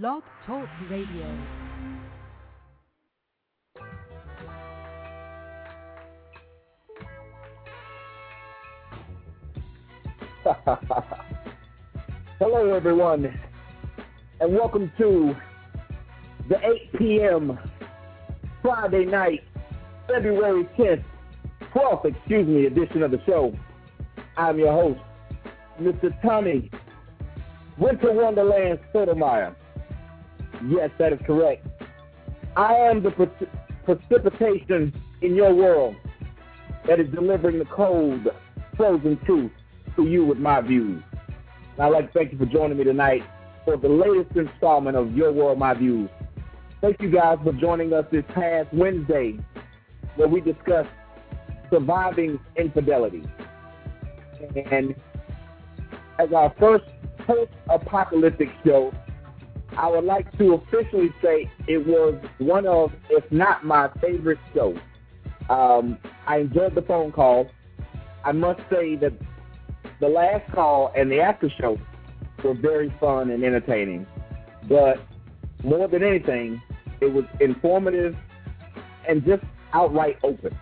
Blog Talk Radio. Hello, everyone, and welcome to the 8 p.m. Friday night, February 10th, 12th, excuse me, edition of the show. I'm your host, Mr. Tommy Winter Wonderland Sotomayor. Yes, that is correct. I am the pre- precipitation in your world that is delivering the cold, frozen truth to you with my views. And I'd like to thank you for joining me tonight for the latest installment of Your World, My Views. Thank you guys for joining us this past Wednesday where we discussed surviving infidelity. And as our first post-apocalyptic show, I would like to officially say it was one of, if not my favorite show. Um, I enjoyed the phone call. I must say that the last call and the after show were very fun and entertaining. But more than anything, it was informative and just outright open.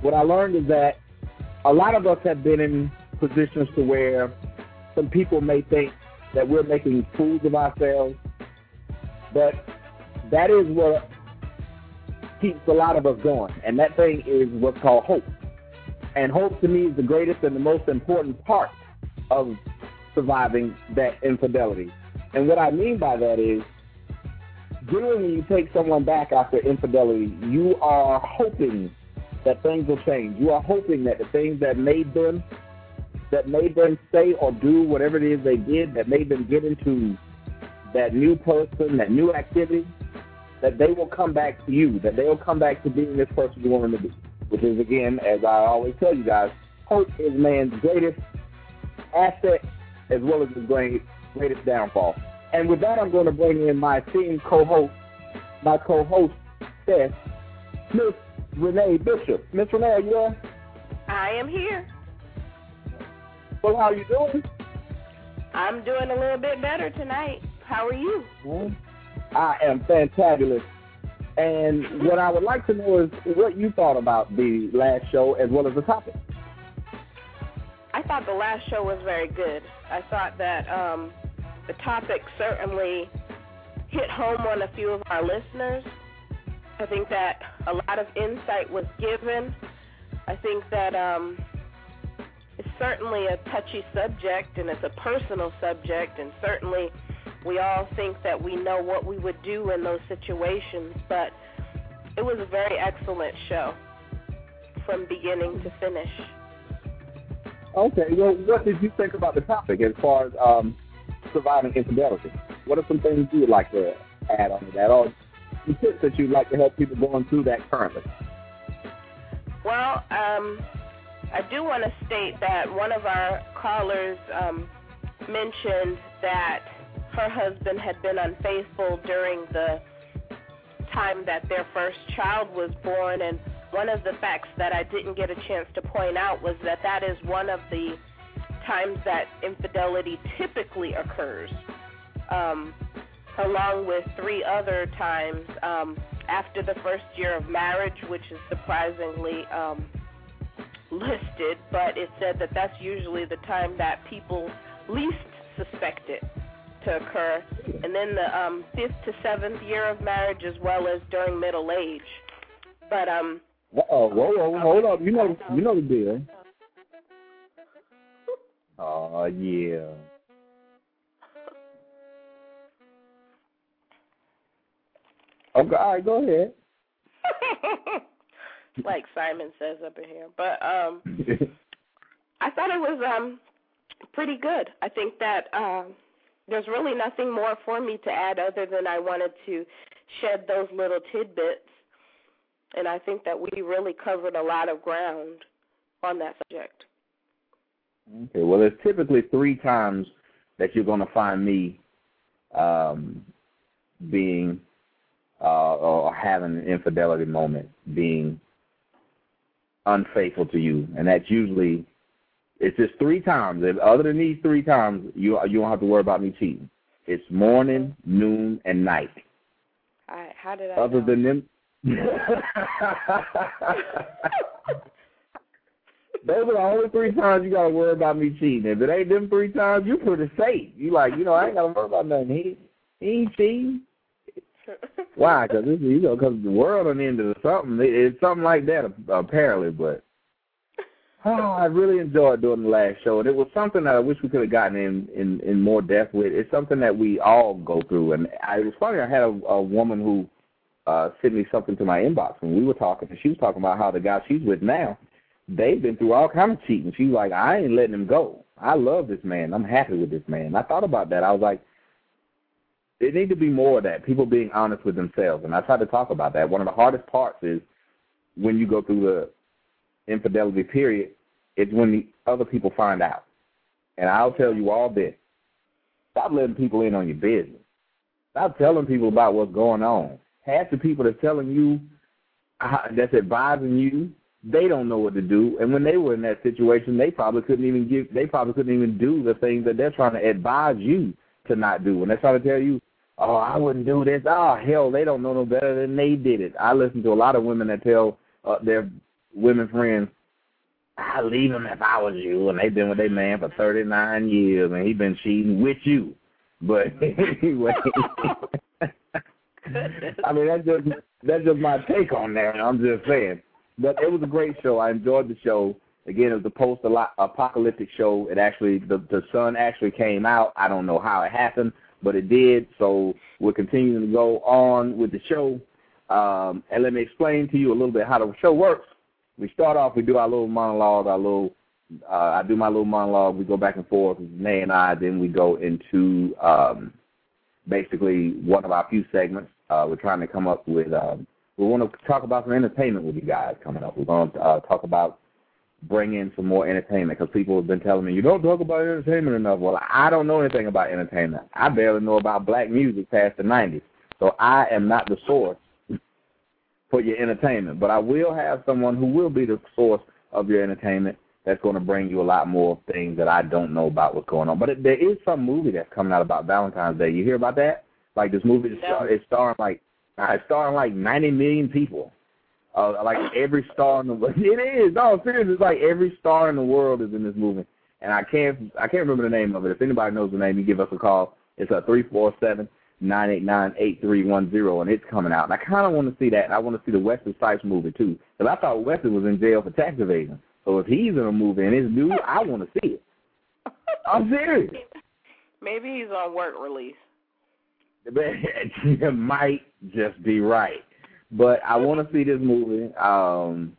What I learned is that a lot of us have been in positions to where some people may think that we're making fools of ourselves, but that is what keeps a lot of us going, and that thing is what's called hope. And hope to me is the greatest and the most important part of surviving that infidelity. And what I mean by that is, generally when you take someone back after infidelity, you are hoping that things will change. You are hoping that the things that made them that made them say or do whatever it is they did, that made them get into that new person, that new activity, that they will come back to you, that they will come back to being this person you want them to be. Which is, again, as I always tell you guys, hope is man's greatest asset as well as his great, greatest downfall. And with that, I'm going to bring in my esteemed co-host, my co-host, Steph, Miss Renee Bishop. Miss Renee, are you there? I am here. Well, how are you doing? I'm doing a little bit better tonight. How are you? Well, I am fantabulous. And what I would like to know is what you thought about the last show as well as the topic. I thought the last show was very good. I thought that um, the topic certainly hit home on a few of our listeners. I think that a lot of insight was given. I think that um, certainly a touchy subject and it's a personal subject, and certainly we all think that we know what we would do in those situations, but it was a very excellent show from beginning to finish. Okay, well, what did you think about the topic as far as um, surviving infidelity? What are some things you would like to add on to that, or tips that you'd like to help people going through that currently? Well, um, I do want to state that one of our callers um, mentioned that her husband had been unfaithful during the time that their first child was born, and one of the facts that I didn't get a chance to point out was that that is one of the times that infidelity typically occurs, um, along with three other times um, after the first year of marriage, which is surprisingly um, listed, but it said that that's usually the time that people least suspect it to occur, and then the um, fifth to seventh year of marriage, as well as during middle age. But um. Oh, whoa, whoa, hold up! You know, you know the deal. Oh yeah. Okay, all right, go ahead. like Simon says up in here. But um I thought it was um pretty good. I think that um there's really nothing more for me to add other than I wanted to shed those little tidbits. And I think that we really covered a lot of ground on that subject. Okay, well, there's typically three times that you're going to find me um, being uh, or having an infidelity moment, being unfaithful to you, and that's usually it's just three times. If other than these three times, you you don't have to worry about me cheating. It's morning, noon, and night. I, how did I? Other know? than them. Those are the only three times you gotta worry about me cheating. If it ain't them three times, you pretty safe. You like, you know, I ain't gotta worry about nothing. He, he ain't cheating. Why? Because you know, because the world on end of something. It's something like that apparently. But oh, I really enjoyed doing the last show, and it was something that I wish we could have gotten in in in more depth with. It's something that we all go through, and I, it was funny. I had a, a woman who uh sent me something to my inbox, when we were talking, and she was talking about how the guy she's with now they've been through all kind of cheating. She's like, I ain't letting him go. I love this man. I'm happy with this man. I thought about that. I was like, there need to be more of that. People being honest with themselves. And I try to talk about that. One of the hardest parts is when you go through the infidelity period, it's when the other people find out. And I'll tell you all this. Stop letting people in on your business. Stop telling people about what's going on. Half the people that's telling you, uh, that's advising you, they don't know what to do. And when they were in that situation, they probably couldn't even give, they probably couldn't even do the things that they're trying to advise you to not do. When they're trying to tell you, oh, I wouldn't do this. Oh, hell, they don't know no better than they did it. I listen to a lot of women that tell uh, their women friends, I'd leave him if I was you. And they've been with their man for 39 years, and he's been cheating with you. But anyway, I mean that's just that's just my take on that. I'm just saying. But it was a great show. I enjoyed the show. Again, it was a post-apocalyptic show. It actually the the sun actually came out. I don't know how it happened, but it did. So we're continuing to go on with the show. Um, and let me explain to you a little bit how the show works. We start off, we do our little monologue, our little, uh, I do my little monologue. We go back and forth, Nay and I. Then we go into um, basically one of our few segments. Uh, we're trying to come up with. Um, we want to talk about some entertainment with you guys coming up. We're going to uh, talk about bringing some more entertainment because people have been telling me you don't talk about entertainment enough. Well, I don't know anything about entertainment. I barely know about black music past the '90s, so I am not the source for your entertainment. But I will have someone who will be the source of your entertainment that's going to bring you a lot more things that I don't know about what's going on. But it, there is some movie that's coming out about Valentine's Day. You hear about that? Like this movie is No. it's starring like it's starring like 90 million people. Uh, like every star in the world. It is. No, seriously, it's like every star in the world is in this movie. And I can't I can't remember the name of it. If anybody knows the name, you give us a call. It's a three four seven nine eight nine eight three one zero, and it's coming out. And I kind of want to see that. And I want to see the Wesley Snipes movie too, because I thought Wesley was in jail for tax evasion. So if he's in a movie and it's new, I want to see it. I'm serious. Maybe he's on work release. you might just be right. But I want to see this movie. Um,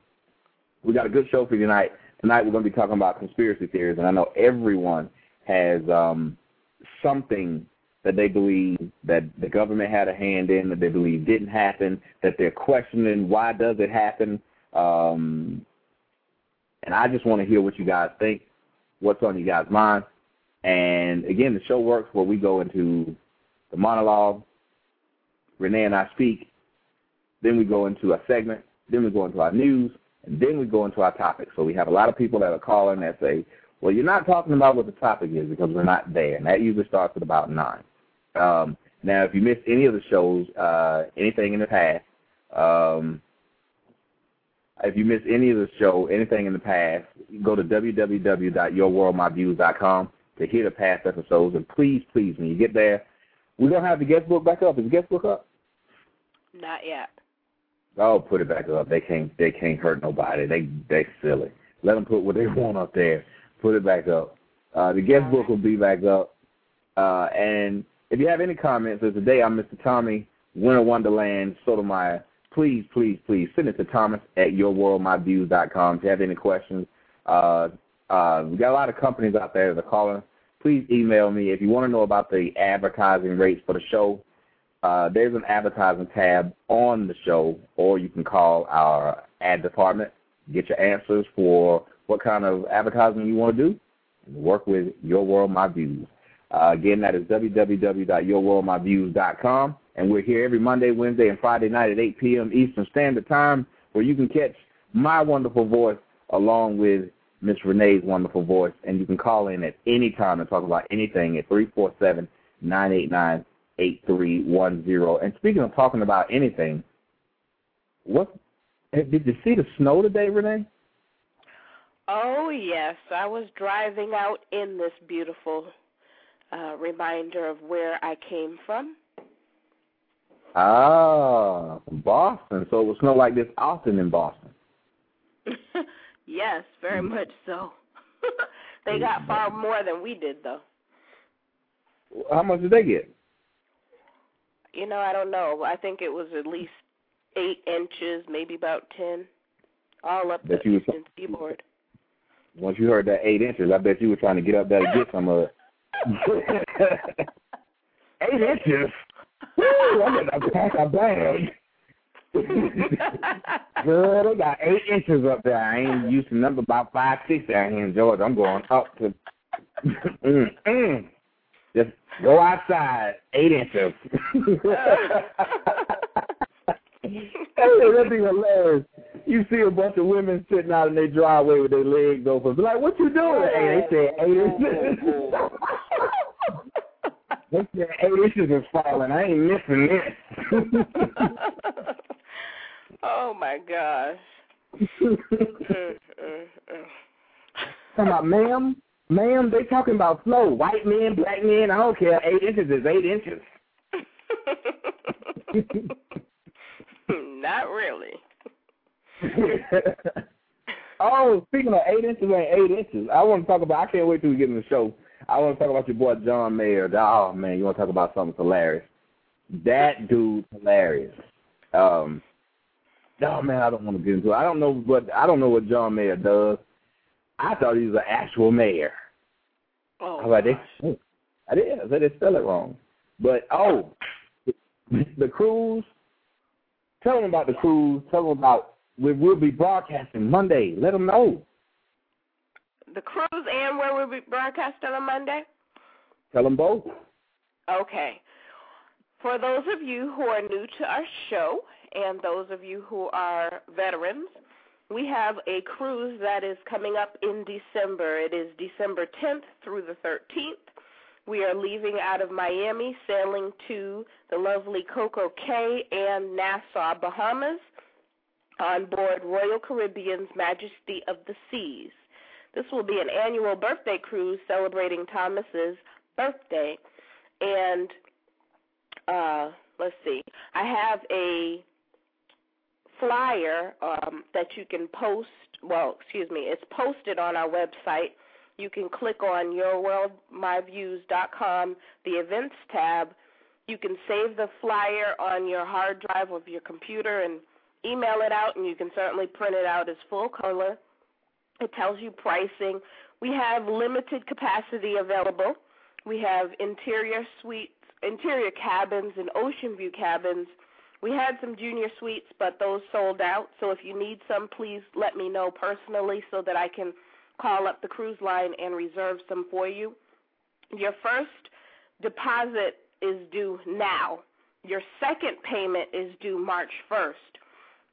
we got a good show for you tonight. Tonight we're going to be talking about conspiracy theories, and I know everyone has um, something that they believe that the government had a hand in, that they believe didn't happen, that they're questioning why does it happen. Um, and I just want to hear what you guys think, what's on you guys' mind. And again, the show works where we go into the monologue, Renee and I speak, then we go into a segment, then we go into our news, and then we go into our topic. So we have a lot of people that are calling that say, well, you're not talking about what the topic is because we're not there. And that usually starts at about 9. Um, now, if you missed any of the shows, uh, anything in the past, um, if you missed any of the show, anything in the past, go to www.yourworldmyviews.com to hear the past episodes. And please, please, when you get there, we're going to have the guest book back up. Is the guest book up? Not yet. Oh, put it back up. They can't. They can't hurt nobody. They they silly. Let them put what they want up there. Put it back up. Uh, the guest book will be back up. Uh, and if you have any comments, there's a day I'm Mr. Tommy Winter Wonderland Sotomayor. Please, please, please send it to Thomas at yourworldmyviews.com. If you have any questions, uh, uh, we got a lot of companies out there that are calling. Please email me if you want to know about the advertising rates for the show uh, there's an advertising tab on the show, or you can call our ad department, get your answers for what kind of advertising you want to do, and work with Your World My Views. Uh, again, that is www.yourworldmyviews.com, and we're here every Monday, Wednesday, and Friday night at 8 p.m. Eastern Standard Time, where you can catch my wonderful voice along with Miss Renee's wonderful voice, and you can call in at any time and talk about anything at 347 nine eight nine eight three one zero. And speaking of talking about anything, what did you see the snow today, Renee? Oh yes, I was driving out in this beautiful uh, reminder of where I came from. Ah, Boston. So it was snow like this often in Boston. yes, very much so. they got far more than we did, though. How much did they get? You know, I don't know. I think it was at least eight inches, maybe about ten, all up that the eastern seaboard. Once you heard that eight inches, I bet you were trying to get up there to get some of it. eight inches. Woo, I'm gonna pack a bag. Girl, they got eight inches up there. I ain't used to number about five, six down here in Georgia. I'm going up to mm, mm. Just go outside, eight inches. hey, that'd be hilarious. You see a bunch of women sitting out in their driveway with their legs open. Be like, what you doing? Hey, they said eight inches. they said eight inches is falling. I ain't missing this. oh my gosh. Uh, uh, uh. Talking about, ma'am, ma'am, they talking about flow. White men, black men, I don't care. Eight inches is eight inches. Not really. oh, speaking of eight inches and eight inches, I want to talk about. I can't wait till we get in the show. I want to talk about your boy John Mayer. Oh man, you want to talk about something hilarious? That dude's hilarious. Um, oh man, I don't want to get into it. I don't know what I don't know what John Mayer does. I thought he was an actual mayor. Oh, I was like, I did. I said they spell it wrong. But oh, the cruise. Tell them about the cruise. Tell them about we will be broadcasting Monday. Let them know. The cruise and where we'll be broadcasting on Monday? Tell them both. Okay. For those of you who are new to our show and those of you who are veterans, we have a cruise that is coming up in December. It is December 10th through the 13th. We are leaving out of Miami, sailing to the lovely Coco Cay and Nassau, Bahamas, on board Royal Caribbean's Majesty of the Seas. This will be an annual birthday cruise celebrating Thomas's birthday. And uh, let's see, I have a flyer um, that you can post. Well, excuse me, it's posted on our website. You can click on yourworldmyviews.com, the events tab. You can save the flyer on your hard drive of your computer and email it out, and you can certainly print it out as full color. It tells you pricing. We have limited capacity available. We have interior suites, interior cabins, and ocean view cabins. We had some junior suites, but those sold out. So if you need some, please let me know personally so that I can call up the cruise line and reserve some for you. Your first deposit is due now. Your second payment is due March 1st.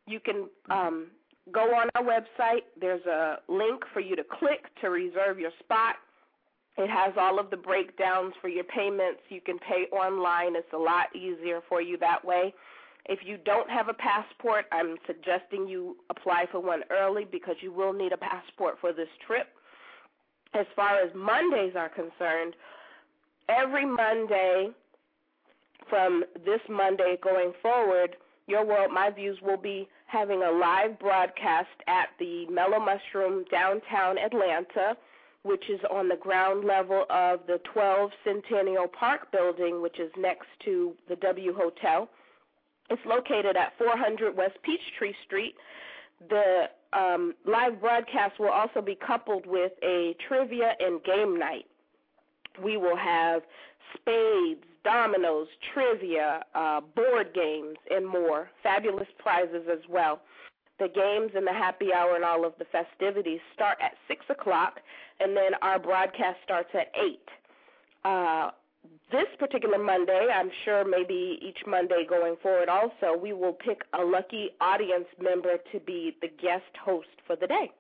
You can um, go on our website. There's a link for you to click to reserve your spot. It has all of the breakdowns for your payments. You can pay online. It's a lot easier for you that way. If you don't have a passport, I'm suggesting you apply for one early because you will need a passport for this trip. As far as Mondays are concerned, every Monday from this Monday going forward, Your World My Views will be having a live broadcast at the Mellow Mushroom downtown Atlanta, which is on the ground level of the 12 Centennial Park building, which is next to the W Hotel. It's located at 400 West Peachtree Street. The um, live broadcast will also be coupled with a trivia and game night. We will have spades, dominoes, trivia, uh, board games, and more. Fabulous prizes as well. The games and the happy hour and all of the festivities start at 6 o'clock, and then our broadcast starts at 8. Uh, this particular Monday, I'm sure maybe each Monday going forward also, we will pick a lucky audience member to be the guest host for the day.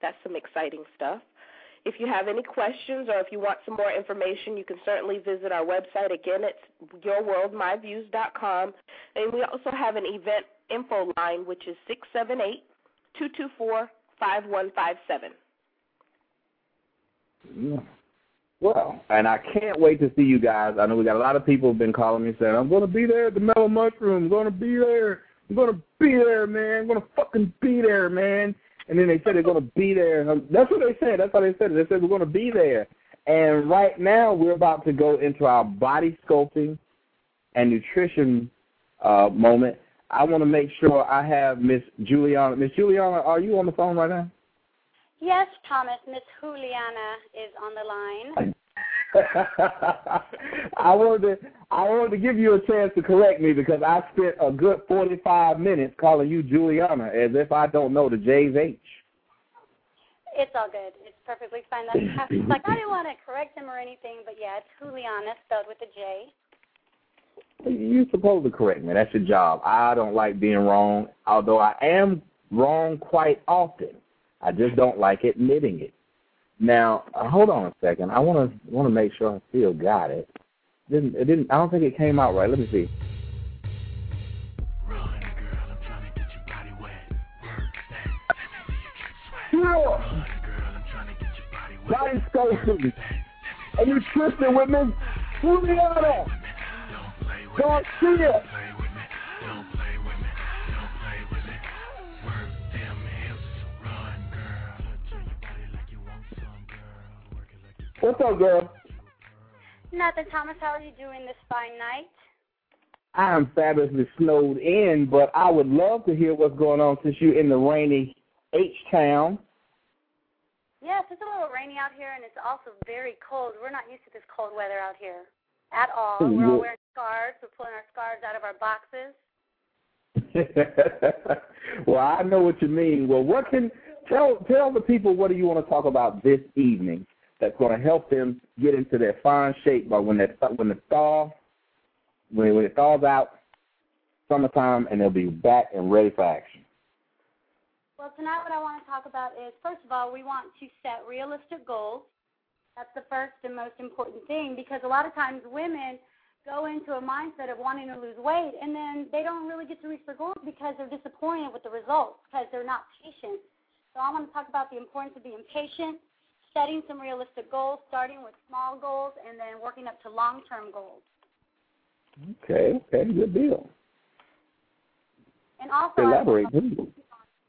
That's some exciting stuff. If you have any questions or if you want some more information, you can certainly visit our website. Again, it's yourworldmyviews.com. And we also have an event info line, which is 678 224 5157. Well, and I can't wait to see you guys. I know we got a lot of people have been calling me saying, I'm going to be there at the Mellow Mushroom. I'm going to be there. I'm going to be there, man. I'm going to fucking be there, man. And then they said they're going to be there. That's what they said. That's how they said it. They said we're going to be there. And right now we're about to go into our body sculpting and nutrition uh, moment. I want to make sure I have Miss Juliana. Miss Juliana, are you on the phone right now? Yes, Thomas. Miss Juliana is on the line. I wanted to I wanted to give you a chance to correct me because I spent a good forty five minutes calling you Juliana as if I don't know the J's H. It's all good. It's perfectly fine. That's like I didn't want to correct him or anything, but yeah, it's Juliana spelled with a J. You're supposed to correct me. That's your job. I don't like being wrong, although I am wrong quite often. I just don't like admitting it. Now, uh, hold on a second. I want to want to make sure I still got it. Didn't it didn't? I don't think it came out right. Let me see. Yeah. Body sculpting. And you twisting with me? Juliana. Garcia. What's up, girl? Nothing, Thomas. How are you doing this fine night? I am fabulously snowed in, but I would love to hear what's going on since you're in the rainy H town. Yes, it's a little rainy out here, and it's also very cold. We're not used to this cold weather out here at all. Oh, We're all wearing scarves. We're pulling our scarves out of our boxes. well, I know what you mean. Well, what can tell tell the people what do you want to talk about this evening? That's going to help them get into their fine shape by when that when the thaw when, when it thaws out summertime and they'll be back and ready for action. Well, tonight what I want to talk about is first of all we want to set realistic goals. That's the first and most important thing because a lot of times women go into a mindset of wanting to lose weight and then they don't really get to reach their goals because they're disappointed with the results because they're not patient. So I want to talk about the importance of being patient setting some realistic goals, starting with small goals, and then working up to long term goals. Okay, okay, good deal. And also, elaborate. Hmm.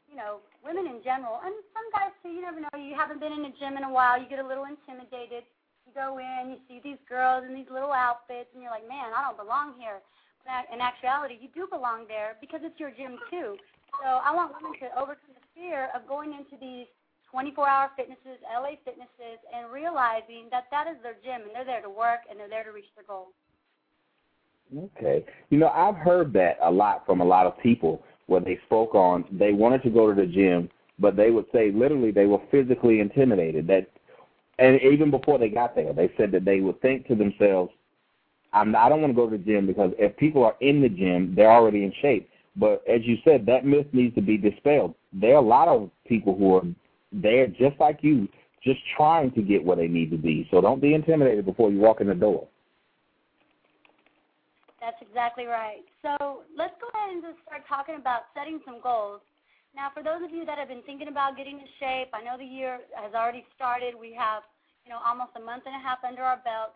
you know, women in general, and some guys too. You never know. You haven't been in a gym in a while. You get a little intimidated. You go in, you see these girls in these little outfits, and you're like, man, I don't belong here. But in actuality, you do belong there because it's your gym too. So I want women to overcome the fear of going into these 24 hour fitnesses, LA fitnesses, and realizing that that is their gym and they're there to work and they're there to reach their goals. Okay. You know, I've heard that a lot from a lot of people where they spoke on they wanted to go to the gym, but they would say literally they were physically intimidated. That, and even before they got there, they said that they would think to themselves, I'm, I don't want to go to the gym because if people are in the gym, they're already in shape. But as you said, that myth needs to be dispelled. There are a lot of people who are they're just like you, just trying to get where they need to be. So don't be intimidated before you walk in the door. That's exactly right. So let's go ahead and just start talking about setting some goals. Now, for those of you that have been thinking about getting in shape, I know the year has already started. We have, you know, almost a month and a half under our belt.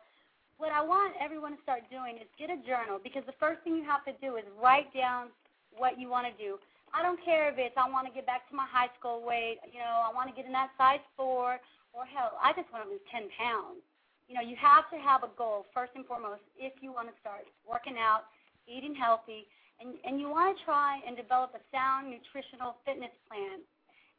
What I want everyone to start doing is get a journal because the first thing you have to do is write down what you want to do. I don't care if it's I want to get back to my high school weight, you know, I want to get in that size four, or hell, I just want to lose 10 pounds. You know, you have to have a goal first and foremost if you want to start working out, eating healthy, and and you want to try and develop a sound nutritional fitness plan.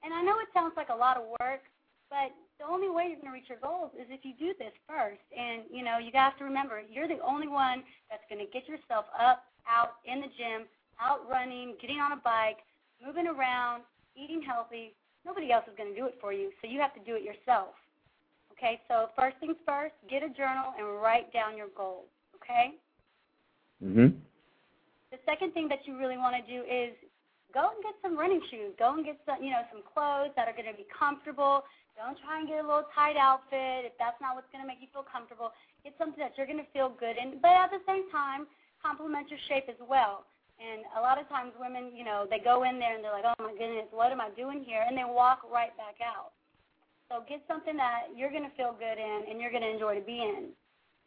And I know it sounds like a lot of work, but the only way you're going to reach your goals is if you do this first. And you know, you have to remember, you're the only one that's going to get yourself up, out in the gym, out running, getting on a bike, moving around, eating healthy. Nobody else is going to do it for you, so you have to do it yourself. Okay, so first things first, get a journal and write down your goals. Okay. Mhm. The second thing that you really want to do is go and get some running shoes. Go and get some, you know, some clothes that are going to be comfortable, Don't try and get a little tight outfit if that's not what's going to make you feel comfortable. Get something that you're going to feel good in, but at the same time, complement your shape as well. And a lot of times women, you know, they go in there and they're like, oh my goodness, what am I doing here? And they walk right back out. So get something that you're going to feel good in and you're going to enjoy to be in.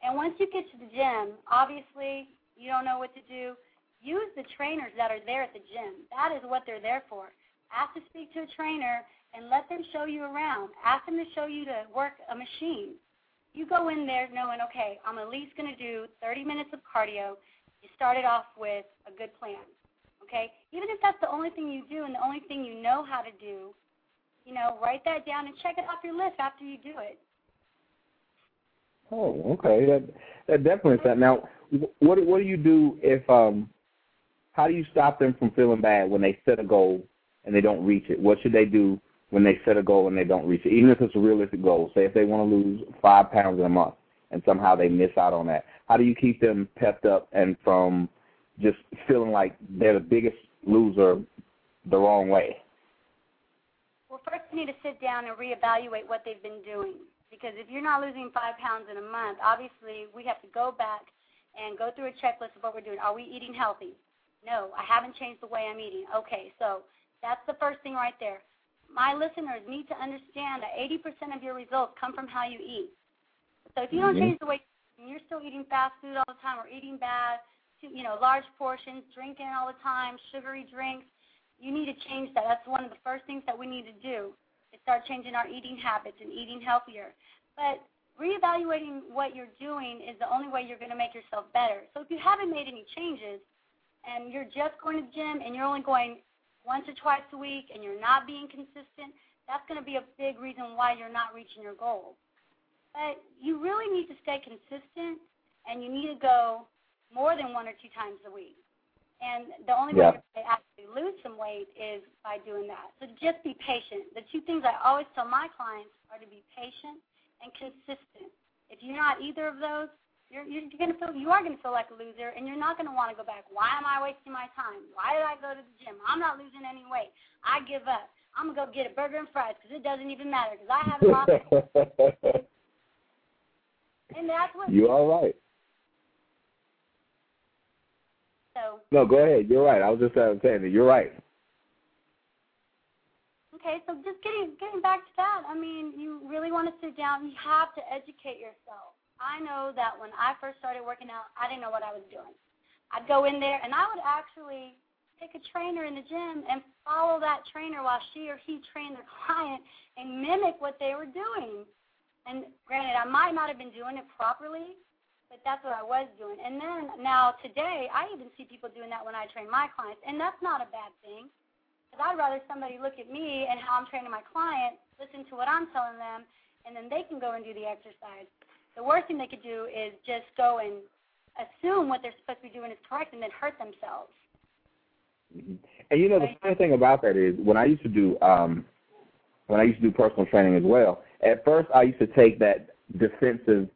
And once you get to the gym, obviously you don't know what to do. Use the trainers that are there at the gym. That is what they're there for. Ask to speak to a trainer and let them show you around. Ask them to show you to work a machine. You go in there knowing, okay, I'm at least going to do 30 minutes of cardio. You started off with a good plan. Okay? Even if that's the only thing you do and the only thing you know how to do, you know, write that down and check it off your list after you do it. Oh, okay. That that definitely is that. Now, what what do you do if um how do you stop them from feeling bad when they set a goal and they don't reach it? What should they do when they set a goal and they don't reach it, even if it's a realistic goal. Say if they want to lose five pounds in a month and somehow they miss out on that, how do you keep them pepped up and from just feeling like they're the biggest loser the wrong way? Well, first you need to sit down and reevaluate what they've been doing. Because if you're not losing five pounds in a month, obviously we have to go back and go through a checklist of what we're doing. Are we eating healthy? No, I haven't changed the way I'm eating. Okay, so that's the first thing right there my listeners need to understand that 80% of your results come from how you eat. So if you don't mm-hmm. change the way you're still eating fast food all the time or eating bad, you know, large portions, drinking all the time, sugary drinks, you need to change that. That's one of the first things that we need to do is start changing our eating habits and eating healthier. But reevaluating what you're doing is the only way you're going to make yourself better. So if you haven't made any changes and you're just going to the gym and you're only going once or twice a week and you're not being consistent, that's going to be a big reason why you're not reaching your goals. But you really need to stay consistent and you need to go more than one or two times a week. And the only yeah. way to actually lose some weight is by doing that. So just be patient. The two things I always tell my clients are to be patient and consistent. If you're not either of those, you're, you're going to feel you are going to feel like a loser, and you're not going to want to go back. Why am I wasting my time? Why did I go to the gym? I'm not losing any weight. I give up. I'm gonna go get a burger and fries because it doesn't even matter because I haven't lost. and that's what you are right. So no, go ahead. You're right. I was just uh, saying that you're right. Okay, so just getting getting back to that. I mean, you really want to sit down. You have to educate yourself. I know that when I first started working out, I didn't know what I was doing. I'd go in there and I would actually take a trainer in the gym and follow that trainer while she or he trained their client and mimic what they were doing. And granted, I might not have been doing it properly, but that's what I was doing. And then now today, I even see people doing that when I train my clients, and that's not a bad thing. Because I'd rather somebody look at me and how I'm training my client, listen to what I'm telling them, and then they can go and do the exercise. The worst thing they could do is just go and assume what they're supposed to be doing is correct and then hurt themselves. Mm-hmm. And you know the funny thing about that is when I used to do um when I used to do personal training as well, at first I used to take that defensive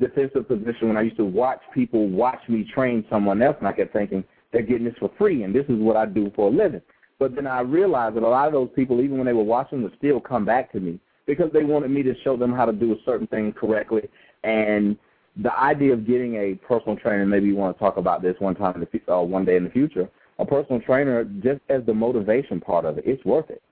defensive position when I used to watch people watch me train someone else and I kept thinking they're getting this for free and this is what I do for a living. But then I realized that a lot of those people, even when they were watching, would still come back to me because they wanted me to show them how to do a certain thing correctly. And the idea of getting a personal trainer, maybe you want to talk about this one time in the uh, one day in the future. A personal trainer, just as the motivation part of it, it's worth it.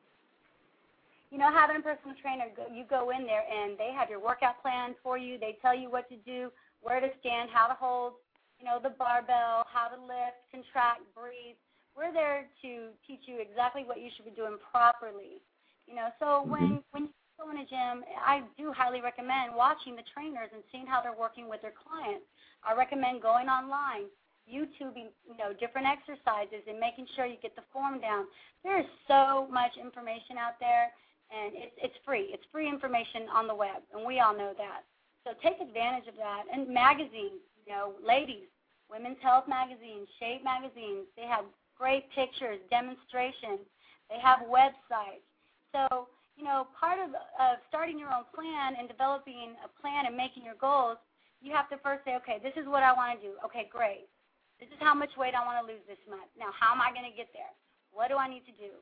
You know, having a personal trainer, you go in there and they have your workout plan for you. They tell you what to do, where to stand, how to hold, you know, the barbell, how to lift, contract, breathe. We're there to teach you exactly what you should be doing properly. You know, so mm-hmm. when when in a gym, I do highly recommend watching the trainers and seeing how they're working with their clients. I recommend going online, YouTubing, you know, different exercises and making sure you get the form down. There is so much information out there, and it's it's free. It's free information on the web, and we all know that. So take advantage of that. And magazines, you know, ladies, Women's Health magazines, Shape magazines, they have great pictures, demonstrations. They have websites. So you know, part of, of starting your own plan and developing a plan and making your goals, you have to first say, okay, this is what I want to do. Okay, great. This is how much weight I want to lose this month. Now, how am I going to get there? What do I need to do?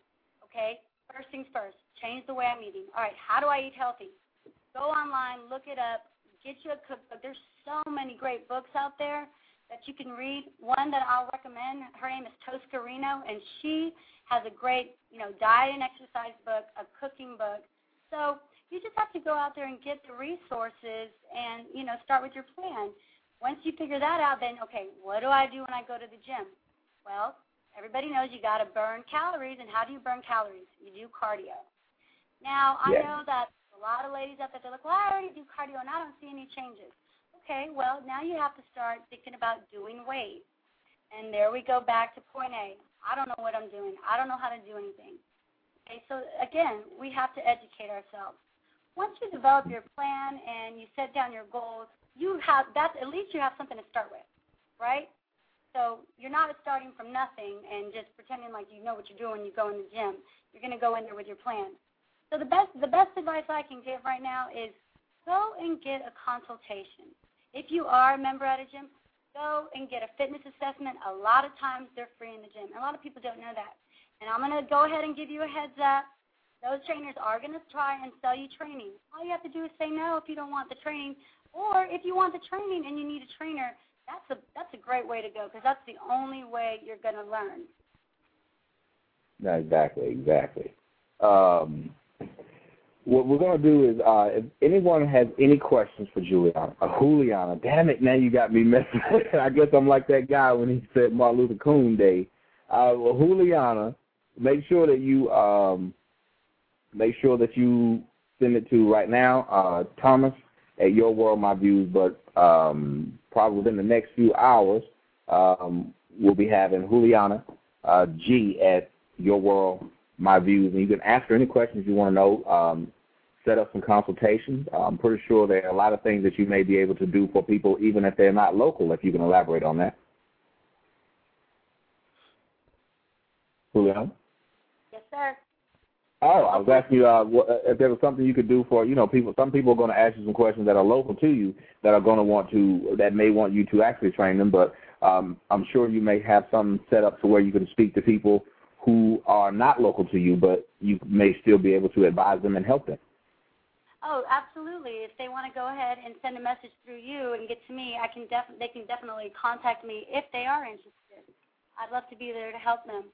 Okay, first things first, change the way I'm eating. All right, how do I eat healthy? Go online, look it up, get you a cookbook. There's so many great books out there that you can read. One that I'll recommend, her name is Tosca Reno, and she has a great, you know, diet and exercise book, a cooking book. So you just have to go out there and get the resources and, you know, start with your plan. Once you figure that out, then, okay, what do I do when I go to the gym? Well, everybody knows you got to burn calories, and how do you burn calories? You do cardio. Now, I know that a lot of ladies out there, they're like, well, I already do cardio and I don't see any changes. Okay, well, now you have to start thinking about doing weight. And there we go back to point A. I don't know what I'm doing. I don't know how to do anything. Okay, so again, we have to educate ourselves. Once you develop your plan and you set down your goals, you have that at least you have something to start with, right? So you're not starting from nothing and just pretending like you know what you're doing you go in the gym. You're going to go in there with your plan. So the best the best advice I can give right now is go and get a consultation. If you are a member at a gym, go and get a fitness assessment. A lot of times they're free in the gym. A lot of people don't know that. And I'm going to go ahead and give you a heads up. Those trainers are going to try and sell you training. All you have to do is say no if you don't want the training, or if you want the training and you need a trainer, that's a that's a great way to go because that's the only way you're going to learn. Exactly, exactly. Um, what we're going to do is, uh, if anyone has any questions for Juliana, uh, Juliana, damn it, now you got me messing. I guess I'm like that guy when he said Martin Luther King Day. Uh, well, Juliana, make sure that you um, make sure that you send it to right now, uh, Thomas at Your World My Views. But um, probably within the next few hours, um, we'll be having Juliana uh, G at Your World My Views, and you can ask her any questions you want to know. Um, set up some consultations. I'm pretty sure there are a lot of things that you may be able to do for people, even if they're not local, if you can elaborate on that. Julio? Yes, sir. Oh, I was asking you uh, if there was something you could do for you know people. Some people are going to ask you some questions that are local to you that are going to want to that may want you to actually train them. But um, I'm sure you may have some set up to where you can speak to people who are not local to you, but you may still be able to advise them and help them. Oh, absolutely. If they want to go ahead and send a message through you and get to me, I can def- they can definitely contact me if they are interested. I'd love to be there to help them.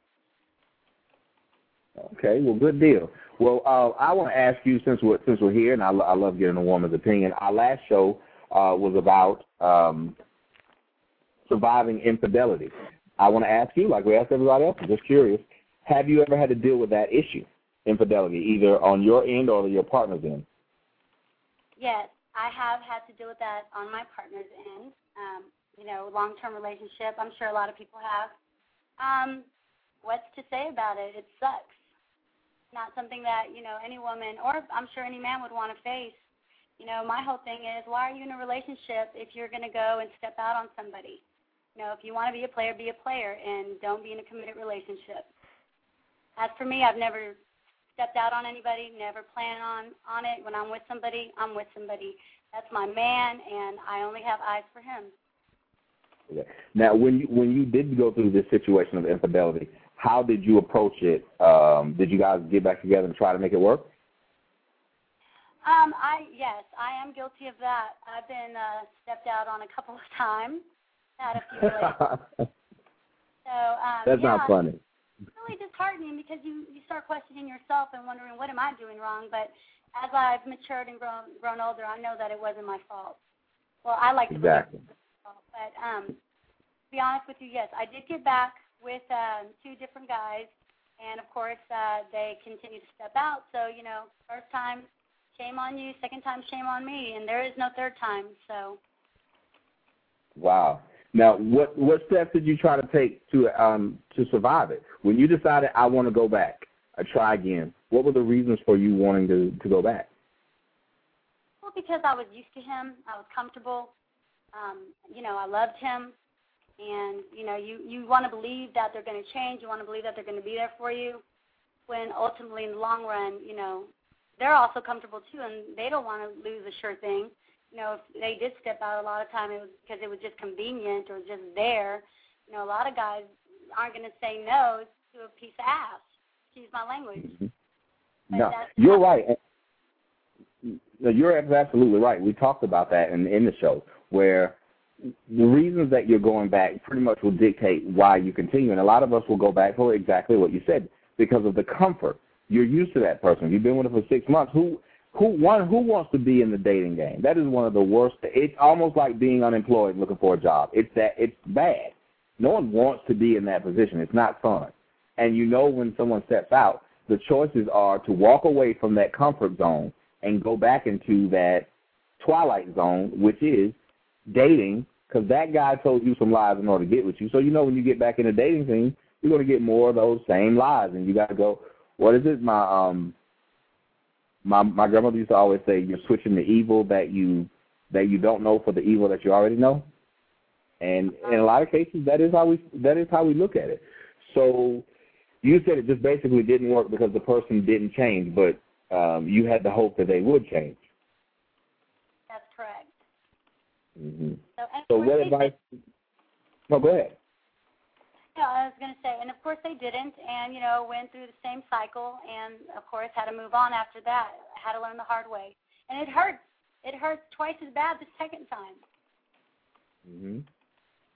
Okay, well, good deal. Well, uh, I want to ask you since we're since we're here, and I, I love getting a woman's opinion. Our last show uh, was about um, surviving infidelity. I want to ask you, like we asked everybody else, I'm just curious, have you ever had to deal with that issue, infidelity, either on your end or your partner's end? Yes, I have had to deal with that on my partner's end. Um, you know, long-term relationship. I'm sure a lot of people have. Um, what's to say about it? It sucks. Not something that you know any woman or I'm sure any man would want to face. You know, my whole thing is, why are you in a relationship if you're going to go and step out on somebody? You know, if you want to be a player, be a player, and don't be in a committed relationship. As for me, I've never stepped out on anybody, never plan on on it. When I'm with somebody, I'm with somebody. That's my man, and I only have eyes for him. Okay. Now, when you when you did go through this situation of infidelity, how did you approach it? Um, did you guys get back together and try to make it work? Um, I yes, I am guilty of that. I've been uh, stepped out on a couple of times. Had a few. so um, that's yeah. not funny really disheartening because you you start questioning yourself and wondering what am I doing wrong. But as I've matured and grown grown older, I know that it wasn't my fault. Well, I like to exactly. believe it was my fault, but um, to be honest with you, yes, I did get back with um, two different guys, and of course uh, they continue to step out. So you know, first time, shame on you. Second time, shame on me, and there is no third time. So. Wow. Now, what what steps did you try to take to um to survive it? When you decided I want to go back, I try again. What were the reasons for you wanting to to go back? Well, because I was used to him. I was comfortable. Um, you know, I loved him, and you know, you you want to believe that they're going to change. You want to believe that they're going to be there for you. When ultimately, in the long run, you know, they're also comfortable too, and they don't want to lose a sure thing you know, if they did step out, a lot of time it was because it was just convenient or just there. You know, a lot of guys aren't going to say no to a piece of ass. Excuse my language. Mm-hmm. no, you're right. No, you're absolutely right. We talked about that in in the show where the reasons that you're going back pretty much will dictate why you continue. And a lot of us will go back for exactly what you said because of the comfort. You're used to that person. You've been with them for six months. Who, who, one, who wants to be in the dating game? That is one of the worst. It's almost like being unemployed looking for a job. It's that. It's bad. No one wants to be in that position. It's not fun. And you know when someone steps out, the choices are to walk away from that comfort zone and go back into that twilight zone, which is dating because that guy told you some lies in order to get with you. So you know when you get back in the dating scene, you're going to get more of those same lies, and you got to go. What is it? My um, my my grandmother used to always say, "You're switching the evil that you that you don't know for the evil that you already know." And in a lot of cases, that is how we that is how we look at it. So you said it just basically didn't work because the person didn't change, but um, you had the hope that they would change. Mm-hmm. So, so what advice? No, go ahead. Yeah, I was going to say, and of course they didn't, and you know went through the same cycle, and of course had to move on after that. Had to learn the hard way, and it hurts. It hurts twice as bad the second time. Mhm.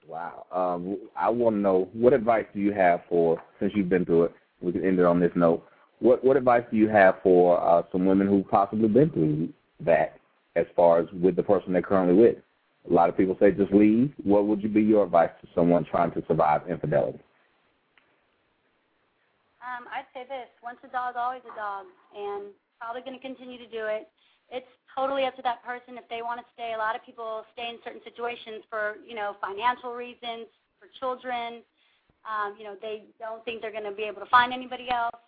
Wow. Um, I want to know what advice do you have for since you've been through it. We can end it on this note. What what advice do you have for uh, some women who've possibly been through that, as far as with the person they're currently with? A lot of people say just leave. What would you be your advice to someone trying to survive infidelity? Um, I'd say this: once a dog, always a dog, and probably going to continue to do it. It's totally up to that person if they want to stay. A lot of people stay in certain situations for you know financial reasons, for children. Um, you know they don't think they're going to be able to find anybody else.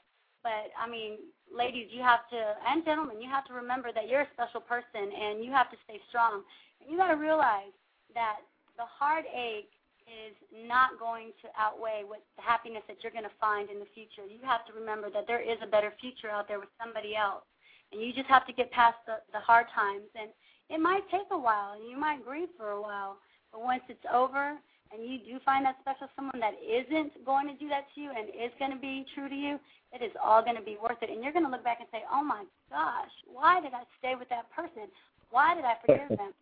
But I mean, ladies, you have to, and gentlemen, you have to remember that you're a special person, and you have to stay strong you got to realize that the heartache is not going to outweigh what the happiness that you're going to find in the future. You have to remember that there is a better future out there with somebody else. And you just have to get past the, the hard times. And it might take a while, and you might grieve for a while. But once it's over and you do find that special someone that isn't going to do that to you and is going to be true to you, it is all going to be worth it. And you're going to look back and say, oh my gosh, why did I stay with that person? Why did I forgive them?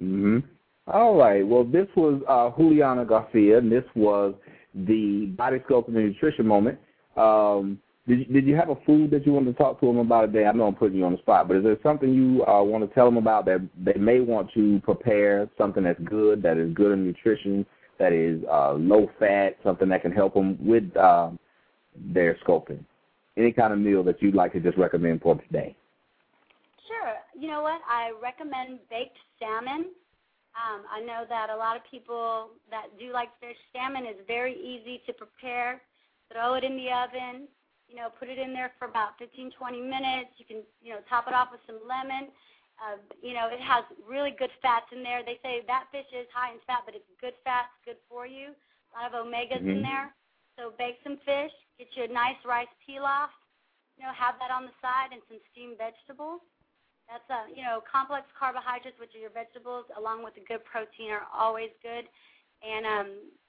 Mm-hmm. All right. Well, this was uh, Juliana Garcia, and this was the Body sculpting and Nutrition Moment. Um, did you, did you have a food that you wanted to talk to them about today? I know I'm putting you on the spot, but is there something you uh, want to tell them about that they may want to prepare, something that's good, that is good in nutrition, that is uh, low fat, something that can help them with uh, their sculpting? Any kind of meal that you'd like to just recommend for today? Sure. You know what? I recommend baked salmon. Um, I know that a lot of people that do like fish, salmon is very easy to prepare. Throw it in the oven, you know, put it in there for about 15, 20 minutes. You can, you know, top it off with some lemon. Uh, you know, it has really good fats in there. They say that fish is high in fat, but it's good fats, good for you. A lot of omegas mm-hmm. in there. So bake some fish, get you a nice rice pilaf. You know, have that on the side and some steamed vegetables. That's a you know complex carbohydrates, which are your vegetables, along with the good protein, are always good. And um,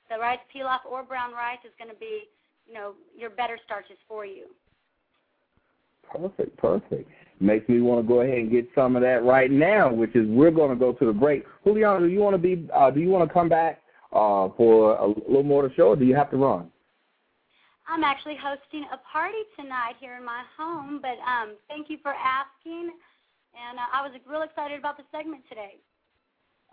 the rice pilaf or brown rice is going to be you know your better starches for you. Perfect, perfect. Makes me want to go ahead and get some of that right now, which is we're going to go to the break. Juliana, do you want to be? Uh, do you want to come back uh, for a little more of the show, or do you have to run? I'm actually hosting a party tonight here in my home, but um, thank you for asking and uh, I was real excited about the segment today.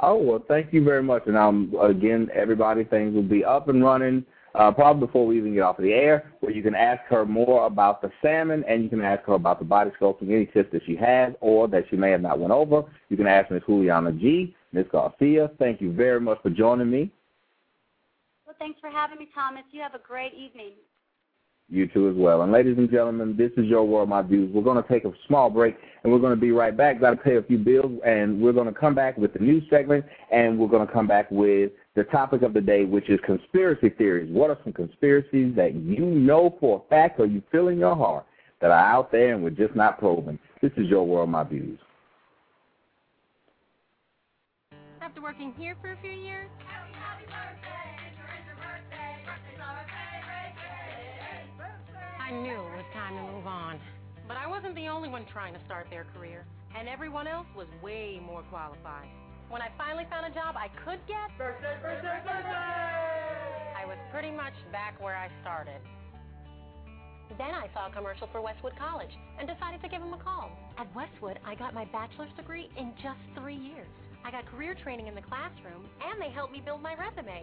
Oh well, thank you very much. And um, again, everybody, things will be up and running uh, probably before we even get off of the air, where you can ask her more about the salmon, and you can ask her about the body sculpting, any tips that she has or that she may have not went over. You can ask Ms. Juliana G. Ms. Garcia, thank you very much for joining me. Well, thanks for having me, Thomas. You have a great evening. You too as well. And ladies and gentlemen, this is your world, my views. We're going to take a small break, and we're going to be right back. Got to pay a few bills, and we're going to come back with the news segment, and we're going to come back with the topic of the day, which is conspiracy theories. What are some conspiracies that you know for a fact or you feel in your heart that are out there and we're just not proven? This is your world, my views. After working here for a few years, I knew it was time to move on. But I wasn't the only one trying to start their career, and everyone else was way more qualified. When I finally found a job I could get, birthday, birthday, birthday! I was pretty much back where I started. Then I saw a commercial for Westwood College and decided to give them a call. At Westwood, I got my bachelor's degree in just three years. I got career training in the classroom, and they helped me build my resume.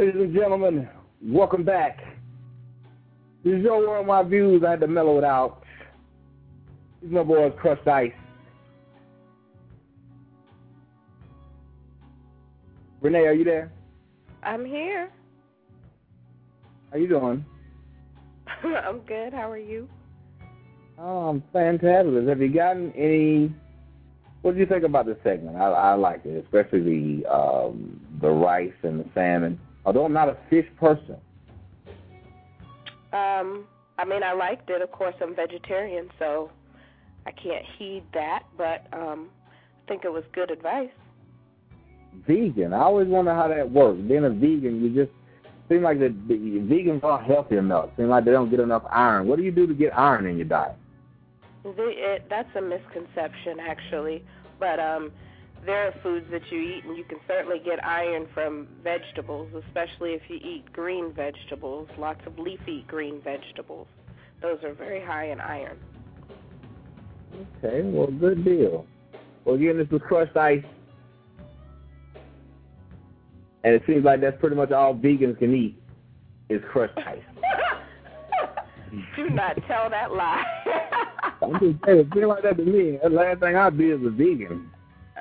Ladies and gentlemen, welcome back. This is your world, my views. I had to mellow it out. These my boys, Crushed Ice. Renee, are you there? I'm here. How you doing? I'm good. How are you? Oh, I'm fantabulous. Have you gotten any? What do you think about this segment? I, I like it, especially the um, the rice and the salmon. Although I'm not a fish person. Um, I mean, I liked it. Of course, I'm vegetarian, so I can't heed that. But um, I think it was good advice. Vegan. I always wonder how that works. Being a vegan, you just seem like the, the vegans are healthier enough. Seem like they don't get enough iron. What do you do to get iron in your diet? The, it, that's a misconception, actually. But um, there are foods that you eat, and you can certainly get iron from vegetables, especially if you eat green vegetables, lots of leafy green vegetables. Those are very high in iron. Okay, well, good deal. Well, again, this is crushed ice. And it seems like that's pretty much all vegans can eat is crushed ice. Do not tell that lie. I'm just saying, it seems like that to me. The last thing I'd be is a vegan.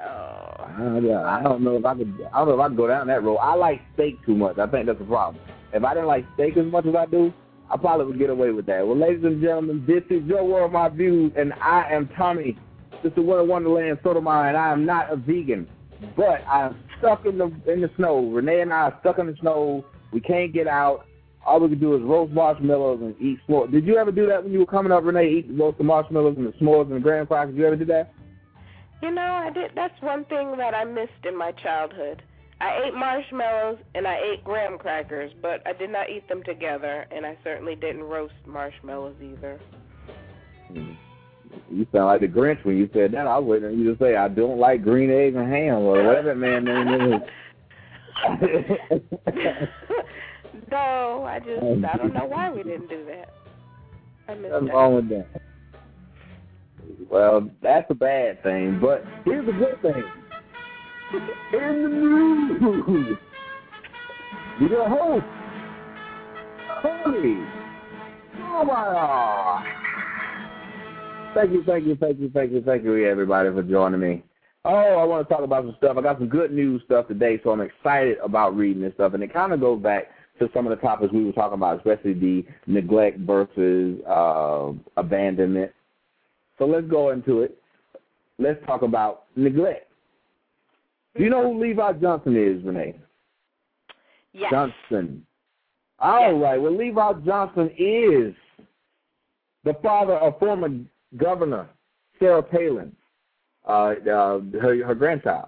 Oh. I don't know if I could. I don't know if I could go down that road. I like steak too much. I think that's a problem. If I didn't like steak as much as I do, I probably would get away with that. Well, ladies and gentlemen, this is your world, my views, and I am Tommy. This is Winter Wonderland Sotomayor, and I am not a vegan, but I'm stuck in the in the snow. Renee and I are stuck in the snow. We can't get out. All we can do is roast marshmallows and eat s'mores. Did you ever do that when you were coming up, Renee? Eat roast marshmallows and the s'mores and the graham crackers. Did you ever do that? You know, I did. That's one thing that I missed in my childhood. I ate marshmallows and I ate graham crackers, but I did not eat them together, and I certainly didn't roast marshmallows either. Hmm. You sound like the Grinch when you said that. I was waiting on you to say I don't like green eggs and ham or whatever man name is. no, I just I don't know why we didn't do that. I missed What's that. wrong with that? Well, that's a bad thing, but here's a good thing. In the news, your host, Tony Sotomayor. Thank you, thank you, thank you, thank you, thank you, everybody, for joining me. Oh, I want to talk about some stuff. I got some good news stuff today, so I'm excited about reading this stuff. And it kind of goes back to some of the topics we were talking about, especially the neglect versus uh, abandonment. So let's go into it. Let's talk about neglect. Do you know who Levi Johnston is, Renee? Yes. Johnson. All yes. right. Well, Levi Johnston is the father of former Governor Sarah Palin, uh, uh, her, her grandchild.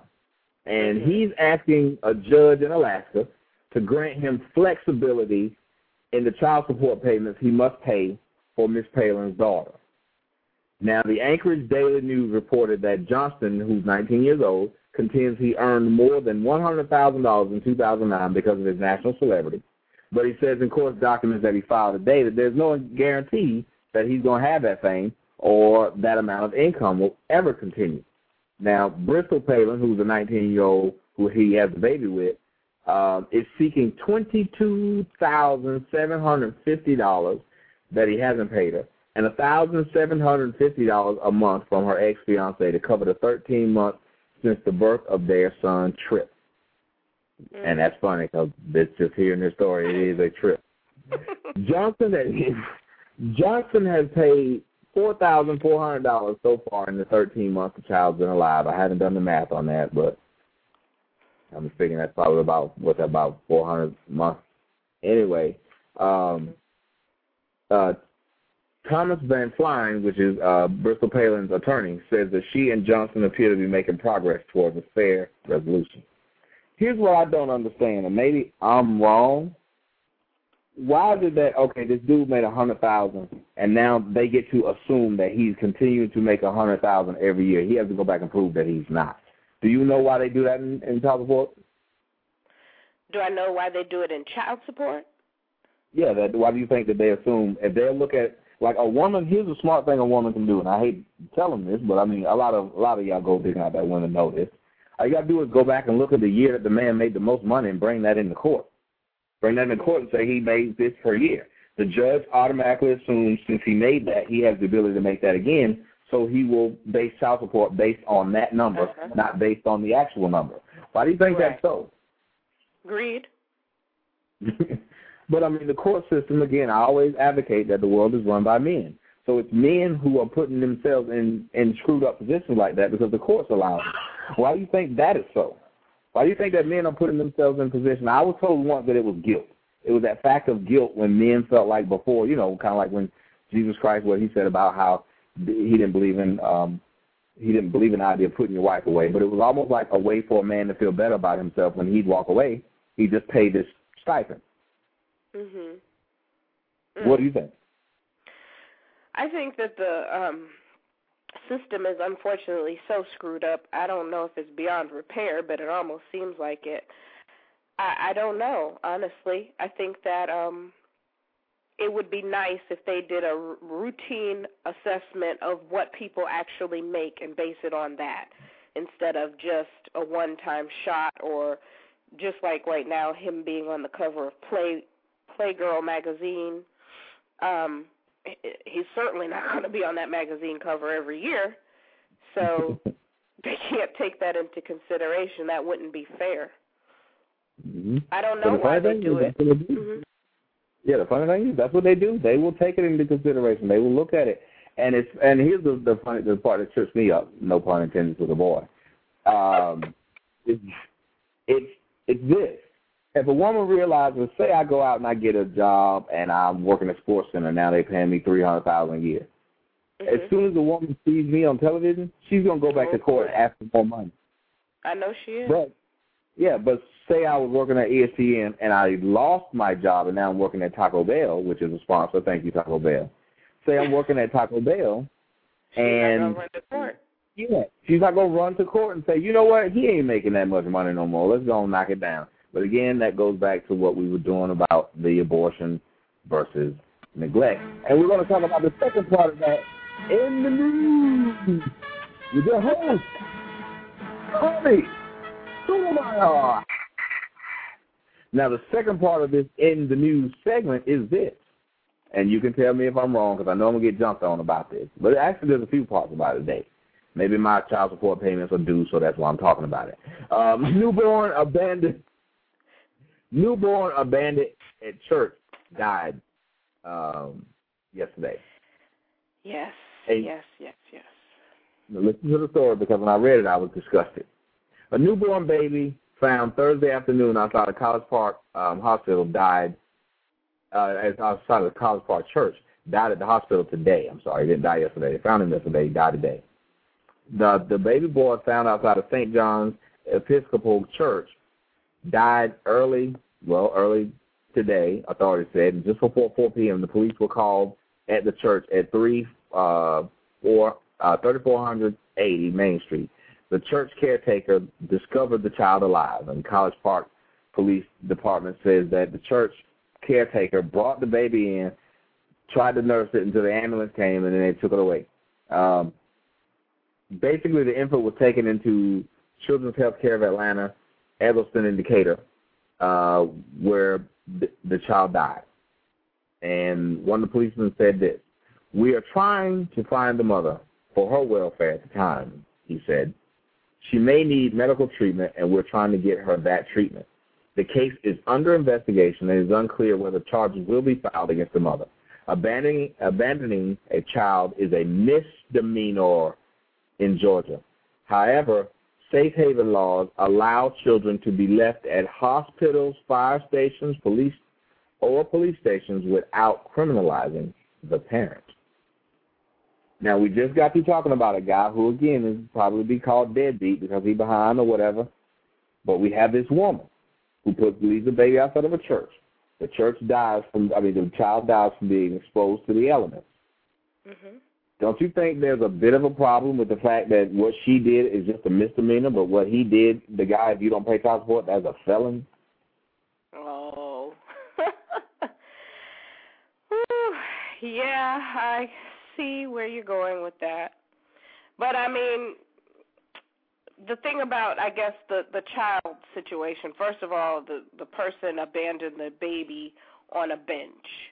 And mm-hmm. he's asking a judge in Alaska to grant him flexibility in the child support payments he must pay for Miss Palin's daughter. Now, the Anchorage Daily News reported that Johnston, who's 19 years old, contends he earned more than $100,000 in 2009 because of his national celebrity. But he says in court documents that he filed today that there's no guarantee that he's going to have that fame or that amount of income will ever continue. Now, Bristol Palin, who's a 19-year-old who he has a baby with, uh, is seeking $22,750 that he hasn't paid her and $1,750 a month from her ex-fiance to cover the 13 months since the birth of their son, Trip. Mm-hmm. And that's funny because it's just hearing this story, it is a trip. Johnson, Johnson has paid four thousand four hundred dollars so far in the thirteen months the child's been alive. I haven't done the math on that, but I'm thinking that's probably about what's that, about four hundred months. Anyway, um, uh, Thomas Van Flein, which is uh, Bristol Palin's attorney, says that she and Johnson appear to be making progress towards a fair resolution. Here's what I don't understand, and maybe I'm wrong, why did that? Okay, this dude made a hundred thousand, and now they get to assume that he's continuing to make a hundred thousand every year. He has to go back and prove that he's not. Do you know why they do that in, in child support? Do I know why they do it in child support? Yeah, that. Why do you think that they assume if they look at like a woman? Here's a smart thing a woman can do, and I hate telling this, but I mean a lot of a lot of y'all go digging out that women know this. All you gotta do is go back and look at the year that the man made the most money and bring that into court. Bring that in court and say he made this per year. The judge automatically assumes since he made that, he has the ability to make that again, so he will base child support based on that number, uh-huh. not based on the actual number. Why do you think right. that's so? Greed. but I mean, the court system again. I always advocate that the world is run by men. So it's men who are putting themselves in in screwed up positions like that because the courts allow it. Why do you think that is so? Why do you think that men are putting themselves in position? I was told once that it was guilt. It was that fact of guilt when men felt like before, you know, kind of like when Jesus Christ, what he said about how he didn't believe in, um, he didn't believe in the idea of putting your wife away, but it was almost like a way for a man to feel better about himself when he'd walk away. He just paid this stipend. Mhm. Mm. What do you think? I think that the um system is unfortunately so screwed up. I don't know if it's beyond repair, but it almost seems like it. I, I don't know, honestly. I think that um it would be nice if they did a r- routine assessment of what people actually make and base it on that instead of just a one-time shot or just like right now him being on the cover of Play Playgirl magazine. Um he's certainly not going to be on that magazine cover every year. So they can't take that into consideration. That wouldn't be fair. Mm-hmm. I don't know why they do it. They do. Mm-hmm. Yeah, the funny thing is that's what they do. They will take it into consideration. They will look at it, and it's and here's the the funny the part that trips me up. No pun intended to the boy. Um, it's it's it's this if a woman realizes, say I go out and I get a job and I'm working at Sports Center, now they paying me three hundred thousand a year. Mm-hmm. As soon as the woman sees me on television, she's gonna go back oh, to court and ask for more money. I know she is. But yeah, but say I was working at ESPN and I lost my job and now I'm working at Taco Bell, which is a sponsor. Thank you, Taco Bell. Say I'm working at Taco Bell, she's and not gonna run to court. yeah, she's not gonna run to court and say, you know what, he ain't making that much money no more. Let's go and knock it down. But again, that goes back to what we were doing about the abortion versus neglect. And we're going to talk about the second part of that in the news with your host, Tommy Sotomayor. Now, the second part of this in the news segment is this. and you can tell me if I'm wrong because I know I'm gonna get jumped on about this. But actually, there's a few parts about it today. Maybe my child support payments are due, so that's why I'm talking about it. Um, newborn abandoned, newborn abandoned at church died um, yesterday. Yes, Hey. yes, yes, yes. Listen to the story because when I read it, I was disgusted. A newborn baby found Thursday afternoon outside of College Park um, Hospital died uh, outside of the College Park Church. Died at the hospital today. I'm sorry, he didn't die yesterday. They found him yesterday. He died today. The the baby boy found outside of St. John's Episcopal Church died early, well, early today. Authorities said just before 4 p.m. The police were called at the church at three uh, four uh, 3480 Main Street. The church caretaker discovered the child alive, and College Park Police Department says that the church caretaker brought the baby in, tried to nurse it until the ambulance came, and then they took it away. Um, basically, the infant was taken into Children's Health Care of Atlanta, Egleston Indicator, uh, where the, child died. And one of the policemen said this, we are trying to find the mother for her welfare at the time, he said. She may need medical treatment, and we're trying to get her that treatment. The case is under investigation, and it is unclear whether charges will be filed against the mother. Abandoning, abandoning a child is a misdemeanor in Georgia. However, safe haven laws allow children to be left at hospitals, fire stations, police, or police stations without criminalizing the parent. Now we just got through talking about a guy who again is probably be called deadbeat because he behind or whatever. But we have this woman who puts leaves the baby outside of a church. The church dies from I mean the child dies from being exposed to the elements. Mhm. Don't you think there's a bit of a problem with the fact that what she did is just a misdemeanor, but what he did, the guy, if you don't pay child support, that's a felon? Oh. Yeah, I see where you're going with that. But I mean, the thing about I guess the the child situation. First of all, the the person abandoned the baby on a bench.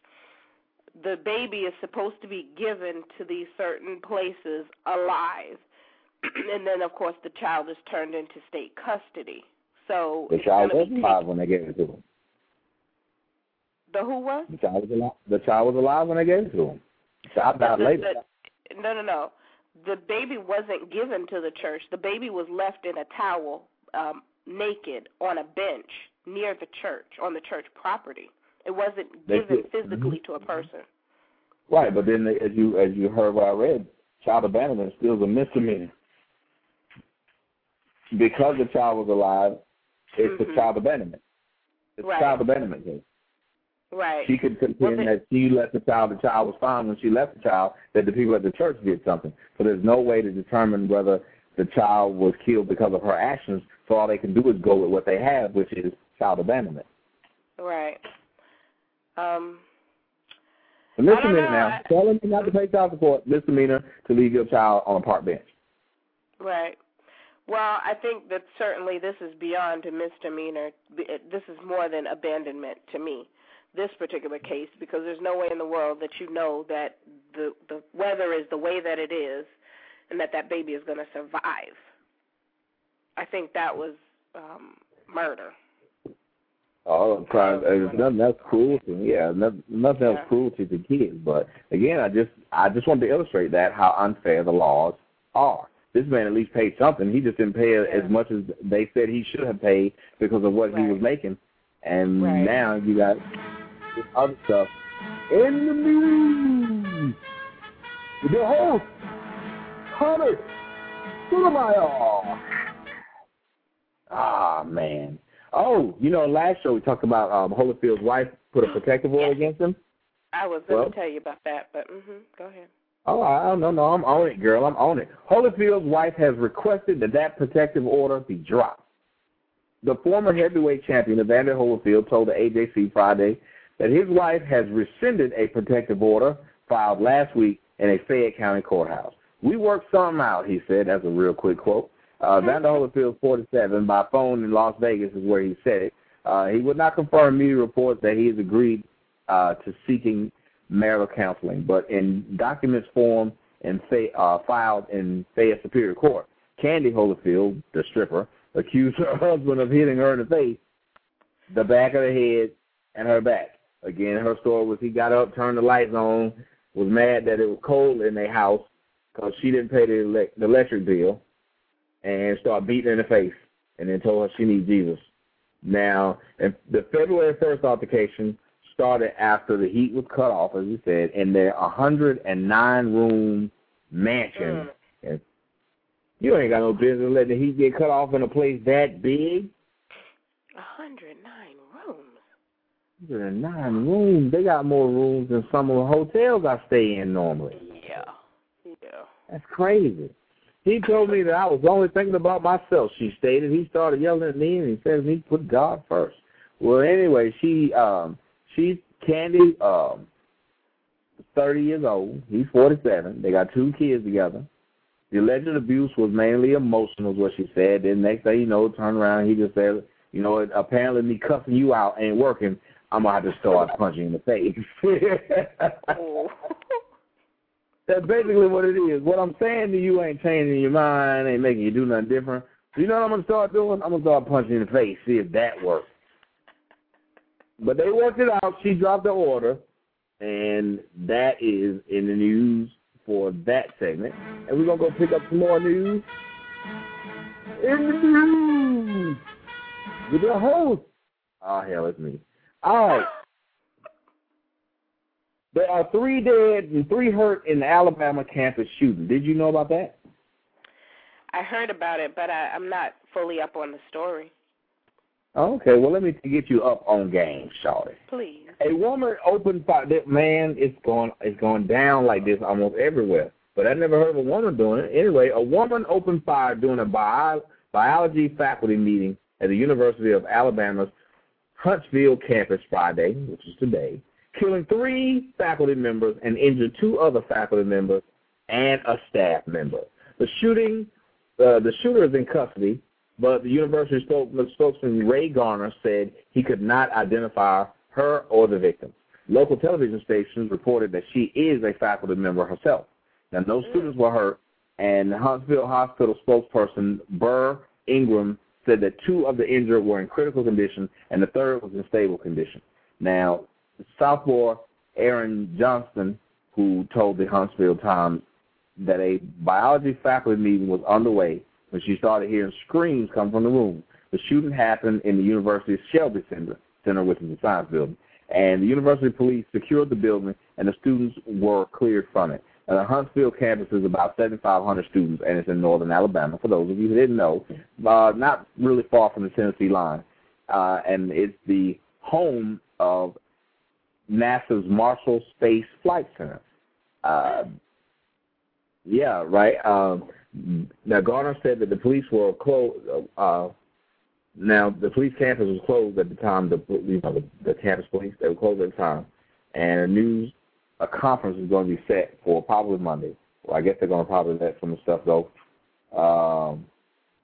The baby is supposed to be given to these certain places alive. and then of course the child is turned into state custody. So The child was alive when they gave it to him. the who was? The child was alive. The child was alive when they gave it to him. The child died later. the- no, no, no. The baby wasn't given to the church. The baby was left in a towel, um, naked, on a bench near the church, on the church property. It wasn't They given did- physically to a person. Right, but then as you as you heard what I read, child abandonment still is a misdemeanor. Because the child was alive, it's Mhm. a child abandonment. It's Right. a child abandonment case. Right. She could contend Well, that she left the child, the child was fine when she left the child, that the people at the church did something. So there's no way to determine whether the child was killed because of her actions. So all they can do is go with what they have, which is child abandonment. Right. Um. Misdemeanor now. Telling you not to pay child support, misdemeanor to leave your child on a park bench. Right. Well, I think that certainly this is beyond a misdemeanor. This is more than abandonment to me. This particular case, because there's no way in the world that you know that the the weather is the way that it is, and that that baby is going to survive. I think that was um murder. Oh, I'm trying. There's nothing else cruelty. Yeah, nothing, nothing else Yeah. cruelty to kids. But again, I just, I just wanted to illustrate that how unfair the laws are. This man at least paid something. He just didn't pay as much as they said he should have paid because of what he was making. And Right. now you got this other stuff in the news. The host, Hunter Sotomayor. Ah, man. Oh, you know, last show we talked about um, Holyfield's wife put a protective order against him. I was going Well- to tell you about that, but mhm, go ahead. Oh, I don't know. No, I'm on it, girl. I'm on it. Holyfield's wife has requested that that protective order be dropped. The former heavyweight champion, Evander Holyfield, told the AJC Friday that his wife has rescinded a protective order filed last week in a Fayette County courthouse. We worked something out, he said. That's a real quick quote. Uh, Evander Holyfield, 47, by phone in Las Vegas is where he said it. Uh, he would not confirm media reports that he has agreed uh, to seeking marital counseling, but in documents formed and uh, filed in Fayette Superior Court, Candy Holyfield, the stripper, accused her husband of hitting her in the face, the back of the head, and her back. Again, her story was he got up, turned the lights on, was mad that it was cold in their house because she didn't pay the, the electric bill, and started beating her in the face, and then told her she needs Jesus. Now, and the February 1st altercation started after the heat was cut off, as we said, in their 109 room mansion. Mm. And you ain't got no business letting the heat get cut off in a place that big. 109 rooms. 109 rooms. They got more rooms than some of the hotels I stay in normally. Yeah. Yeah. That's crazy. He told me that I was only thinking about myself, she stated. He started yelling at me and he says he put God first. Well, anyway, she um she's Candy um thirty years old. He's forty seven. They got two kids together. The alleged abuse was mainly emotional, is what she said. Then next day, you know, turn around, he just said, you know, apparently me cussing you out ain't working. I'm gonna have to start punching in the face. That's basically what it is. What I'm saying to you ain't changing your mind, ain't making you do nothing different. You know what I'm gonna start doing? I'm gonna start punching in the face, see if that works. But they worked it out. She dropped the order, and that is in the news for that segment. And we're gonna go pick up some more news in the news with your host. Oh hell, it's me. All right. There uh, are three dead and three hurt in the Alabama campus shooting. Did you know about that? I heard about it, but I, I'm not fully up on the story. Okay, well, let me get you up on game, Shawty. Please. A woman opened fire. That Man, it's going it's going down like this almost everywhere. But I never heard of a woman doing it. Anyway, a woman opened fire during a bio, biology faculty meeting at the University of Alabama's Huntsville campus Friday, which is today, killing three faculty members and injured two other faculty members and a staff member. The shooting, uh, the shooter is in custody but the university spokesman Ray Garner said he could not identify her or the victim. Local television stations reported that she is a faculty member herself. Now, no students were hurt, and Huntsville Hospital spokesperson Burr Ingram said that two of the injured were in critical condition and the third was in stable condition. Now, sophomore Aaron Johnston, who told the Huntsville Times that a biology faculty meeting was underway when she started hearing screams come from the room. The shooting happened in the university's Shelby Center, Center which is the science building. And the university police secured the building, and the students were cleared from it. Now, the Huntsville campus is about 7,500 students, and it's in northern Alabama. For those of you who didn't know, uh, not really far from the Tennessee line, uh, and it's the home of NASA's Marshall Space Flight Center. Uh, yeah, right. Um, now, Garner said that the police were closed. Uh, now, the police campus was closed at the time. The you know the, the campus police they were closed at the time, and a news a conference is going to be set for probably Monday. Well, I guess they're going to probably let some stuff go. Um,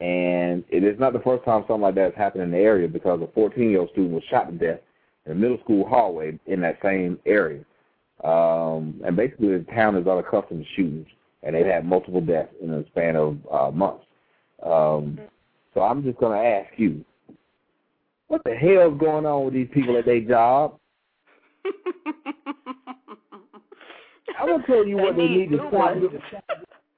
and it is not the first time something like that has happened in the area because a 14-year-old student was shot to death a middle school hallway in that same area. Um, and basically, the town is unaccustomed to shootings and they've had multiple deaths in the span of uh, months. Um, so I'm just going to ask you, what the hell is going on with these people at their job? I'm gonna tell you what they, they need, to stop.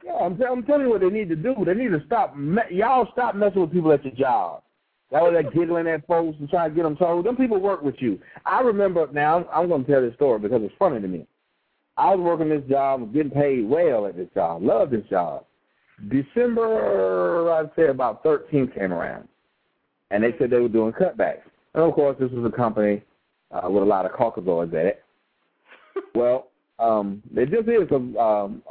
Yeah, I'm, I'm telling you what they need to do. They need to stop. Y'all stop messing with people at your job. That was that giggling at folks and trying to get them told. Them people work with you. I remember. Now I'm going to tell this story because it's funny to me. I was working this job, getting paid well at this job, loved this job. December, I'd say about 13 came around, and they said they were doing cutbacks. And of course, this was a company uh, with a lot of Caucasoids at it. well, um, it just is. Um,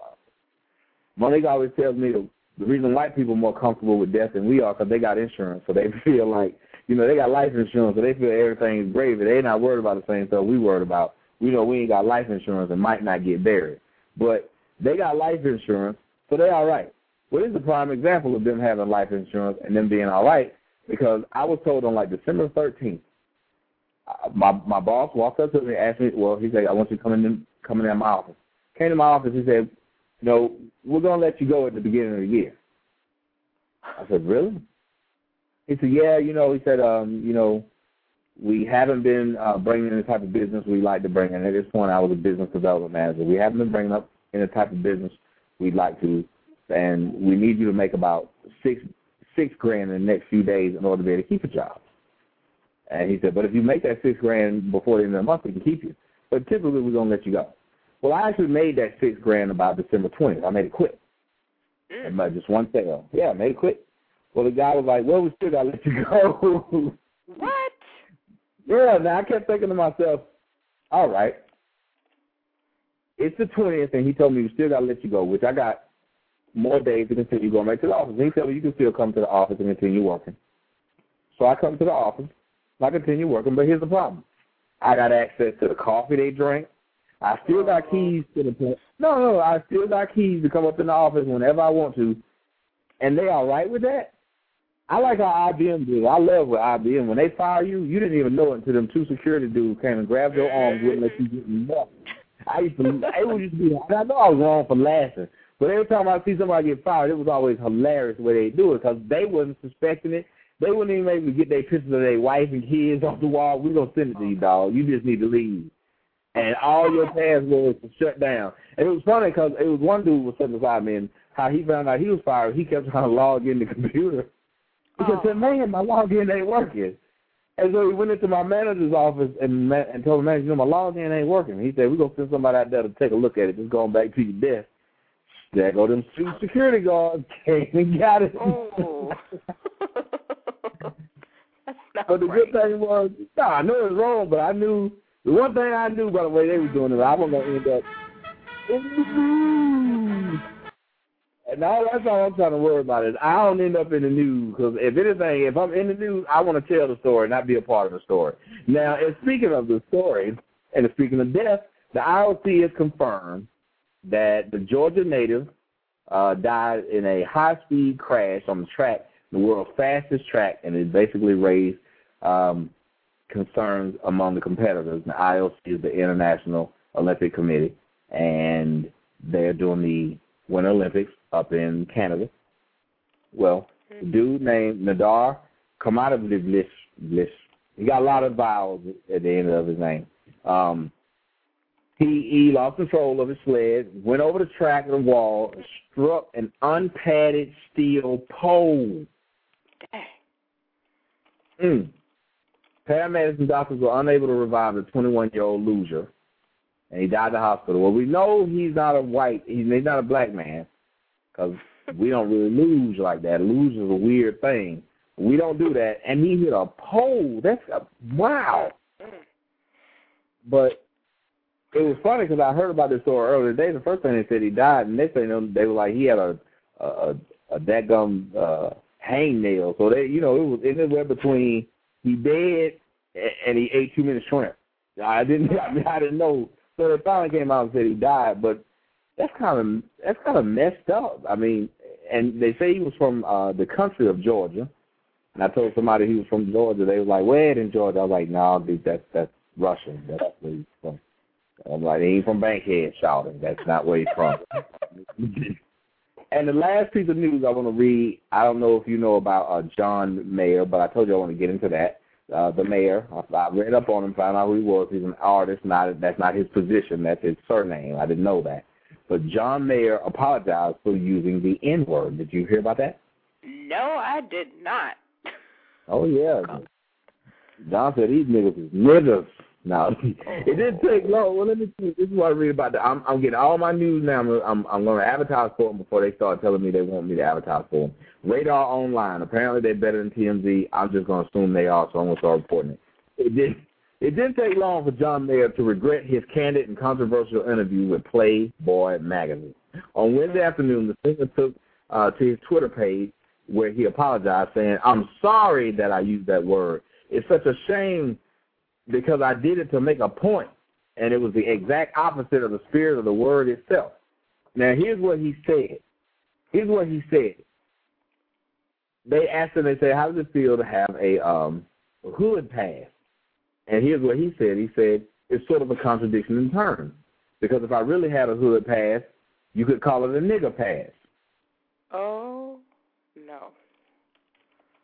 Monique always tells me the, the reason white people are more comfortable with death than we are because they got insurance, so they feel like you know they got life insurance, so they feel everything's gravy. They're not worried about the same stuff we worried about we know we ain't got life insurance and might not get buried. But they got life insurance, so they're all right. Well, this is a prime example of them having life insurance and them being all right because I was told on like December 13th, uh, my my boss walked up to me and asked me, well, he said, I want you to come in coming in my office. Came to my office. He said, "You know, we're gonna let you go at the beginning of the year." I said, "Really?" He said, "Yeah, you know." He said, um, "You know, we haven't been uh, bringing in the type of business we like to bring in. At this point, I was a business development manager. We haven't been bringing up in the type of business we'd like to, and we need you to make about six six grand in the next few days in order to be able to keep a job." And he said, "But if you make that six grand before the end of the month, we can keep you. But typically, we're gonna let you go." Well, I actually made that six grand about December twentieth. I made it quick. Mm. Just one sale. Yeah, I made it quick. Well, the guy was like, "Well, we still gotta let you go." what? Yeah. Now I kept thinking to myself, "All right, it's the twentieth, and he told me we still gotta let you go, which I got more days to continue going back to the office. And he said, "Well, you can still come to the office and continue working." So I come to the office. I continue working, but here's the problem: I got access to the coffee they drink. I still got keys to the place. No, no, I still got keys to come up in the office whenever I want to, and they all right with that. I like how IBM did. I love what IBM. When they fire you, you didn't even know it until them two security dudes came and grabbed your arms, wouldn't let you get in I used to. It would just be. I know I was wrong for laughing, but every time I see somebody get fired, it was always hilarious the way they do it because they wasn't suspecting it. They wouldn't even able to get their pictures of their wife and kids off the wall. We gonna send it to you, dog. You just need to leave and all your passwords were shut down. And it was funny because it was one dude was sitting beside me, and how he found out he was fired, he kept trying to log in the computer. He oh. said, "Man, my login ain't working." And so he went into my manager's office and and told the manager, "You know, my login ain't working." He said, "We're gonna send somebody out there to take a look at it. Just going back to your desk." There go them two oh. security guards came and got it. Oh. That's not but the good thing was, no, I knew it was wrong, but I knew the one thing I knew by the way they were doing it, I wasn't gonna end up in the news. And all that's all I'm trying to worry about is I don't end up in the news because if anything, if I'm in the news, I want to tell the story, not be a part of the story. Now, and speaking of the story, and speaking of death, the IOC has confirmed that the Georgia native uh, died in a high-speed crash on the track, the world's fastest track, and it basically raised um, concerns among the competitors. The IOC is the International Olympic Committee, and they're doing the Winter Olympics up in Canada. Well, a dude named Nadar Kamatovlich, he got a lot of vowels at the end of his name. Um, he, he lost control of his sled, went over the track of the wall, struck an unpadded steel pole. Mm. Paramedics and doctors were unable to revive the 21-year-old luger, and he died in the hospital. Well, we know he's not a white, he's, he's not a black man, because we don't really luge like that. Luge is a weird thing. We don't do that. And he hit a pole. That's a, wow. But it was funny because I heard about this story earlier today. The first thing they said he died, and they said they were like he had a a, a a dadgum uh, hangnail. So they, you know, it was anywhere between he dead and he ate too many shrimp. I didn't I, mean, I didn't know. So they finally came out and said he died, but that's kind of that's kind of messed up. I mean, and they say he was from uh the country of Georgia. And I told somebody he was from Georgia. They was like, "Where in Georgia?" I was like, "No, dude, that's that's Russian. That's where he's from." I'm like, "He ain't from Bankhead, shouting. That's not where he's from." And the last piece of news I want to read, I don't know if you know about uh, John Mayer, but I told you I want to get into that. Uh, the mayor, I, I read up on him, found out who he was. He's an artist. Not that's not his position. That's his surname. I didn't know that. But John Mayer apologized for using the N word. Did you hear about that? No, I did not. Oh yeah. John said these niggas is niggas. No, it didn't take long. Well, let me see. This is what I read about. The, I'm, I'm getting all my news now. I'm, I'm, I'm going to advertise for them before they start telling me they want me to advertise for them. Radar Online. Apparently, they're better than TMZ. I'm just going to assume they are, so I'm going to start reporting it. It did. It didn't take long for John Mayer to regret his candid and controversial interview with Playboy magazine. On Wednesday afternoon, the singer took uh, to his Twitter page where he apologized, saying, "I'm sorry that I used that word. It's such a shame." Because I did it to make a point, and it was the exact opposite of the spirit of the word itself. Now, here's what he said. Here's what he said. They asked him, they said, how does it feel to have a um, hood pass? And here's what he said. He said, it's sort of a contradiction in terms. Because if I really had a hood pass, you could call it a nigger pass. Oh.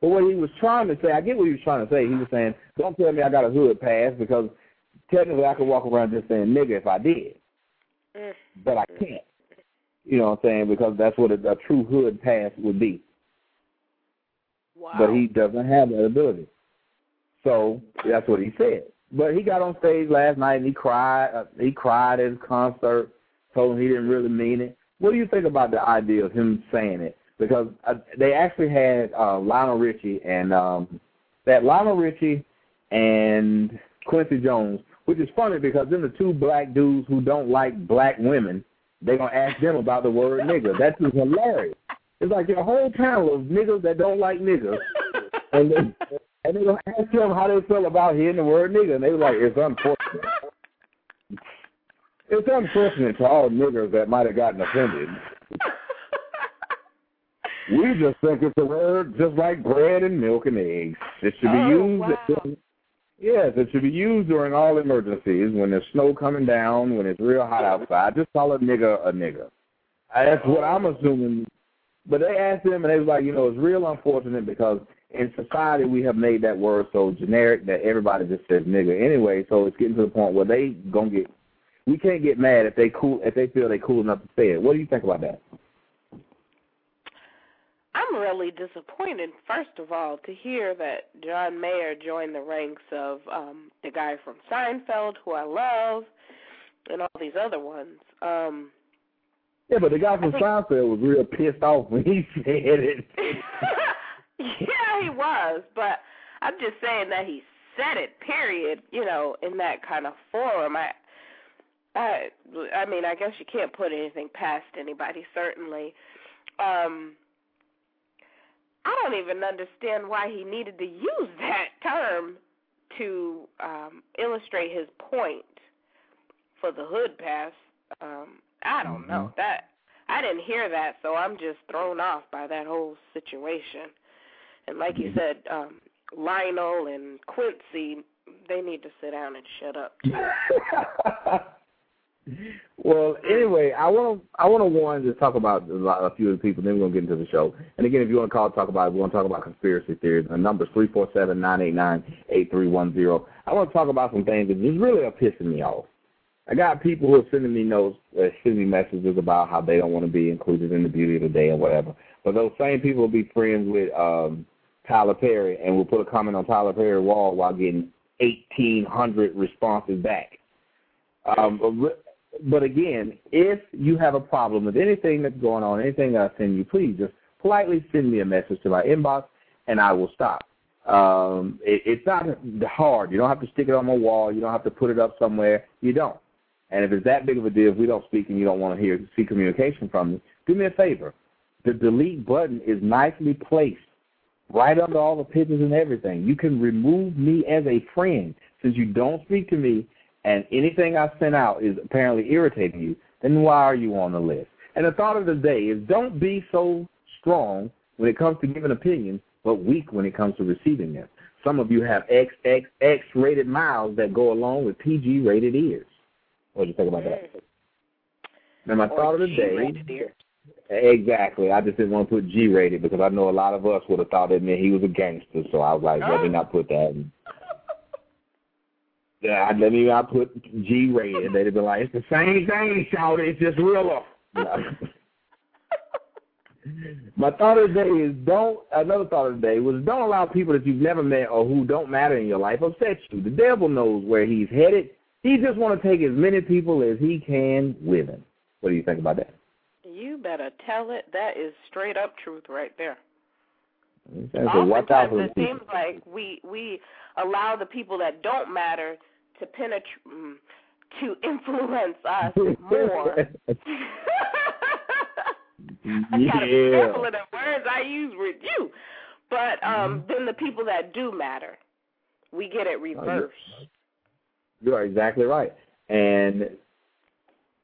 But what he was trying to say, I get what he was trying to say. He was saying, "Don't tell me I got a hood pass because technically I could walk around just saying nigger if I did, Mm. but I can't." You know what I'm saying? Because that's what a, a true hood pass would be. Wow. But he doesn't have that ability. So that's what he said. But he got on stage last night and he cried. Uh, he cried at his concert. Told him he didn't really mean it. What do you think about the idea of him saying it? Because uh, they actually had uh, Lionel Richie and um, that Lionel Richie and Quincy Jones, which is funny because then the two black dudes who don't like black women, they're gonna ask them about the word nigger. That's just hilarious. It's like a whole panel of niggas that don't like niggas, and they, and they gonna ask them how they feel about hearing the word nigger, and they were like, it's unfortunate. It's unfortunate to all niggers that might have gotten offended. We just think it's a word just like bread and milk and eggs. It should be Oh, used. wow. Yes, it should be used during all emergencies when there's snow coming down, when it's real hot outside. Just call a nigger a nigger. Uh, That's what I'm assuming. But they asked him, and they was like, you know, it's real unfortunate because in society we have made that word so generic that everybody just says nigger anyway. So it's getting to the point where they gonna get. We can't get mad if they cool if they feel they cool enough to say it. What do you think about that? I'm really disappointed, first of all, to hear that John Mayer joined the ranks of um the guy from Seinfeld, who I love, and all these other ones. Um Yeah, but the guy from think- Seinfeld was real pissed off when he said it. yeah, he was, but I'm just saying that he said it. Period. You know, in that kind of forum. I, I, I mean, I guess you can't put anything past anybody. Certainly. Um, I don't even understand why he needed to use that term to um, illustrate his point for the hood pass. Um, I don't know that. I didn't hear that, so I'm just thrown off by that whole situation. And like you said, um, Lionel and Quincy, they need to sit down and shut up. Well, anyway, I want to I want to warn to talk about a, lot, a few of the people. Then we're gonna get into the show. And again, if you want to call, talk about it. We want to talk about conspiracy theories. The number three four seven nine eight nine eight three one zero. I want to talk about some things that just really are pissing me off. I got people who are sending me notes, uh, sending me messages about how they don't want to be included in the beauty of the day and whatever. But those same people will be friends with um, Tyler Perry and will put a comment on Tyler Perry's wall while getting eighteen hundred responses back. Um, but- again, if you have a problem with anything that's going on, anything I send you, please just politely send me a message to my inbox, and I will stop. Um, it, it's not hard. You don't have to stick it on my wall. You don't have to put it up somewhere. You don't. And if it's that big of a deal, if we don't speak and you don't want to hear see communication from me, do me a favor. The delete button is nicely placed right under all the pictures and everything. You can remove me as a friend since you don't speak to me and anything I sent out is apparently irritating you. Then why are you on the list? And the thought of the day is don't be so strong when it comes to giving opinions, but weak when it comes to receiving them. Some of you have XXX rated mouths that go along with PG rated ears. What do you think about that? And my thought of the day. Exactly. I just didn't want to put G rated because I know a lot of us would have thought that meant he was a gangster. So I was like, let me not put that. In. Yeah, I- let me not put G rated. They'd be like, it's the same thing, shout It's just realer. My thought of the day is don't. Another thought of the day was don't allow people that you've never met or who don't matter in your life upset you. The devil knows where he's headed. He just want to take as many people as he can with him. What do you think about that? You better tell it. That is straight up truth right there. Oftentimes it seems like we we allow the people that don't matter to penetrate mm, to influence us more. I be yeah. of the words I use with you. But um then the people that do matter, we get it reversed. You are exactly right. And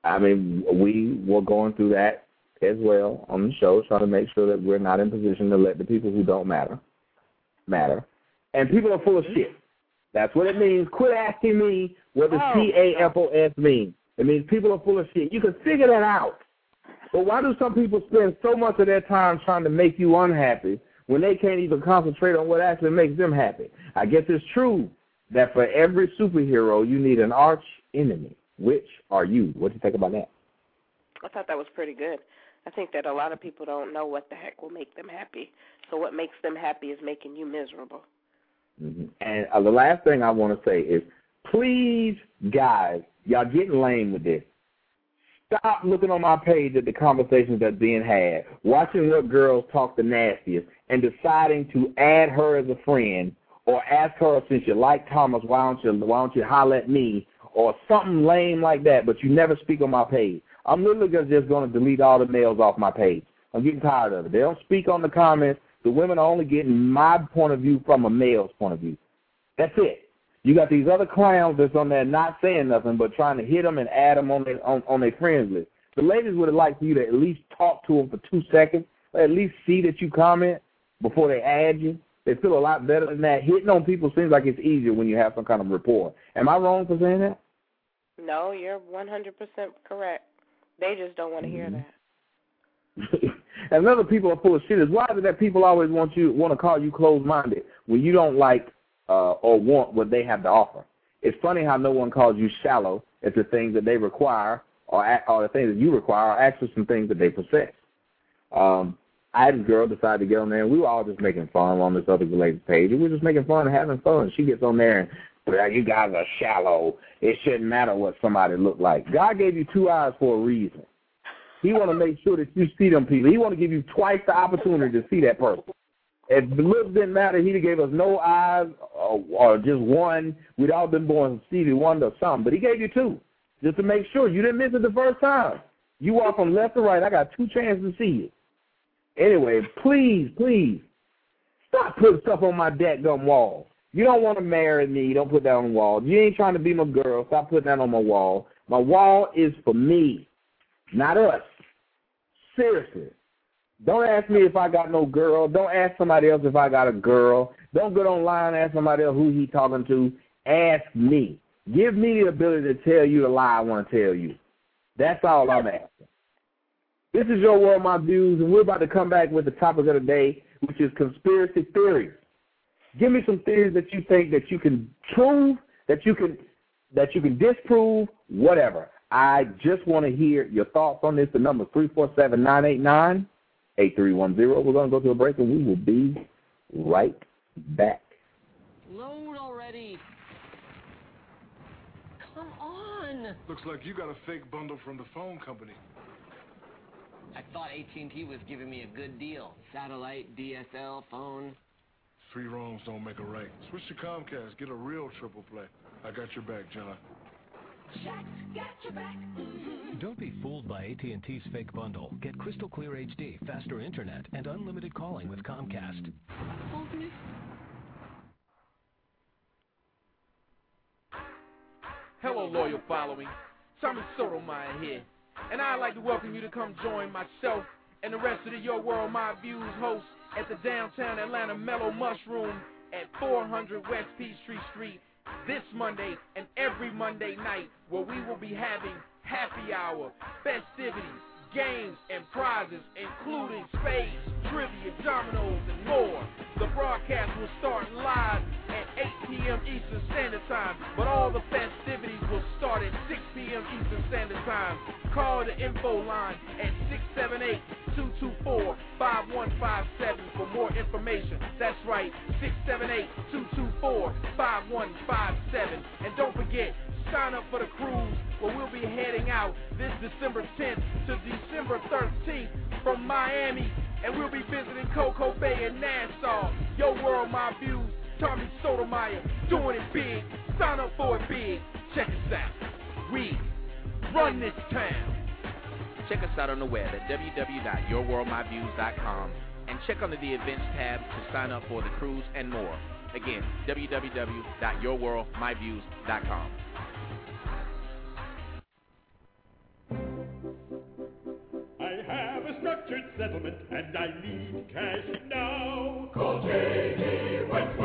I mean, we were going through that as well on the show, trying to make sure that we're not in position to let the people who don't matter matter. And people are full of shit. That's what it means. Quit asking me what the Oh. C A F O S means. It means people are full of shit. You can figure that out. But why do some people spend so much of their time trying to make you unhappy when they can't even concentrate on what actually makes them happy? I guess it's true that for every superhero, you need an arch enemy. Which are you? What do you think about that? I thought that was pretty good. I think that a lot of people don't know what the heck will make them happy. So what makes them happy is making you miserable. Mm-hmm. And uh, the last thing I want to say is, please, guys, y'all getting lame with this. Stop looking on my page at the conversations that's being had, watching what girls talk the nastiest, and deciding to add her as a friend or ask her since you like Thomas, why don't you why don't you holler at me or something lame like that, but you never speak on my page. I'm literally just going to delete all the males off my page. I'm getting tired of it. They don't speak on the comments. The women are only getting my point of view from a male's point of view. That's it. You got these other clowns that's on there not saying nothing but trying to hit them and add them on their on, on their friends list. The ladies would have liked for you to at least talk to them for two seconds, or at least see that you comment before they add you. They feel a lot better than that. Hitting on people seems like it's easier when you have some kind of rapport. Am I wrong for saying that? No, you're 100% correct. They just don't want to hear mm-hmm. that. and other people are full of shit is why is it that people always want you want to call you closed minded when you don't like uh, or want what they have to offer. It's funny how no one calls you shallow if the things that they require or, or the things that you require are actually some things that they possess. Um, I had a girl decide to get on there, and we were all just making fun on this other related page. And we were just making fun and having fun. She gets on there and well, you guys are shallow. It shouldn't matter what somebody look like. God gave you two eyes for a reason. He want to make sure that you see them people. He want to give you twice the opportunity to see that person. If looks didn't matter, he gave us no eyes or, or just one. We'd all been born Stevie Wonder or something. But he gave you two just to make sure you didn't miss it the first time. You walk from left to right. I got two chances to see it. Anyway, please, please, stop putting stuff on my deck gum wall. You don't want to marry me. Don't put that on the wall. You ain't trying to be my girl. Stop putting that on my wall. My wall is for me, not us. Seriously. Don't ask me if I got no girl. Don't ask somebody else if I got a girl. Don't go online and ask somebody else who he talking to. Ask me. Give me the ability to tell you the lie I want to tell you. That's all I'm asking. This is Your World, My Views, and we're about to come back with the topic of the day, which is conspiracy theories. Give me some theories that you think that you can prove, that you can that you can disprove, whatever. I just want to hear your thoughts on this. The number is three four seven nine eight nine eight three one zero. We're going to go to a break, and we will be right back. Load already. Come on. Looks like you got a fake bundle from the phone company. I thought AT&T was giving me a good deal. Satellite, DSL, phone. Three wrongs don't make a right. Switch to Comcast. Get a real triple play. I got your back, John. Don't be fooled by AT&T's fake bundle. Get crystal clear HD, faster internet, and unlimited calling with Comcast. Hello, loyal following. Tommy Sotomayor here, and I'd like to welcome you to come join myself and the rest of the Your World My Views hosts at the downtown Atlanta Mellow Mushroom at 400 West Peachtree Street this Monday and every Monday night where we will be having happy hour, festivities, games, and prizes, including spades, trivia, dominoes, and more. The broadcast will start live 8 p.m. Eastern Standard Time, but all the festivities will start at 6 p.m. Eastern Standard Time. Call the info line at 678 224 5157 for more information. That's right, 678 224 5157. And don't forget, sign up for the cruise where we'll be heading out this December 10th to December 13th from Miami. And we'll be visiting CocoCay and Nassau. Your world, my views. Tommy Sotomayor, doing it big. Sign up for it big. Check us out. We run this town. Check us out on the web at www.yourworldmyviews.com and check under the events tab to sign up for the cruise and more. Again, www.yourworldmyviews.com. I have a structured settlement and I need cash now. Call J.G.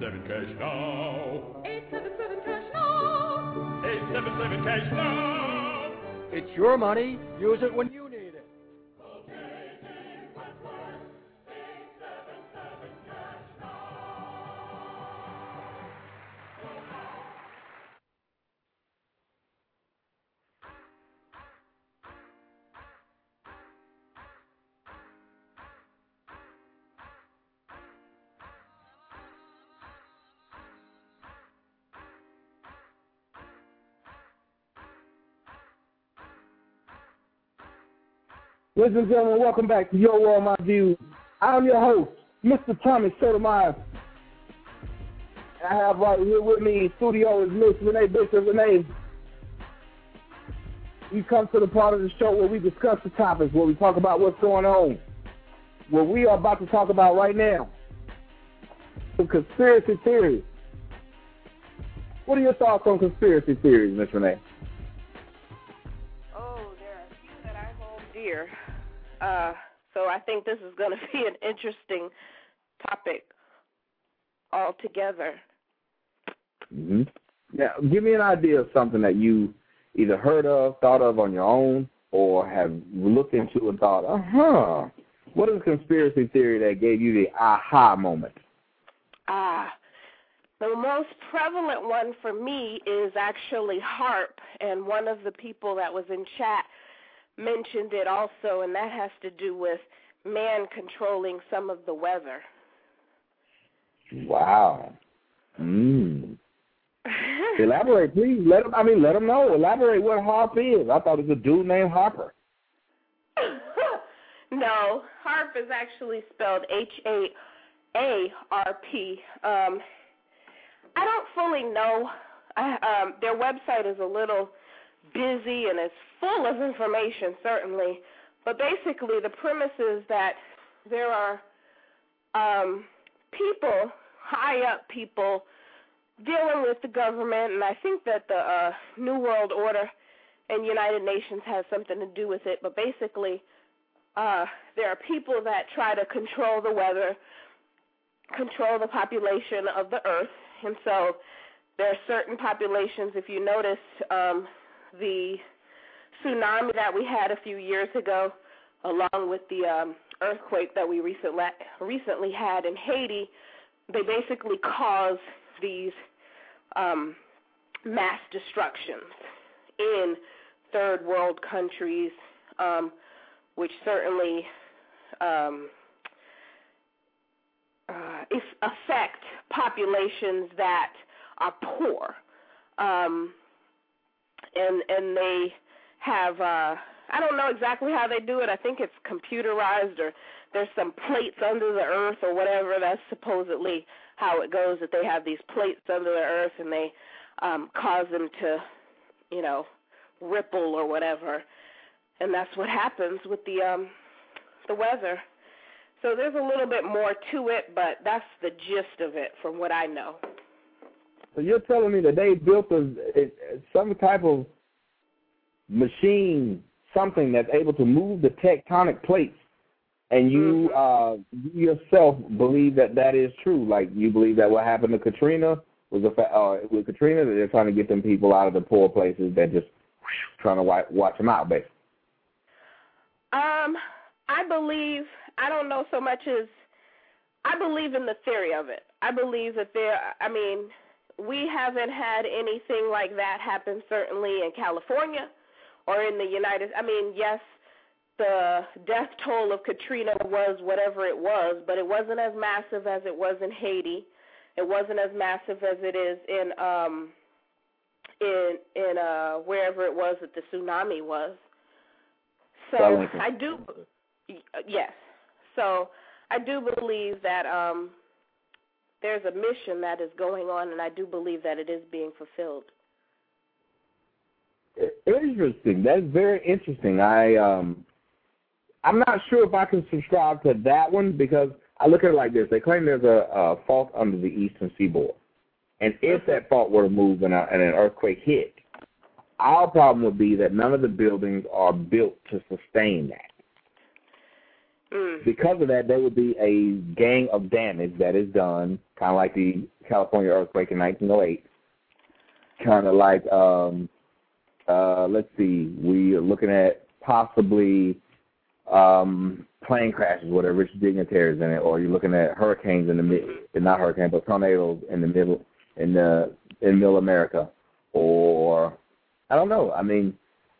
877 cash now. 877 cash now. 877 cash now. It's your money. Use it when you Ladies and gentlemen, welcome back to Your World, My Views. I'm your host, Mr. Thomas Sotomayor. I have right here with me studio is Miss Renee Bishop. Renee, we come to the part of the show where we discuss the topics, where we talk about what's going on. What we are about to talk about right now, some conspiracy theories. What are your thoughts on conspiracy theories, Miss Renee? Oh, there are a few that I hold dear. Uh, so I think this is going to be an interesting topic altogether. Mm-hmm. Now, give me an idea of something that you either heard of, thought of on your own, or have looked into and thought, uh huh. What is a conspiracy theory that gave you the aha moment? Ah, the most prevalent one for me is actually HAARP, and one of the people that was in chat mentioned it also, and that has to do with man controlling some of the weather. Wow. Mm. Elaborate, please. Let them. I mean, let them know. Elaborate what HAARP is. I thought it was a dude named Harper. no, HAARP is actually spelled H A A R P. Um, I don't fully know. I, um, their website is a little busy and it's full of information, certainly. But basically, the premise is that there are um, people, high up people, dealing with the government, and I think that the uh, New World Order and United Nations has something to do with it. But basically, uh, there are people that try to control the weather, control the population of the Earth, and so there are certain populations. If you notice, um, the tsunami that we had a few years ago, along with the um, earthquake that we recently recently had in Haiti, they basically caused these um, mass destructions in third world countries, um, which certainly um, uh, affect populations that are poor, um, and and they have uh, I don't know exactly how they do it. I think it's computerized or there's some plates under the earth or whatever. That's supposedly how it goes. That they have these plates under the earth and they um, cause them to, you know, ripple or whatever, and that's what happens with the um, the weather. So there's a little bit more to it, but that's the gist of it from what I know. So you're telling me that they built a, a some type of machine, something that's able to move the tectonic plates, and you Mm-hmm. uh, yourself believe that that is true. Like you believe that what happened to Katrina was a fa- uh, with Katrina that they're trying to get them people out of the poor places that just trying to watch, watch them out, basically. Um, I believe I don't know so much as I believe in the theory of it. I believe that there. I mean, we haven't had anything like that happen certainly in California or in the United. I mean, yes, the death toll of Katrina was whatever it was, but it wasn't as massive as it was in Haiti. It wasn't as massive as it is in um in in uh wherever it was that the tsunami was. So I do yes. So I do believe that um there's a mission that is going on and I do believe that it is being fulfilled. Interesting. That's very interesting. I um, I'm not sure if I can subscribe to that one because I look at it like this: they claim there's a, a fault under the eastern seaboard, and if that fault were to move and, a, and an earthquake hit, our problem would be that none of the buildings are built to sustain that. Mm. Because of that, there would be a gang of damage that is done, kind of like the California earthquake in 1908. Kind of like, um, uh, let's see, we are looking at possibly um, plane crashes with a rich dignitaries in it, or you're looking at hurricanes in the mid, not hurricanes, but tornadoes in the middle, in the in Middle America, or I don't know. I mean,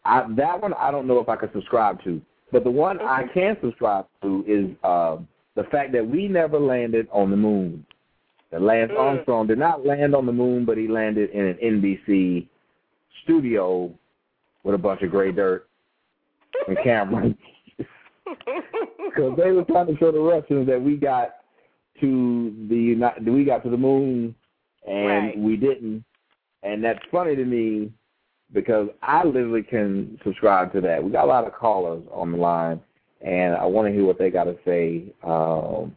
I, that one I don't know if I could subscribe to. But the one I can subscribe to is uh, the fact that we never landed on the moon. That Lance Armstrong did not land on the moon, but he landed in an NBC studio with a bunch of gray dirt and cameras. Because they were trying to show the Russians that we got to the United, we got to the moon and Right. we didn't, and that's funny to me because I literally can subscribe to that. We got a lot of callers on the line, and I want to hear what they got to say. Um,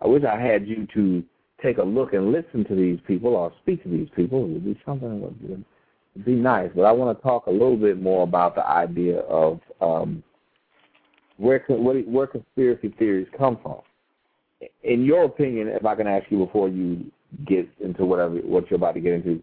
I wish I had you to take a look and listen to these people or speak to these people. It would be something that would be nice. But I want to talk a little bit more about the idea of um, where where, where conspiracy theories come from. In your opinion, if I can ask you before you get into whatever what you're about to get into,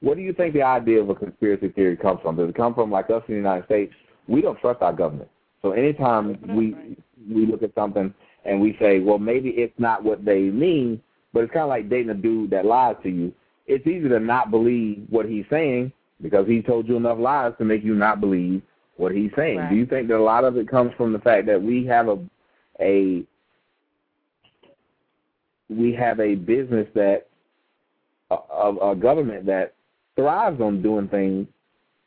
what do you think the idea of a conspiracy theory comes from? Does it come from like us in the United States? We don't trust our government. So anytime we we look at something and we say, well, maybe it's not what they mean, but it's kind of like dating a dude that lies to you. It's easy to not believe what he's saying because he told you enough lies to make you not believe what he's saying. Do you think that a lot of it comes from the fact that we have a a we have a business that a, a, a government that thrives on doing things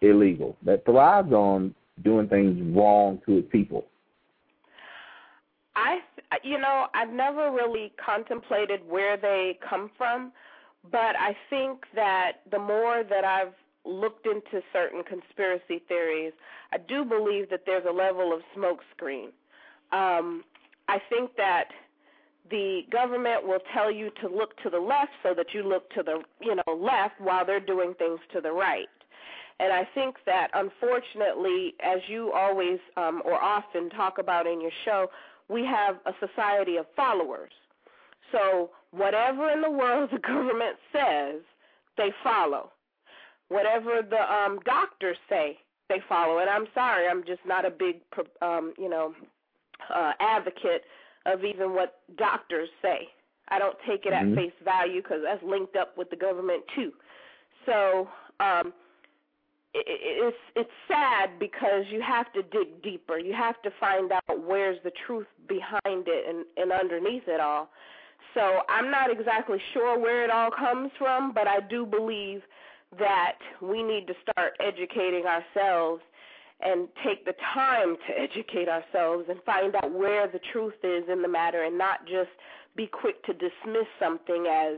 illegal, that thrives on doing things wrong to its people. I, you know, I've never really contemplated where they come from, but I think that the more that I've looked into certain conspiracy theories, I do believe that there's a level of smokescreen. Um, I think that the government will tell you to look to the left so that you look to the you know left while they're doing things to the right. And I think that unfortunately, as you always um, or often talk about in your show, we have a society of followers. So whatever in the world the government says, they follow. Whatever the um, doctors say, they follow. And I'm sorry, I'm just not a big, pro- um, you know, uh, advocate of even what doctors say. I don't take it Mhm. at face value because that's linked up with the government too. So um, it, it- it's it's sad because you have to dig deeper. You have to find out where's the truth behind it and, and underneath it all. So I'm not exactly sure where it all comes from, but I do believe that we need to start educating ourselves and take the time to educate ourselves and find out where the truth is in the matter and not just be quick to dismiss something as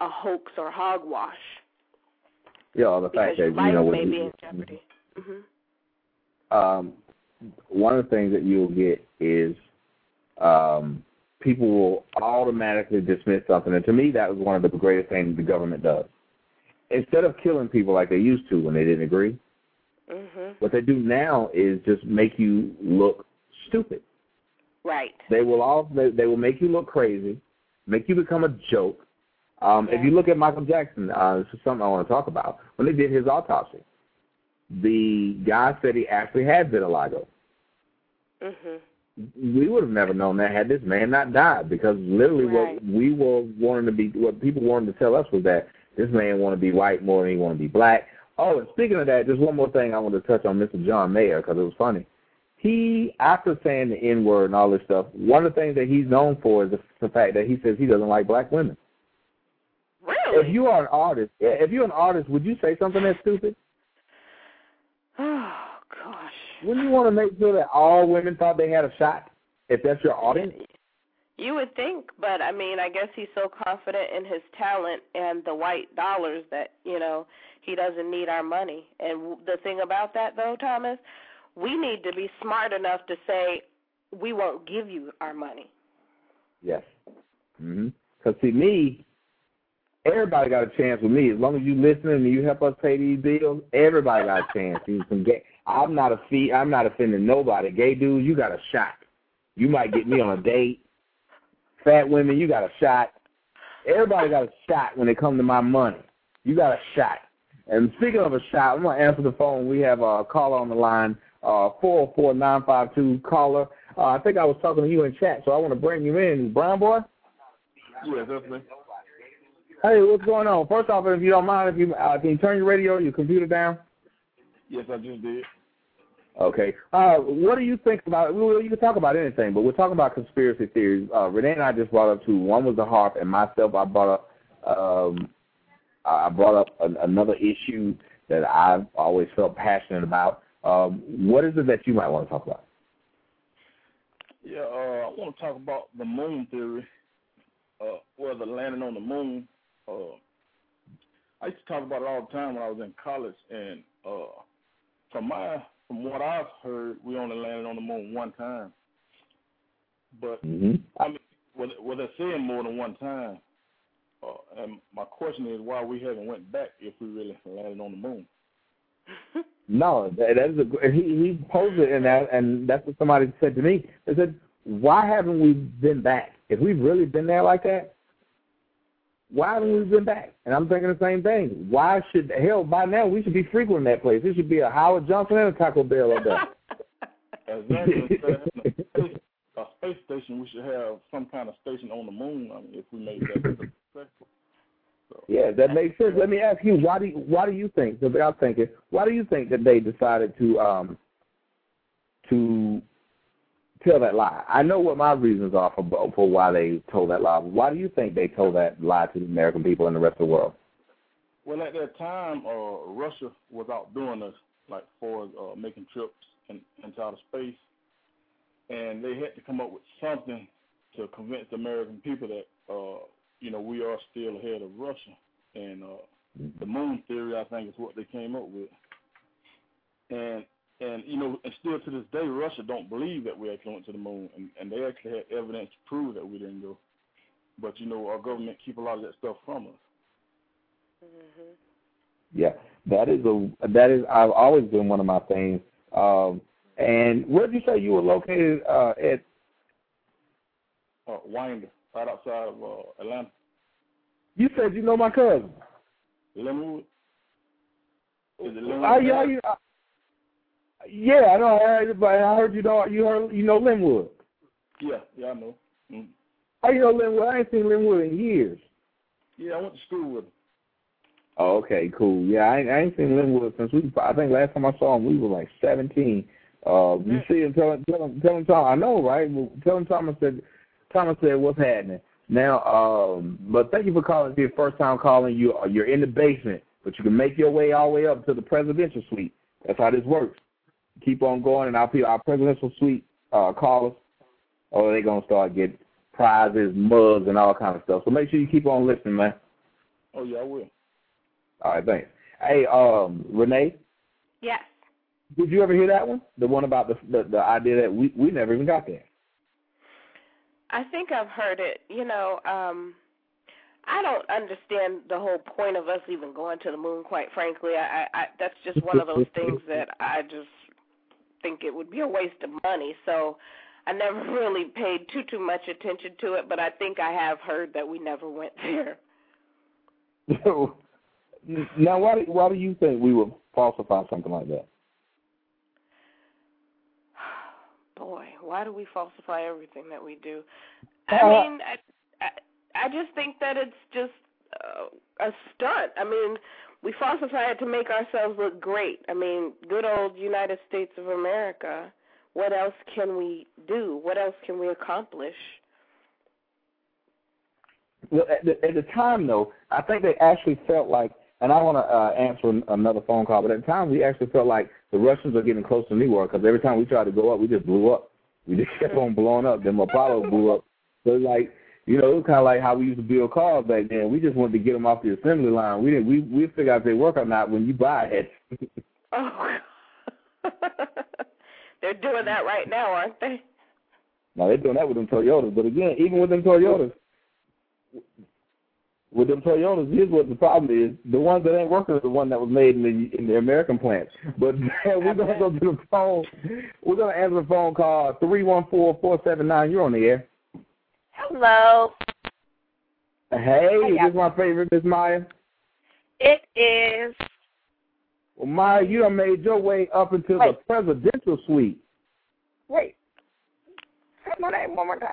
a hoax or hogwash Yeah, the fact that you know may be in jeopardy. hmm um, one of the things that you'll get is um, people will automatically dismiss something. And to me, that was one of the greatest things the government does. Instead of killing people like they used to when they didn't agree, Mhm. what they do now is just make you look stupid. Right. They will all they, they will make you look crazy, make you become a joke. Um, If you look at Michael Jackson, uh, this is something I want to talk about. When they did his autopsy, the guy said he actually had vitiligo. Mhm. We would have never known that had this man not died, because literally Right. what we were wanting to be, what people wanted to tell us was that this man wanted to be white more than he wanted to be black. Oh, and speaking of that, just one more thing I want to touch on Mr. John Mayer because it was funny. He, after saying the N word and all this stuff, one of the things that he's known for is the, the fact that he says he doesn't like black women. Really? If you are an artist, yeah, if you're an artist, would you say something that's stupid? Oh gosh. Wouldn't you want to make sure that all women thought they had a shot? If that's your audience, You would think, but I mean, I guess he's so confident in his talent and the white dollars that you know he doesn't need our money. And the thing about that, though, Thomas, we need to be smart enough to say we won't give you our money. Yes. Mhm. Because see, me, everybody got a chance with me. As long as you listen and you help us pay these bills, everybody got a chance. You can get. I'm not a fee. I'm not offending nobody. Gay dudes, you got a shot. You might get me on a date. Fat women, you got a shot. Everybody got a shot when it comes to my money. You got a shot. And speaking of a shot, I'm gonna answer the phone. We have a caller on the line, uh, four four nine five two caller. Uh, I think I was talking to you in chat, so I want to bring you in, Brown boy. That's me. Hey, what's going on? First off, if you don't mind, if you uh, can you turn your radio, your computer down? Yes, I just did. Okay. Uh, what do you think about? Well, you can talk about anything, but we're talking about conspiracy theories. Uh, Renee and I just brought up two. One was the harp, and myself, I brought up. Um, I brought up an, another issue that I've always felt passionate about. Um, what is it that you might want to talk about? Yeah, uh, I want to talk about the moon theory, uh, the landing on the moon. Uh, I used to talk about it all the time when I was in college, and uh, from my from what I've heard, we only landed on the moon one time. But mm-hmm. I mean, well, well, they're saying more than one time. Uh, and my question is why we haven't went back if we really landed on the moon. no, that, that is a he he posed it in that, and that's what somebody said to me. They said, "Why haven't we been back? If we've really been there like that, why haven't we been back? And I'm thinking the same thing. Why should hell by now we should be frequenting that place? It should be a Howard Johnson and a Taco Bell up there. exactly. a space station, we should have some kind of station on the moon. I mean, if we made that successful. So. Yeah, that makes sense. Let me ask you, why do you, why do you think? Because I'm thinking, why do you think that they decided to um to tell that lie. I know what my reasons are for for why they told that lie. Why do you think they told that lie to the American people and the rest of the world? Well, at that time, uh, Russia was outdoing us, like for uh, making trips in, into outer space, and they had to come up with something to convince the American people that uh, you know we are still ahead of Russia. And uh, the moon theory, I think, is what they came up with. And and you know, and still to this day, Russia don't believe that we actually went to the moon, and, and they actually had evidence to prove that we didn't go. But you know, our government keep a lot of that stuff from us. Mm-hmm. Yeah, that is a that is I've always been one of my things. Um, and where did you say you were located uh, at? Uh, Winder, right outside of uh, Atlanta. You said you know my cousin. Linwood. Is it Linwood? I, yeah, you, I, yeah, I know. I heard, but I heard you know you heard you know Linwood. Yeah, yeah, I know. Mm. You know Linwood? I ain't seen Linwood in years. Yeah, I went to school with him. Oh, okay, cool. Yeah, I ain't, I ain't seen Linwood since we. I think last time I saw him, we were like seventeen. Uh, you Yeah. see him, tell him, tell him, tell him, Tom. I know, right? Well, Tell him, Thomas said. Thomas said, "What's happening?" Now, um, but thank you for calling. It's your first time calling. You you're in the basement, but you can make your way all the way up to the presidential suite. That's how this works. Keep on going, and our people, our presidential suite uh, callers, or they're gonna start getting prizes, mugs, and all kind of stuff. So make sure you keep on listening, man. Oh yeah, I will. All right, thanks. Hey, um, Renee, Yes. did you ever hear that one? The one about the the, the idea that we we never even got there. I think I've heard it. You know, um I don't understand the whole point of us even going to the moon. Quite frankly, I, I, I that's just one of those things that I just think it would be a waste of money. So I never really paid too too much attention to it. But I think I have heard that we never went there. now, why do, why do you think we would falsify something like that? Boy, why do we falsify everything that we do? Uh, I mean, I, I, I just think that it's just uh, a stunt. I mean, we falsify it to make ourselves look great. I mean, good old United States of America. What else can we do? What else can we accomplish? Well, at the, at the time, though, I think they actually felt like, and I want to uh, answer another phone call, but at the time we actually felt like the Russians are getting close to New York because every time we tried to go up, we just blew up. We just kept on blowing up. Then Apollo blew up. So like, you know, it was kind of like how we used to build cars back then. We just wanted to get them off the assembly line. We didn't. We we figure out if they work or not when you buy it. Oh. They're doing that right now, aren't they? Now they're doing that with them Toyotas, but again, even with them Toyotas, with them Toyotas, here's what the problem is: the ones that ain't working are the one that was made in the in the American plant. But we're gonna go to the phone. We're gonna answer the phone call three one four four seven nine. You're on the air. Hello. Hey, this is my favorite, Miss Maya. It is. Well, Maya, you have made your way up into Wait. the presidential suite. Wait. Say my name one more time.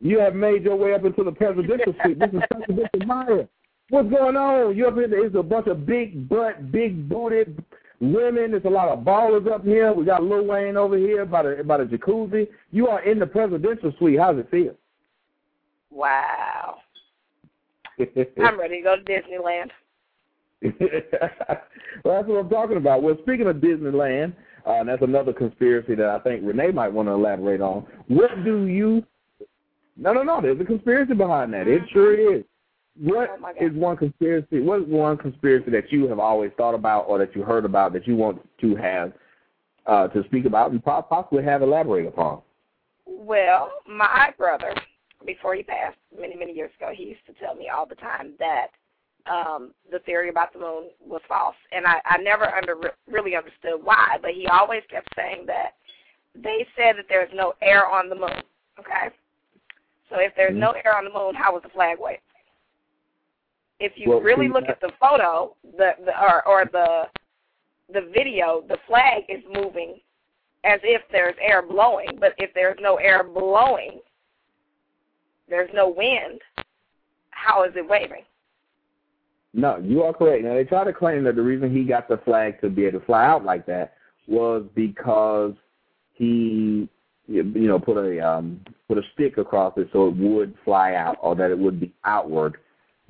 You have made your way up into the presidential suite. This is President Maya. What's going on? You up here? There's a bunch of big butt, big booted women. There's a lot of ballers up here. We got Lil Wayne over here by the by the jacuzzi. You are in the presidential suite. How's it feel? Wow. I'm ready to go to Disneyland. well, that's what I'm talking about. Well, speaking of Disneyland, uh, and that's another conspiracy that I think Renee might want to elaborate on. What do you? No, no, no. There's a conspiracy behind that. It sure is. What is one conspiracy? What is one conspiracy that you have always thought about, or that you heard about, that you want to have uh, to speak about, and possibly have elaborate upon? Well, my brother, before he passed many, many years ago, he used to tell me all the time that um, the theory about the moon was false, and I, I never under really understood why. But he always kept saying that they said that there's no air on the moon. Okay, so if there's no air on the moon, how was the flag waving? If you Well, really look that- at the photo, the, the or or the the video, the flag is moving as if there's air blowing. But if there's no air blowing, there's no wind. How is it waving? No, you are correct. Now they try to claim that the reason he got the flag to be able to fly out like that was because he, you know, put a um put a stick across it so it would fly out, or that it would be outward.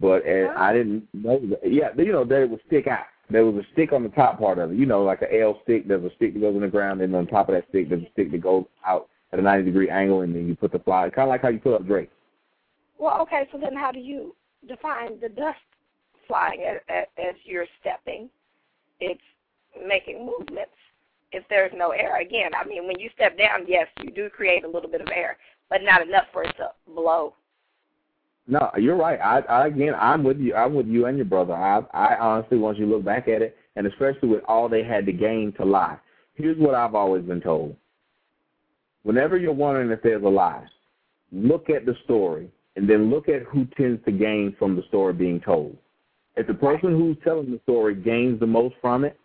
But uh, I didn't know that. Yeah, you know that it would stick out. There was a stick on the top part of it. You know, like an L stick. There's a stick that goes in the ground, and on top of that stick, there's a stick that goes out at a 90 degree angle, and then you put the flag. Kind of like how you put up Drake. Well, okay, so then how do you define the dust flying as, you're stepping? It's making movements. If there's no air, again, I mean, when you step down, yes, you do create a little bit of air, but not enough for it to blow. No, you're right. I, I again, I'm with you. I'm with you and your brother. I, I honestly, once you look back at it, and especially with all they had to gain to lie, here's what I've always been told. Whenever you're wondering if there's a lie, look at the story, and then look at who tends to gain from the story being told. If the person who's telling the story gains the most from it,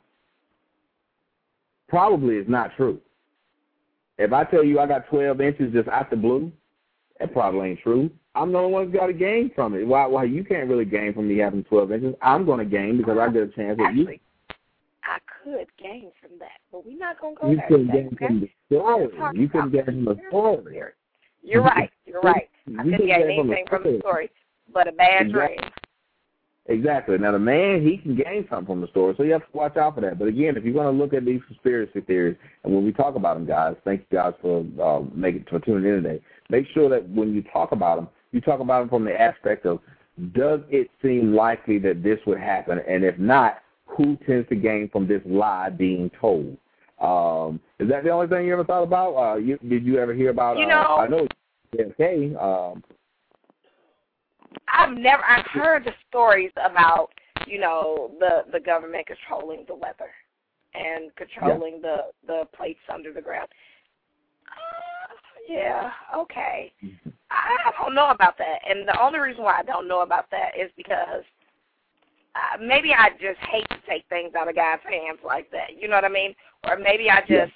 probably it's not true. If I tell you I got 12 inches just out the blue, that probably ain't true. I'm the only one who's got to gain from it. Why? Why you can't really gain from me having 12 inches? I'm going to gain because I get a chance at you. I could gain from that, but we're not going to go You there couldn't today, gain okay? from the story. You couldn't gain from the story. You're right. You're right. I couldn't couldn't gain gain from the anything from the story. story, but a bad Exactly. dream. Exactly. Now the man he can gain something from the story, so you have to watch out for that. But again, if you're going to look at these conspiracy theories, and when we talk about them, guys, thank you guys for uh, making for tuning in today. Make sure that when you talk about them, you talk about them from the aspect of does it seem likely that this would happen, and if not, who tends to gain from this lie being told? Um, is that the only thing you ever thought about? Uh, you, did you ever hear about? You uh, know- I know JFK. Um, I've never I've heard the stories about, you know, the the government controlling the weather and controlling the the plates under the ground. Uh, yeah, okay. I don't know about that. And the only reason why I don't know about that is because uh, maybe I just hate to take things out of God's hands like that. You know what I mean? Or maybe I just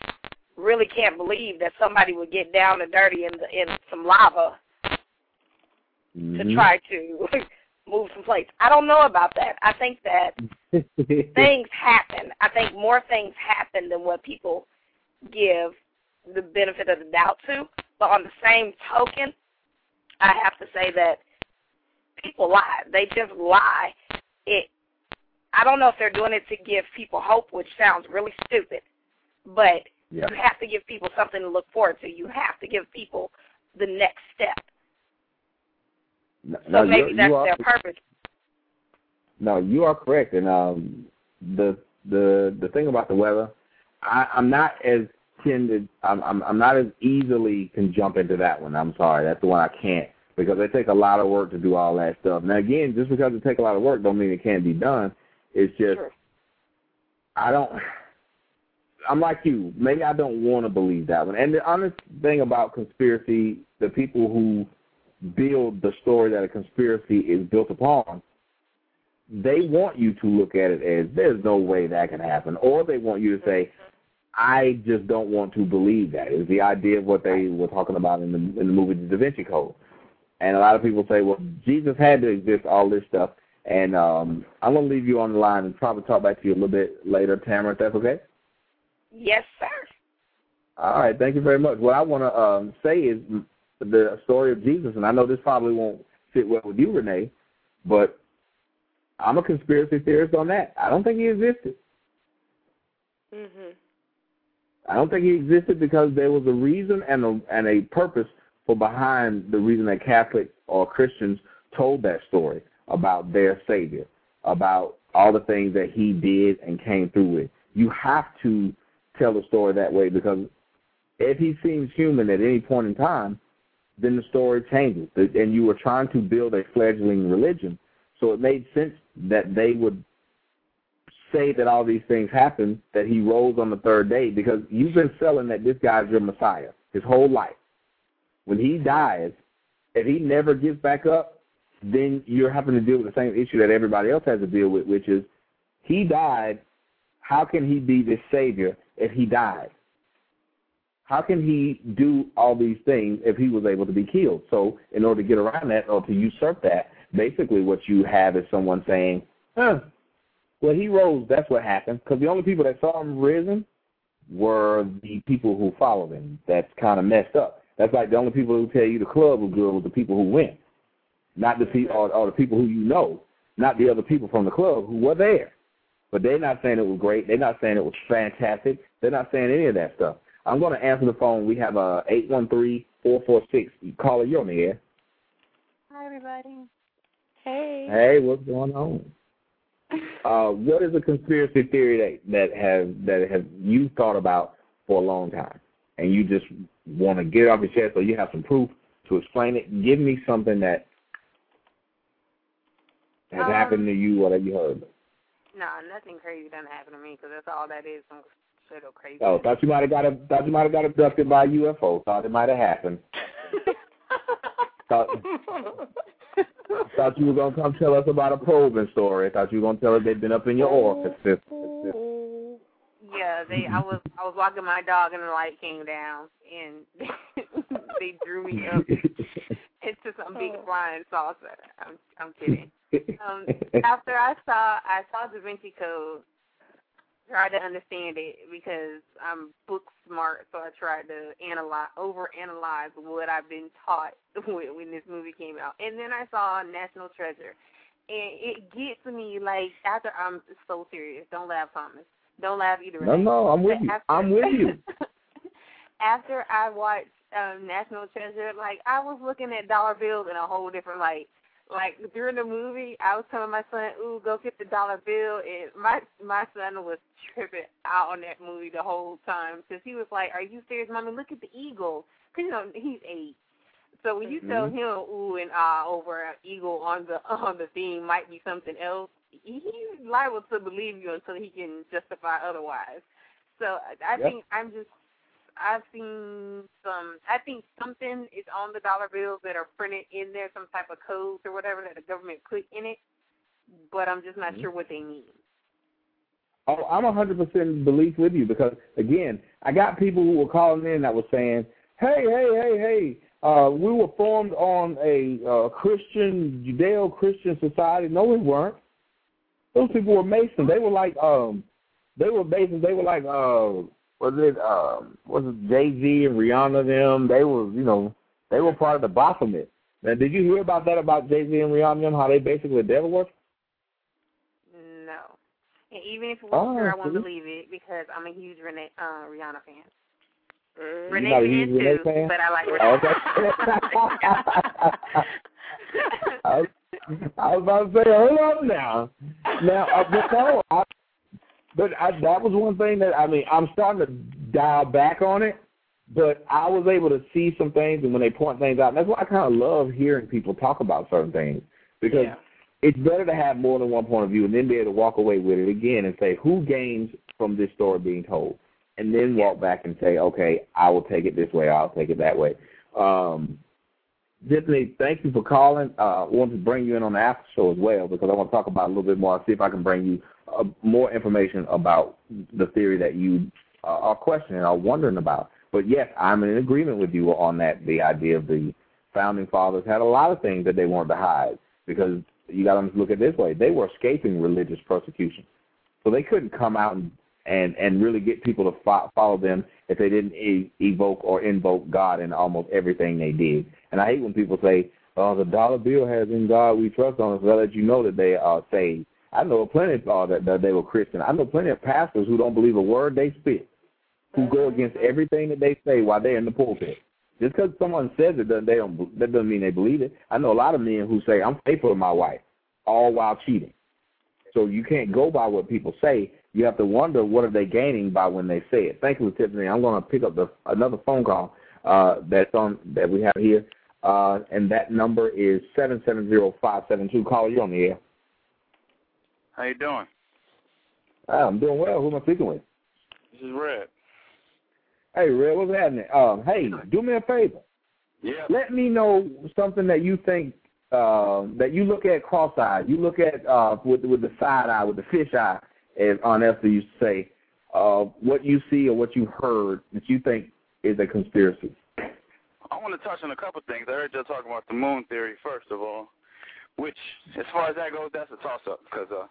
really can't believe that somebody would get down and dirty in the in some lava to mhm. try to move some plates. I don't know about that. I think that things happen. I think more things happen than what people give the benefit of the doubt to. But on the same token, I have to say that people lie. They just lie. It. I don't know if they're doing it to give people hope, which sounds really stupid, but Yeah. you have to give people something to look forward to. You have to give people the next step. No, So maybe that's are, their purpose. No, you are correct. And um, the the the thing about the weather, I, I'm not as tended. I'm, I'm I'm not as easily can jump into that one. I'm sorry, that's the one I can't because they take a lot of work to do all that stuff. Now again, just because it take a lot of work, don't mean it can't be done. It's just I don't. I'm like you. Maybe I don't want to believe that one. And the honest thing about conspiracy, the people who build the story that a conspiracy is built upon, they want you to look at it as there's no way that can happen, or they want you to say, mm-hmm. I just don't want to believe that. Is the idea of what they were talking about in the in the movie The Da Vinci Code. And a lot of people say, well, Jesus had to exist, all this stuff. And um, I'm going to leave you on the line and probably talk back to you a little bit later, Tamara, if that's okay? Yes, sir. All right, thank you very much. What I want to um, say is the story of Jesus, and I know this probably won't fit well with you, Renee, but I'm a conspiracy theorist on that. I don't think he existed. Mhm. I don't think he existed because there was a reason and a and a purpose behind the reason that Catholics or Christians told that story about their Savior, about all the things that he did and came through with. You have to tell the story that way because if he seems human at any point in time, then the story changes. And you were trying to build a fledgling religion, so it made sense that they would say that all these things happened, that he rose on the third day, because you've been selling that this guy's your Messiah his whole life. When he dies, if he never gets back up, then you're having to deal with the same issue that everybody else has to deal with, which is he died. How can he be the savior if he died? How can he do all these things if he was able to be killed? So, in order to get around that or to usurp that, basically what you have is someone saying, huh, well, he rose, that's what happened. Because the only people that saw him risen were the people who followed him. That's kind of messed up. That's like the only people who tell you the club was good was the people who went, not the people or, or the people who you know, not the other people from the club who were there. But they're not saying it was great. They're not saying it was fantastic. They're not saying any of that stuff. I'm going to answer the phone. We have a eight one three four four six caller. You're on the air. Hi, everybody. Hey. Hey, what's going on? Uh, what is a conspiracy theory that that has that have you thought about for a long time, and you just want to get it off your chest, or you have some proof to explain it? Give me something that has Um, happened to you or that you heard. No, nothing crazy done happened to me because that's all that is. Some shit or crazy. Oh, thought you might have got a, thought you might have got abducted by a UFO. Thought it might have happened. thought thought you were gonna come tell us about a probing story. Thought you were gonna tell us they'd been up in your orifice. Yeah, they. I was I was walking my dog and the light came down and they drew me up into some big flying saucer. I'm I'm kidding. Um, after I saw I saw Da Vinci Code, tried to understand it because I'm book smart, so I tried to analyze over analyze what I've been taught when, when this movie came out. And then I saw National Treasure. And it gets me like after I'm so serious. Don't laugh, Thomas. Don't laugh either. No, no, I'm with you. After- I'm with you. after I watched um National Treasure, like I was looking at dollar bills in a whole different light. Like during the movie, I was telling my son, "Ooh, go get the dollar bill," and my my son was tripping out on that movie the whole time because he was like, "Are you serious, mommy? Look at the eagle." Because you know he's eight. So when you tell Mhm. him ooh and ah over an eagle on the on the theme might be something else, he's liable to believe you until he can justify otherwise. So I, I Yep. think I'm just I've seen some. I think something is on the dollar bills that are printed in there, some type of codes or whatever that the government put in it. But I'm just not sure what they mean. Oh, I'm a hundred percent belief with you because again, I got people who were calling in that were saying, "Hey, hey, hey, hey, uh, we were formed on a uh, Christian Judeo-Christian society." No, we weren't. Those people were Masons. They were like, um, they were Masons. They were like, uh, was it, um, was it Jay Z and Rihanna? Them? They were, you know, they were part of the Baphomet. Now, did you hear about that about Jay Z and Rihanna? Them? How they basically devil worship? No. And even if it was Oh, true, I won't believe it because I'm a huge Renee, uh, Rihanna fan. You're Renee fan too, Renee fan? but I like Oh, Rihanna. I, was, about to say, hold on now. Now, uh, but no, I, but I, that was one thing that I mean, I'm starting to dial back on it. But I was able to see some things, and when they point things out, that's why I kind of love hearing people talk about certain things because Yeah. it's better to have more than one point of view and then be able to walk away with it again and say who gains from this story being told, and then walk back and say, okay, I will take it this way, I'll take it that way. Um, Tiffany, thank you for calling. Uh, I want to bring you in on the after show as well because I want to talk about a little bit more. See if I can bring you uh, more information about the theory that you uh, are questioning or wondering about. But yes, I'm in agreement with you on that. The idea of the founding fathers had a lot of things that they wanted to hide because you got to look at it this way: they were escaping religious persecution, so they couldn't come out and and and really get people to fo- follow them if they didn't e- evoke or invoke God in almost everything they did. And I hate when people say, "Oh, the dollar bill has in God we trust on us." Well, let you know that they are saved. I know plenty of uh, that, that they were Christian. I know plenty of pastors who don't believe a word they spit, who go against everything that they say while they're in the pulpit. Just because someone says it, doesn't they don't that doesn't mean they believe it. I know a lot of men who say, "I'm faithful to my wife," all while cheating. So you can't go by what people say. You have to wonder what are they gaining by when they say it. Thank you, Tiffany. I'm going to pick up the another phone call uh, that's on that we have here, uh, and that number is seven seven zero five seven two. Caller, you on the air? How you doing? Ah, I'm doing well. Who am I speaking with? This is Red. Hey, Red, what's happening? Um, hey, do me a favor. Yeah. Let me know something that you think uh, that you look at cross-eyed. You look at uh, with with the side eye, with the fish eye, as Aunt Esther used to say. Uh, what you see or what you heard that you think is a conspiracy. I want to touch on a couple things. I heard you talking about the moon theory first of all, which, as far as that goes, that's a toss-up because uh,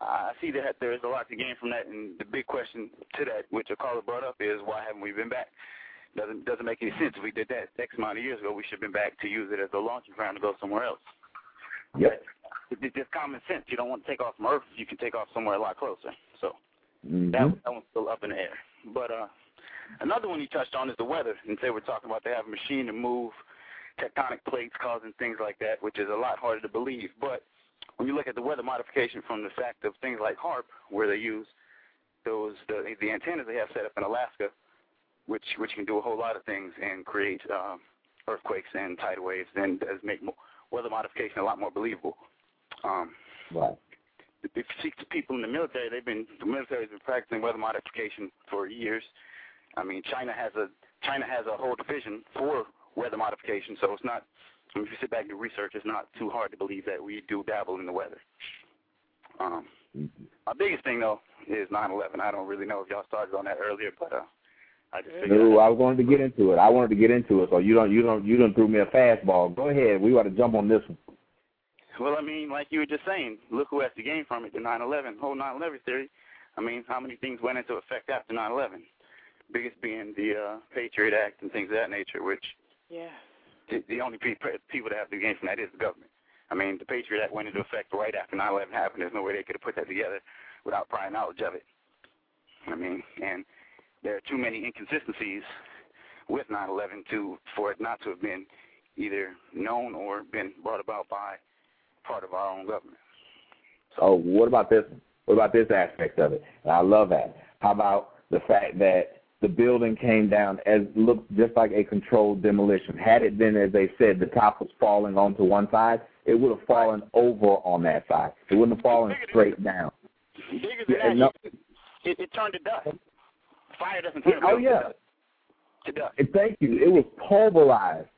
I see that there is a lot to gain from that. And the big question to that, which a caller brought up, is why haven't we been back? Doesn't doesn't make any sense. If we did that X amount of years ago, we should have been back to use it as a launching ground to go somewhere else. Yep. It's just common sense. You don't want to take off from Earth. You can take off somewhere a lot closer. So Mm-hmm. that, that one's still up in the air. But uh, another one you touched on is the weather. And say we're talking about they have a machine to move tectonic plates causing things like that, which is a lot harder to believe. But when you look at the weather modification from the fact of things like HAARP, where they use those the, the antennas they have set up in Alaska, which which can do a whole lot of things and create uh, earthquakes and tidal waves, and does make mo- weather modification a lot more believable. Um, Right. if you speak to people in the military, they've been the military's been practicing weather modification for years. I mean, China has a China has a whole division for weather modification, so it's not. I mean, if you sit back and do research, it's not too hard to believe that we do dabble in the weather. Um, my biggest thing though is 9/11. I don't really know if y'all started on that earlier, but uh, I just figured. No, I was going to get into it. I wanted to get into it, so you don't, you don't, you don't threw me a fastball. Go ahead. We got to jump on this one. Well, I mean, like you were just saying, look who has to gain from it. The 9/11 whole 9/11 theory. I mean, how many things went into effect after 9/11? Biggest being the uh, Patriot Act and things of that nature, which Yeah. the, the only pe- people that have to gain from that is the government. I mean, the Patriot Act went into effect right after 9/11 happened. There's no way they could have put that together without prior knowledge of it. I mean, and there are too many inconsistencies with 9/11 to for it not to have been either known or been brought about by part of our own government. Oh, what about this? What about this aspect of it? And I love that. How about the fact that the building came down as looked just like a controlled demolition? Had it been, as they said, the top was falling onto one side, it would have fallen over on that side. It wouldn't have fallen straight down. Bigger than and that, no- it, it turned to dust. Fire doesn't turn Oh to yeah. dust. To dust. And thank you. It was pulverized.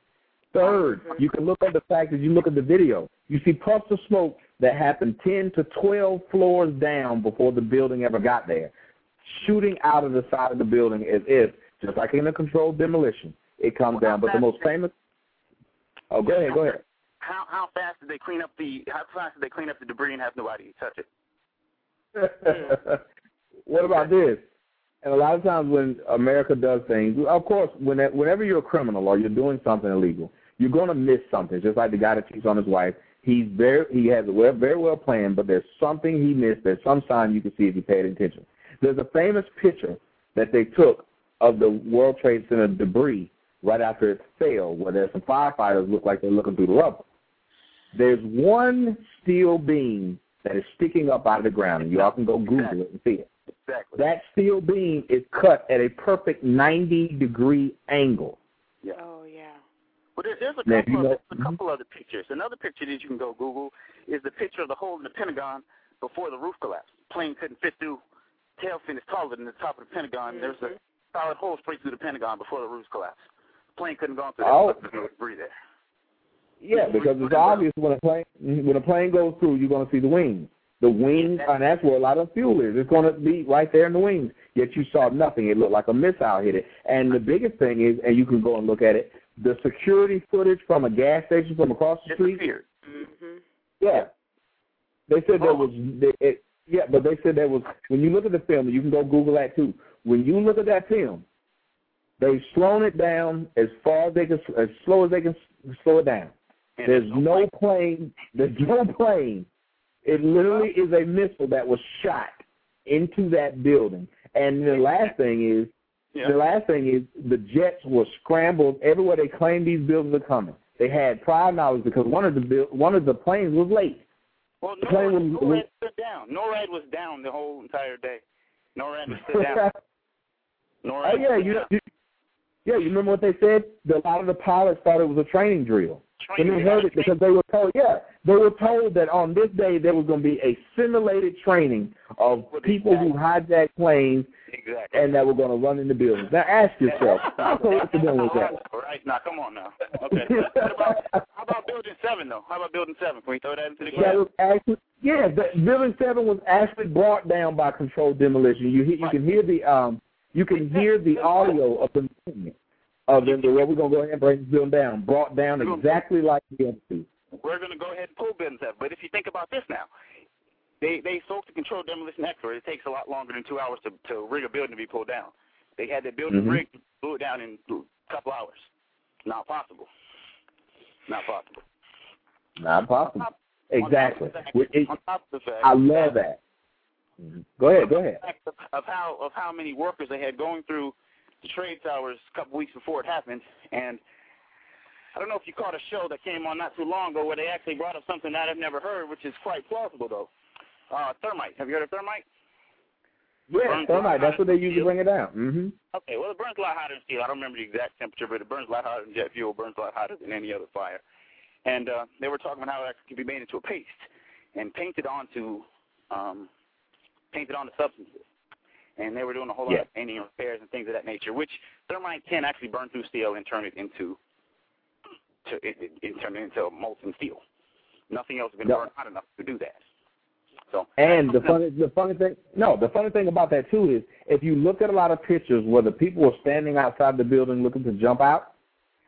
Third, you can look at the fact that you look at the video. You see puffs of smoke that happened 10 to 12 floors down before the building ever got there, shooting out of the side of the building as if, just like in a controlled demolition, it comes down. But the most famous. Oh, go ahead. Go ahead. How how fast did they clean up the how fast did they clean up the debris and have nobody touch it? what about this? And a lot of times when America does things, of course, when whenever you're a criminal or you're doing something illegal, you're going to miss something. Just like the guy that cheats on his wife, he's very he has it well, very well planned, but there's something he missed. There's some sign you can see if you paid attention. There's a famous picture that they took of the World Trade Center debris right after it fell, where there's some firefighters look like they're looking through the rubble. There's one steel beam that is sticking up out of the ground, and you all can go Google Exactly. it and see it. Exactly. That steel beam is cut at a perfect 90 degree angle. Yeah. Oh yeah. Well, there, there's a Now, couple you know- there's a couple other pictures. Another picture that you can go Google is the picture of the hole in the Pentagon before the roof collapsed. Plane couldn't fit through. Tail fin is taller than the top of the Pentagon. There's a solid hole straight through the Pentagon before the roof collapsed. The plane couldn't go through. Oh. There. There's no debris there. Yeah, because it's obvious when a plane when a plane goes through, you're going to see the wings. The wings, and that's where a lot of fuel is. It's going to be right there in the wings. Yet you saw nothing. It looked like a missile hit it. And the biggest thing is, and you can go and look at it, the security footage from a gas station from across the street. Disappeared. Mhm. Yeah, they said there was. It, yeah, but they said there was. When you look at the film, you can go Google that too. When you look at that film, they've slowed it down as far as they can, as slow as they can slow it down. And There's no plane. There's no plane. It literally is a missile that was shot into that building. And the last thing is, the last thing is, the jets were scrambled everywhere they claimed these buildings are coming. They had prior knowledge because one of the one of the planes was late. Well, NORAD, was- NORAD stood down. NORAD was down the whole entire day. NORAD was stood down. NORAD Oh yeah, you, down. you yeah, you remember what they said? The, a lot of the pilots thought it was a training drill. And they heard it because they were told, yeah, they were told that on this day there was going to be a simulated training of people who hijacked planes Exactly. and that were going to run in the buildings. Now ask yourself, the deal with that? Right, now come on now. Okay. about, how about Building 7, though? How about Building 7? Can we throw that into the That was actually, yeah, the, building seven was actually brought down by controlled demolition. You hear, you can hear the um, you can hear the audio of the movement of them. Where we're gonna go ahead and bring building down, brought down exactly like the two. We're going to go ahead and pull Building 7. But if you think about this now, they they spoke to controlled demolition expert. It takes a lot longer than two hours to, to rig a building to be pulled down. They had the building Mhm. rigged, blew it down in a couple hours. Not possible. Not possible. Not possible. Exactly. Which is- On top of the fact, I love that. Go ahead. Go ahead. of, of how of how many workers they had going through the trade towers a couple weeks before it happened, and I don't know if you caught a show that came on not too long ago where they actually brought up something that I've never heard, which is quite plausible though. Uh, thermite. Have you heard of thermite? Yeah, Burns thermite. That's what they usually bring it down. hmm Okay, well, it burns a lot hotter than steel. I don't remember the exact temperature, but it burns a lot hotter than jet fuel. It burns a lot hotter than any other fire. And uh, they were talking about how it can be made into a paste and painted onto um, painted onto substances. And they were doing a whole lot of painting and repairs and things of that nature, which thermite can actually burn through steel and turn it into to it, it, it turn it into molten steel. Nothing else has been No. burned hot enough to do that. So And the funny, the funny thing, no, the funny thing about that too is if you look at a lot of pictures where the people were standing outside the building looking to jump out,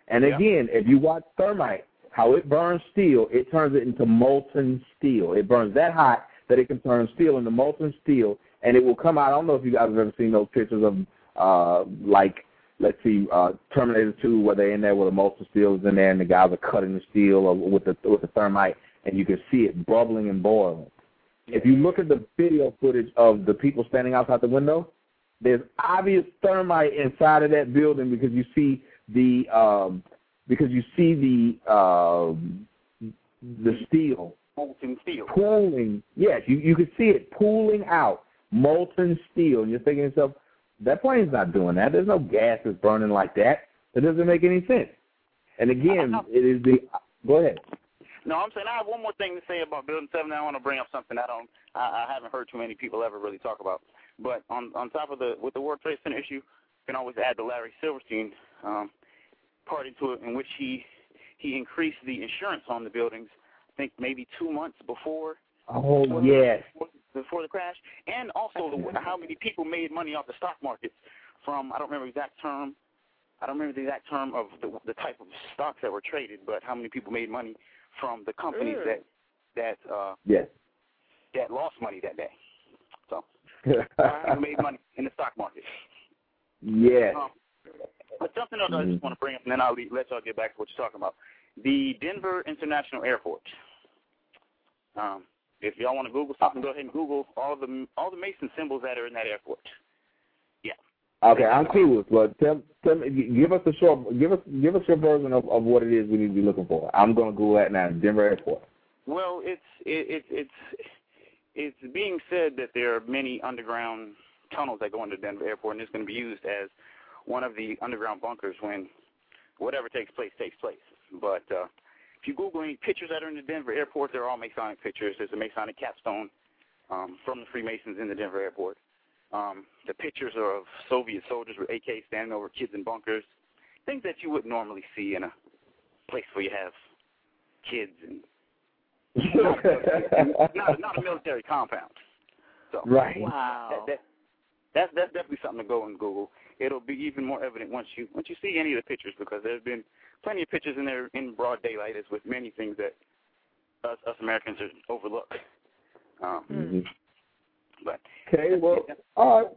and Yeah. again, if you watch thermite, how it burns steel, it turns it into molten steel. It burns that hot that it can turn steel into molten steel, and it will come out. I don't know if you guys have ever seen those pictures of, uh, like, let's see, uh, Terminator 2, where they're in there with the molten steel is in there, and the guys are cutting the steel or with the with the thermite, and you can see it bubbling and boiling. If you look at the video footage of the people standing outside the window, there's obvious thermite inside of that building because you see the um, because you see the um, the steel molten steel. pooling. Yes, you you can see it pooling out molten steel, and you're thinking to yourself, that plane's not doing that. There's no gases burning like that. It doesn't make any sense. And again, it is the. Go ahead. No, I'm saying I have one more thing to say about Building Seven. I want to bring up something I don't, I, I haven't heard too many people ever really talk about. But on on top of the with the World Trade Center issue, you can always add the Larry Silverstein um, part into it, in which he he increased the insurance on the buildings. I think maybe two months before Oh yes. before the crash, and also the, how many people made money off the stock market from I don't remember the exact term. I don't remember the exact term of the, the type of stocks that were traded, but how many people made money from the companies Mm. that that uh, Yes. that lost money that day. So people made money in the stock market. yes. Um, but something else I just want to bring up, and then I'll leave, let y'all get back to what you're talking about. The Denver International Airport. Um, if y'all want to Google something, go ahead and Google all the all the Mason symbols that are in that airport. Yeah. Okay, I'm clueless, but tell, tell me, give us a short, give us, give us your version of, of what it is we need to be looking for. I'm going to Google that now. Denver Airport. Well, it's it, it, it's it's being said that there are many underground tunnels that go into Denver Airport, and it's going to be used as one of the underground bunkers when whatever takes place takes place. But uh, if you Google any pictures that are in the Denver airport, they're all Masonic pictures. There's a Masonic capstone um, from the Freemasons in the Denver airport. Um, the pictures are of Soviet soldiers with AKs standing over kids in bunkers, things that you wouldn't normally see in a place where you have kids and not, not a military compound. So Right. Wow. That, that, that's that's definitely something to go and Google. It'll be even more evident once you once you see any of the pictures because there's been plenty of pictures in there in broad daylight as with many things that us us Americans are overlook. Um, Mhm. but Okay, well, all right.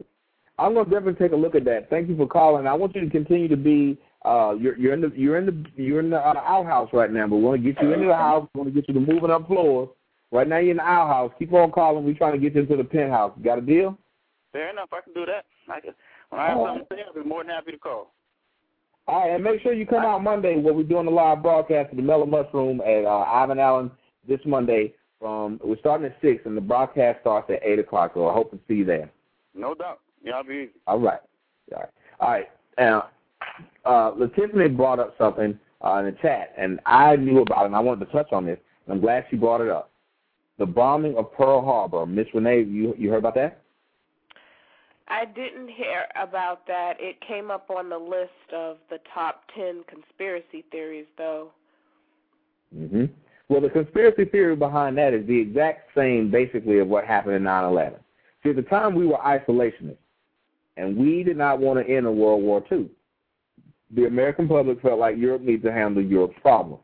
I'm gonna definitely take a look at that. Thank you for calling. I want you to continue to be. Uh, you're you're in the you're in the you're in the uh, outhouse right now, but we want to get you into the house. We want to get you to moving up floors. Right now you're in the outhouse. Keep on calling. We're trying to get you into the penthouse. Got a deal? Fair enough, I can do that. I can, when I have something to say, I'll be more than happy to call. All right, and make sure you come out Monday where we're doing the live broadcast of the Mellow Mushroom at uh, Ivan Allen this Monday. From we're starting at six, and the broadcast starts at eight o'clock. So I hope to see you there. No doubt. Yeah, I'll be easy. All right. All right. All right. Now, uh, Tiffany brought up something uh, in the chat, and I knew about it, and I wanted to touch on this. And I'm glad she brought it up. The bombing of Pearl Harbor. Miss Renee, you you heard about that? I didn't hear about that. It came up on the list of the top 10 conspiracy theories, though. hmm Well, the conspiracy theory behind that is the exact same, basically, of what happened in 9/11. See, at the time we were isolationists, and we did not want to enter a World War II. The American public felt like Europe needs to handle Europe's problem.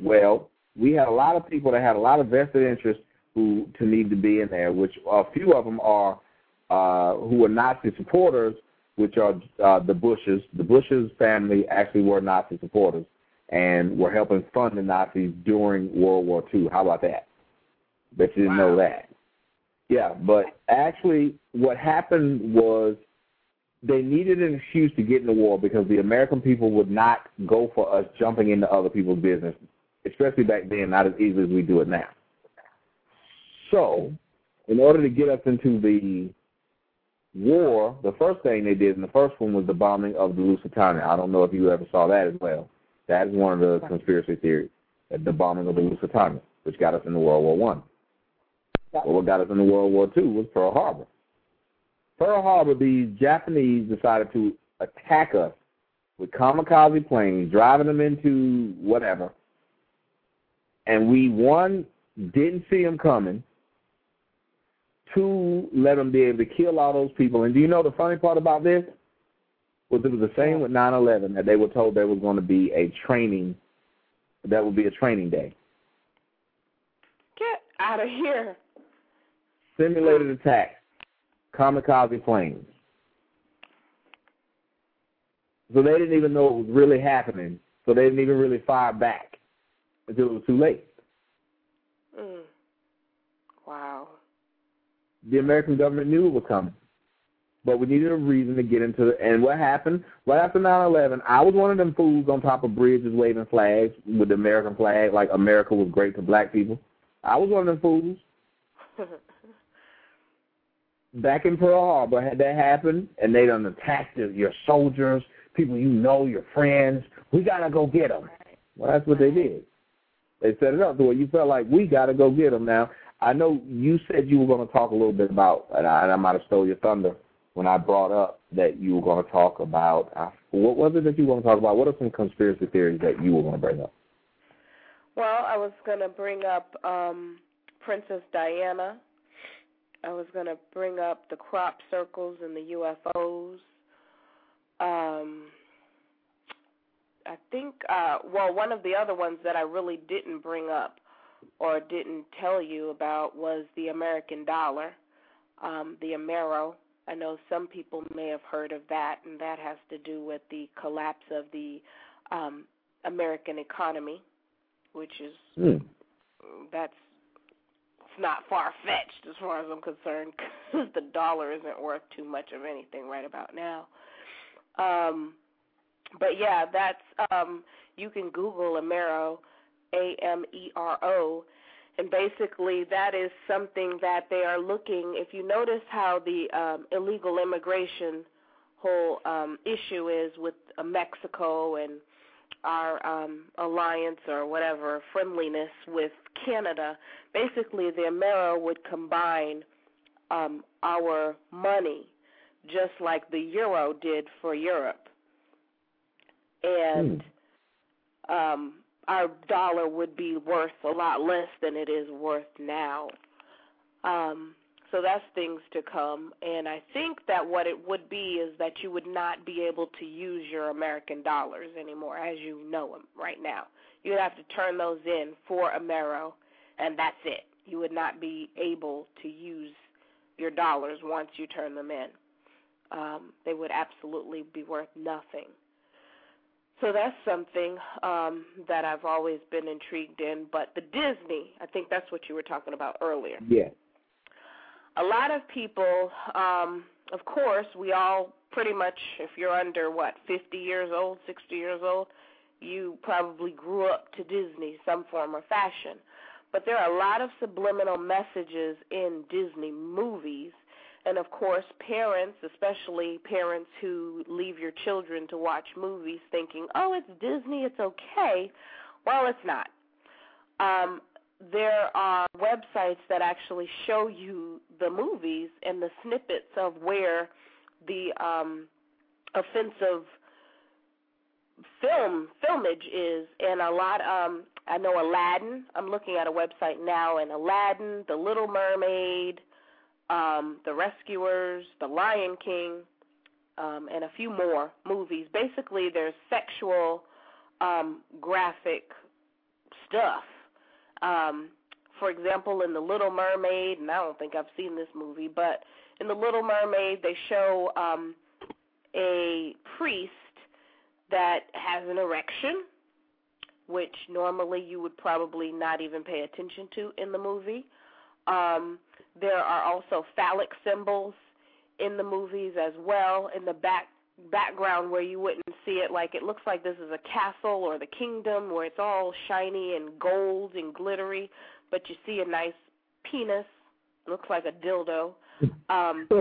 Well, we had a lot of people that had a lot of vested interest who to need to be in there, which a few of them are uh, who were Nazi supporters, which are uh, the Bushes. The Bushes family actually were Nazi supporters and were helping fund the Nazis during World War II. How about that? Bet you didn't know that. Yeah, but actually, what happened was they needed an excuse to get in the war because the American people would not go for us jumping into other people's business, especially back then, not as easily as we do it now. So, in order to get us into the war, the first thing they did, and the first one was the bombing of the Lusitania. I don't know if you ever saw that as well. That is one of the conspiracy theories, that the bombing of the Lusitania, which got us into World War One. Well, what got us into World War Two was Pearl Harbor. Pearl Harbor, the Japanese decided to attack us with kamikaze planes, driving them into whatever. And we, one, didn't see them coming. Two, let them be able to kill all those people. And do you know the funny part about this? Was it was the same with 9/11 that they were told there was going to be a training, that would be a training day. Get out of here. Simulated attack, kamikaze planes. So they didn't even know it was really happening. So they didn't even really fire back until it was too late. Mm. Wow. The American government knew it was coming. But we needed a reason to get into it. And what happened? Right after 9-11, I was one of them fools on top of bridges waving flags with the American flag, like America was great to black people. I was one of them fools. Back in Pearl Harbor, had that happened, and they done attacked your soldiers, people you know, your friends. We got to go get them. Well, that's what they did. They set it up to where you felt like we got to go get them. Now, I know you said you were going to talk a little bit about, and I, and I might have stole your thunder when I brought up that you were going to talk about. Uh, what was it that you were going to talk about? What are some conspiracy theories that you were going to bring up? Well, I was going to bring up um Princess Diana. I was going to bring up the crop circles and the UFOs. Um I think uh well one of the other ones that I really didn't bring up or didn't tell you about was the American dollar, um the Amero. I know some people may have heard of that and that has to do with the collapse of the um American economy, which is Hmm. that's it's not far fetched as far as I'm concerned because the dollar isn't worth too much of anything right about now. Um, but yeah, that's um, you can Google Amero A M E R O. And basically, that is something that they are looking. If you notice how the um, illegal immigration whole um, issue is with uh, Mexico and our um, alliance or whatever friendliness with Canada, basically the Amero would combine um, our money just like the euro did for Europe, and um, our dollar would be worth a lot less than it is worth now. Um, so that's things to come. And I think that what it would be is that you would not be able to use your American dollars anymore as you know them right now. You would have to turn those in for Amero, and that's it. You would not be able to use your dollars once you turn them in. Um, they would absolutely be worth nothing. So that's something um, that I've always been intrigued in. But the Disney, I think that's what you were talking about earlier. Yeah. A lot of people, um, of course, we all pretty much, if you're under what, 50 years old, 60 years old, you probably grew up to Disney, some form or fashion. But there are a lot of subliminal messages in Disney movies and of course, parents, especially parents who leave your children to watch movies thinking, oh, it's Disney, it's okay. Well, it's not. Um, there are websites that actually show you the movies and the snippets of where the um, offensive film filmage is and a lot um I know Aladdin. I'm looking at a website now and Aladdin, The Little Mermaid, um, The Rescuers, The Lion King, um, and a few more movies. Basically, there's sexual, um, graphic stuff. Um, for example, in The Little Mermaid, and I don't think I've seen this movie, but in The Little Mermaid, they show um, a priest that has an erection, which normally you would probably not even pay attention to in the movie. Um, there are also phallic symbols in the movies as well in the back background where you wouldn't see it like it looks like this is a castle or the kingdom where it's all shiny and gold and glittery but you see a nice penis looks like a dildo um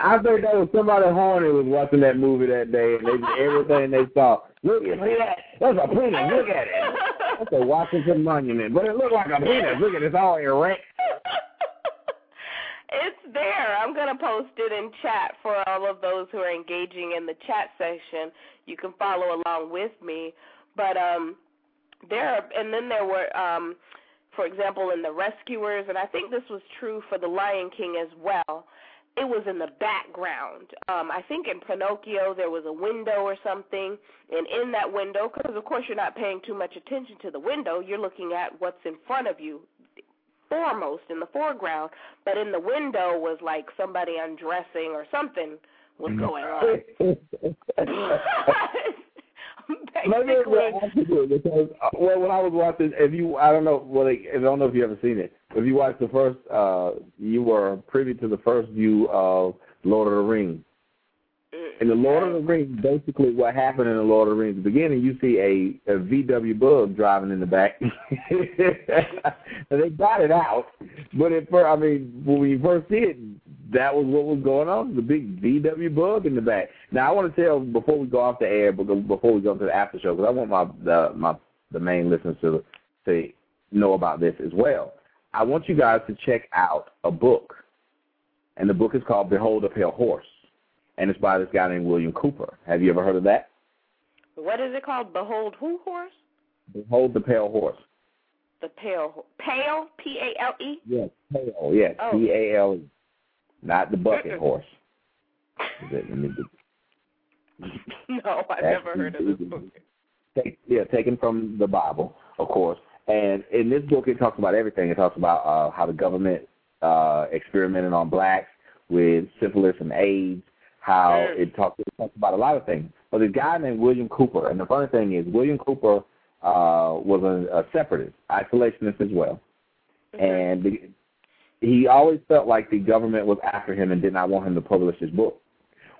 I think that was somebody horny was watching that movie that day, and they everything they saw. Look at that. That's a penis. Look at it. That's a Washington Monument, but it looked like a penis. Look at it. It's all erect. it's there. I'm going to post it in chat for all of those who are engaging in the chat section. You can follow along with me. But um there and then there were um for example in the rescuers and I think this was true for the Lion King as well it was in the background. Um, I think in Pinocchio there was a window or something, and in that window, because of course you're not paying too much attention to the window, you're looking at what's in front of you, foremost in the foreground. But in the window was like somebody undressing or something was Mm-hmm. going on. Let me ask you because uh, well, when I was watching, if you, I don't know, well, like, I don't know if you ever seen it. If you watched the first, uh, you were privy to the first view of Lord of the Rings. In the Lord of the Rings, basically what happened in the Lord of the Rings, the beginning, you see a, a VW Bug driving in the back. they got it out, but at first, I mean, when you first see it, that was what was going on. The big VW Bug in the back. Now, I want to tell before we go off the air, before we go to the after show, because I want my the my the main listeners to to know about this as well. I want you guys to check out a book, and the book is called Behold a Pale Horse, and it's by this guy named William Cooper. Have you ever heard of that? What is it called? Behold who horse? Behold the Pale Horse. The pale pale P A L E. Yes, pale. Yes, Oh. P A L E, not the bucket horse. Is it- let me get- No, I've never heard of this book. take, yeah, taken from the Bible, of course. And in this book, it talks about everything. It talks about uh, how the government uh, experimented on blacks with syphilis and AIDS. How it talks, it talks about a lot of things. But this guy named William Cooper, and the funny thing is, William Cooper uh, was a, a separatist, isolationist as well, and the, he always felt like the government was after him and did not want him to publish his book.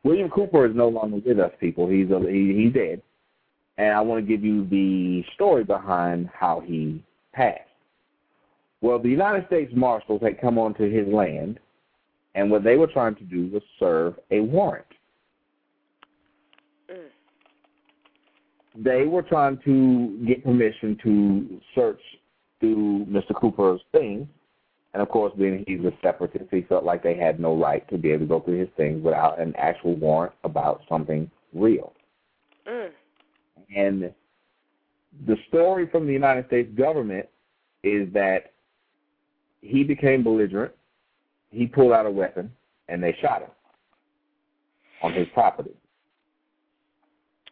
William Cooper is no longer with us, people. He's a, he, he's dead and I want to give you the story behind how he passed. Well, the United States Marshals had come onto his land, and what they were trying to do was serve a warrant. Mm. They were trying to get permission to search through Mr. Cooper's things, and of course, being he's a separatist, he felt like they had no right to be able to go through his things without an actual warrant about something real. Mm. And the story from the United States government is that he became belligerent, he pulled out a weapon, and they shot him on his property.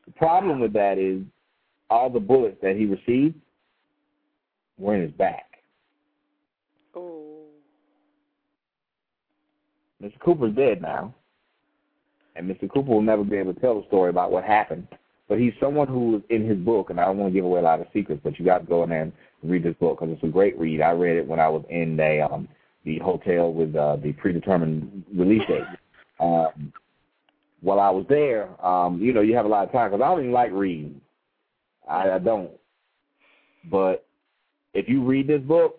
The problem with that is all the bullets that he received were in his back. Oh. Mr. Cooper's dead now, and Mr. Cooper will never be able to tell the story about what happened. But he's someone who is in his book, and I don't want to give away a lot of secrets, but you got to go in there and read this book because it's a great read. I read it when I was in the um, the hotel with uh, the predetermined release date. Um, while I was there, um, you know, you have a lot of time because I don't even like reading. I, I don't. But if you read this book,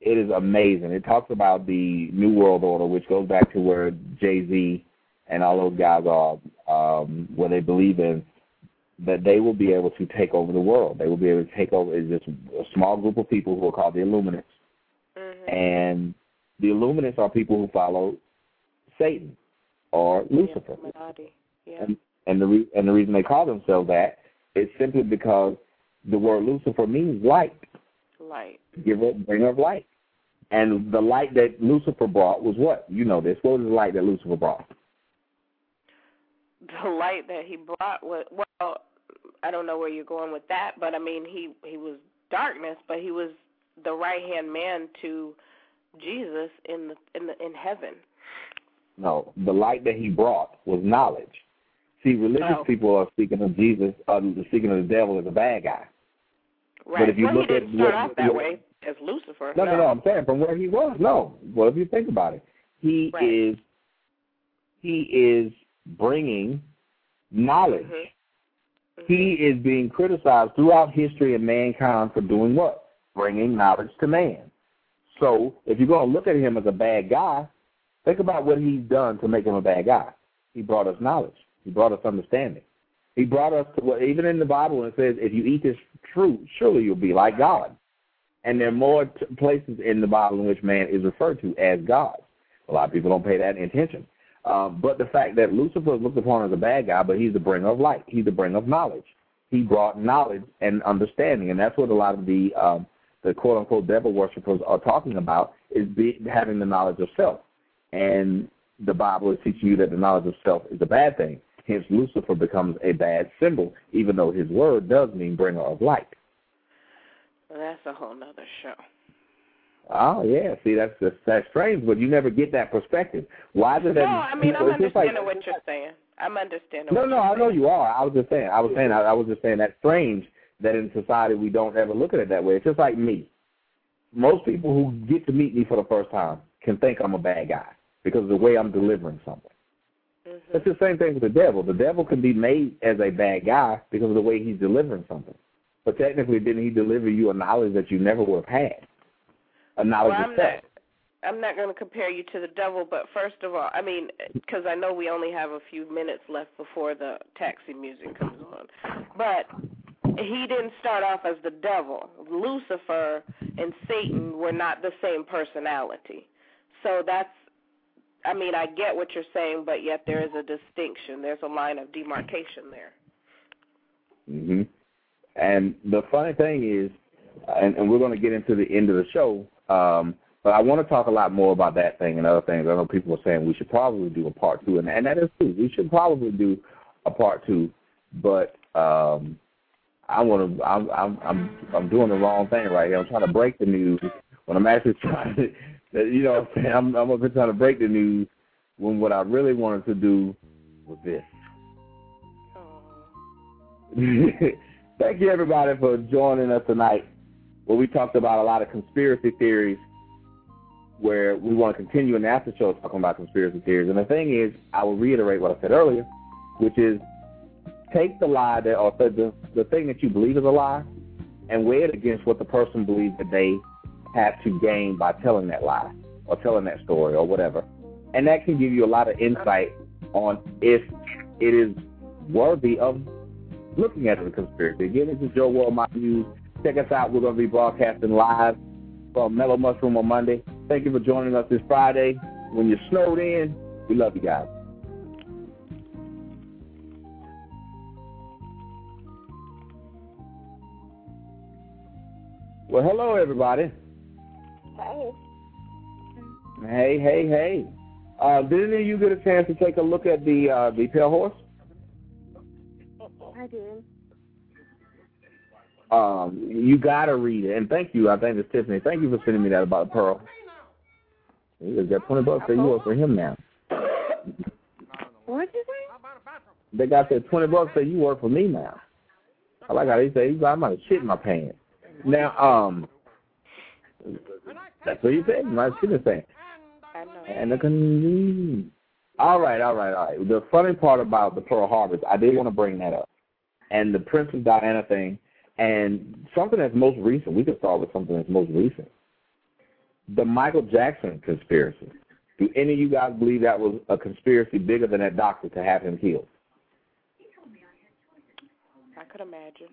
it is amazing. It talks about the New World Order, which goes back to where Jay Z and all those guys are, um, where they believe in that they will be able to take over the world. They will be able to take over. It's just a small group of people who are called the Illuminates, Mm-hmm. and the Illuminates are people who follow Satan or Lucifer. Illuminati. Yeah. And, and the re- and the reason they call themselves that is simply because the word Lucifer means light, Light. giver, bringer of light. And the light that Lucifer brought was what? You know this. What was the light that Lucifer brought? The light that he brought was well, I don't know where you're going with that, but I mean he he was darkness, but he was the right hand man to Jesus in the in the in heaven. No, the light that he brought was knowledge. See, religious Oh. people are speaking of Jesus, uh, speaking of the devil as a bad guy. Right. But if you well, look at what- that what- way as Lucifer. No, no, no. I'm saying from where he was. No. Well, if you think about it, he Right. is he is bringing knowledge. Mm-hmm. He is being criticized throughout history and mankind for doing what? Bringing knowledge to man. So if you're going to look at him as a bad guy, think about what he's done to make him a bad guy. He brought us knowledge. He brought us understanding. He brought us to what, even in the Bible, it says, if you eat this fruit, surely you'll be like God. And there are more places in the Bible in which man is referred to as God. A lot of people don't pay that attention. Um, but the fact that Lucifer is looked upon as a bad guy, but he's the bringer of light. He's the bringer of knowledge. He brought knowledge and understanding, and that's what a lot of the um, the quote unquote devil worshippers are talking about is be, having the knowledge of self. And the Bible is teaching you that the knowledge of self is a bad thing. Hence, Lucifer becomes a bad symbol, even though his word does mean bringer of light. Well, that's a whole nother show. Oh yeah, see that's that's, that's strange, but you never get that perspective. Why does that? No, I mean I'm just like- understanding what you're saying. I'm understanding. No, no, I know you are. I was just saying. I was saying. I, I was just saying that's strange that in society we don't ever look at it that way. It's just like me. Most people who get to meet me for the first time can think I'm a bad guy because of the way I'm delivering something. Mm-hmm. It's the same thing with the devil. The devil can be made as a bad guy because of the way he's delivering something. But technically, didn't he deliver you a knowledge that you never would have had? A knowledge Well, of I'm not. I'm not going to compare you to the devil, but first of all, I mean, because I know we only have a few minutes left before the taxi music comes on. But he didn't start off as the devil. Lucifer and Satan were not the same personality. So that's, I mean, I get what you're saying, but yet there is a distinction. There's a line of demarcation there. hmm And the funny thing is, and, and we're going to get into the end of the show, um, but I want to talk a lot more about that thing and other things. I know people are saying we should probably do a part two, and, and that is true. We should probably do a part two, but um, I want to. I'm, I'm I'm I'm doing the wrong thing right here. I'm trying to break the news when I'm actually trying to. You know, I'm I'm up here trying to break the news when what I really wanted to do was this. Thank you, everybody, for joining us tonight. Where we talked about a lot of conspiracy theories, where we want to continue in the after show talking about conspiracy theories. And the thing is, I will reiterate what I said earlier, which is take the lie that, or the, the thing that you believe is a lie and weigh it against what the person believes that they have to gain by telling that lie or telling that story or whatever. And that can give you a lot of insight on if it is worthy of looking at it as a conspiracy. Again, this is Your World My Views. Check us out. We're going to be broadcasting live from Mellow Mushroom on Monday. Thank you for joining us this Friday. When you're snowed in, we love you guys. Well, hello, everybody. Hey. Hey, hey, hey. Uh, did any of you get a chance to take a look at the uh, the pale horse? I did. Um, you gotta read it, and thank you. I think it's Tiffany. Thank you for sending me that about Pearl. You got twenty bucks that you work for him now. What'd you say? They got that twenty bucks that you work for me now. I like how they say I'm gonna shit in my pants. Now, um, that's what you said. My shit in pants. And the con- all right, all right, all right. The funny part about the Pearl Harbors, I did want to bring that up, and the Princess Diana thing, and something that's most recent. We could start with something that's most recent. The Michael Jackson conspiracy. Do any of you guys believe that was a conspiracy bigger than that doctor to have him killed? I could imagine.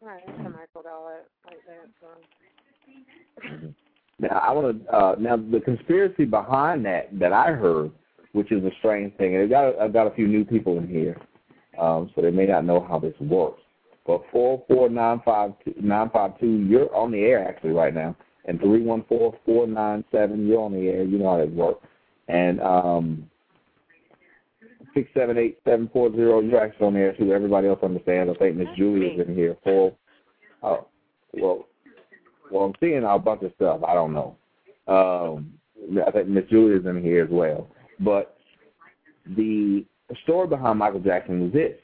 Right, that's a Michael dollar like that. So. Now I want to. Uh, now the conspiracy behind that that I heard, which is a strange thing, and I got I got a few new people in here, um, so they may not know how this works. But four four nine five nine five two, you're on the air actually right now, and three one four four nine seven, you're on the air. You know how it works. And um, six seven eight seven four zero, you're actually on the air too. Everybody else understands. I think Miss Julie is in here. Four. Oh, well, well, I'm seeing a bunch of stuff. I don't know. Um, I think Miss Julie is in here as well. But the story behind Michael Jackson was this.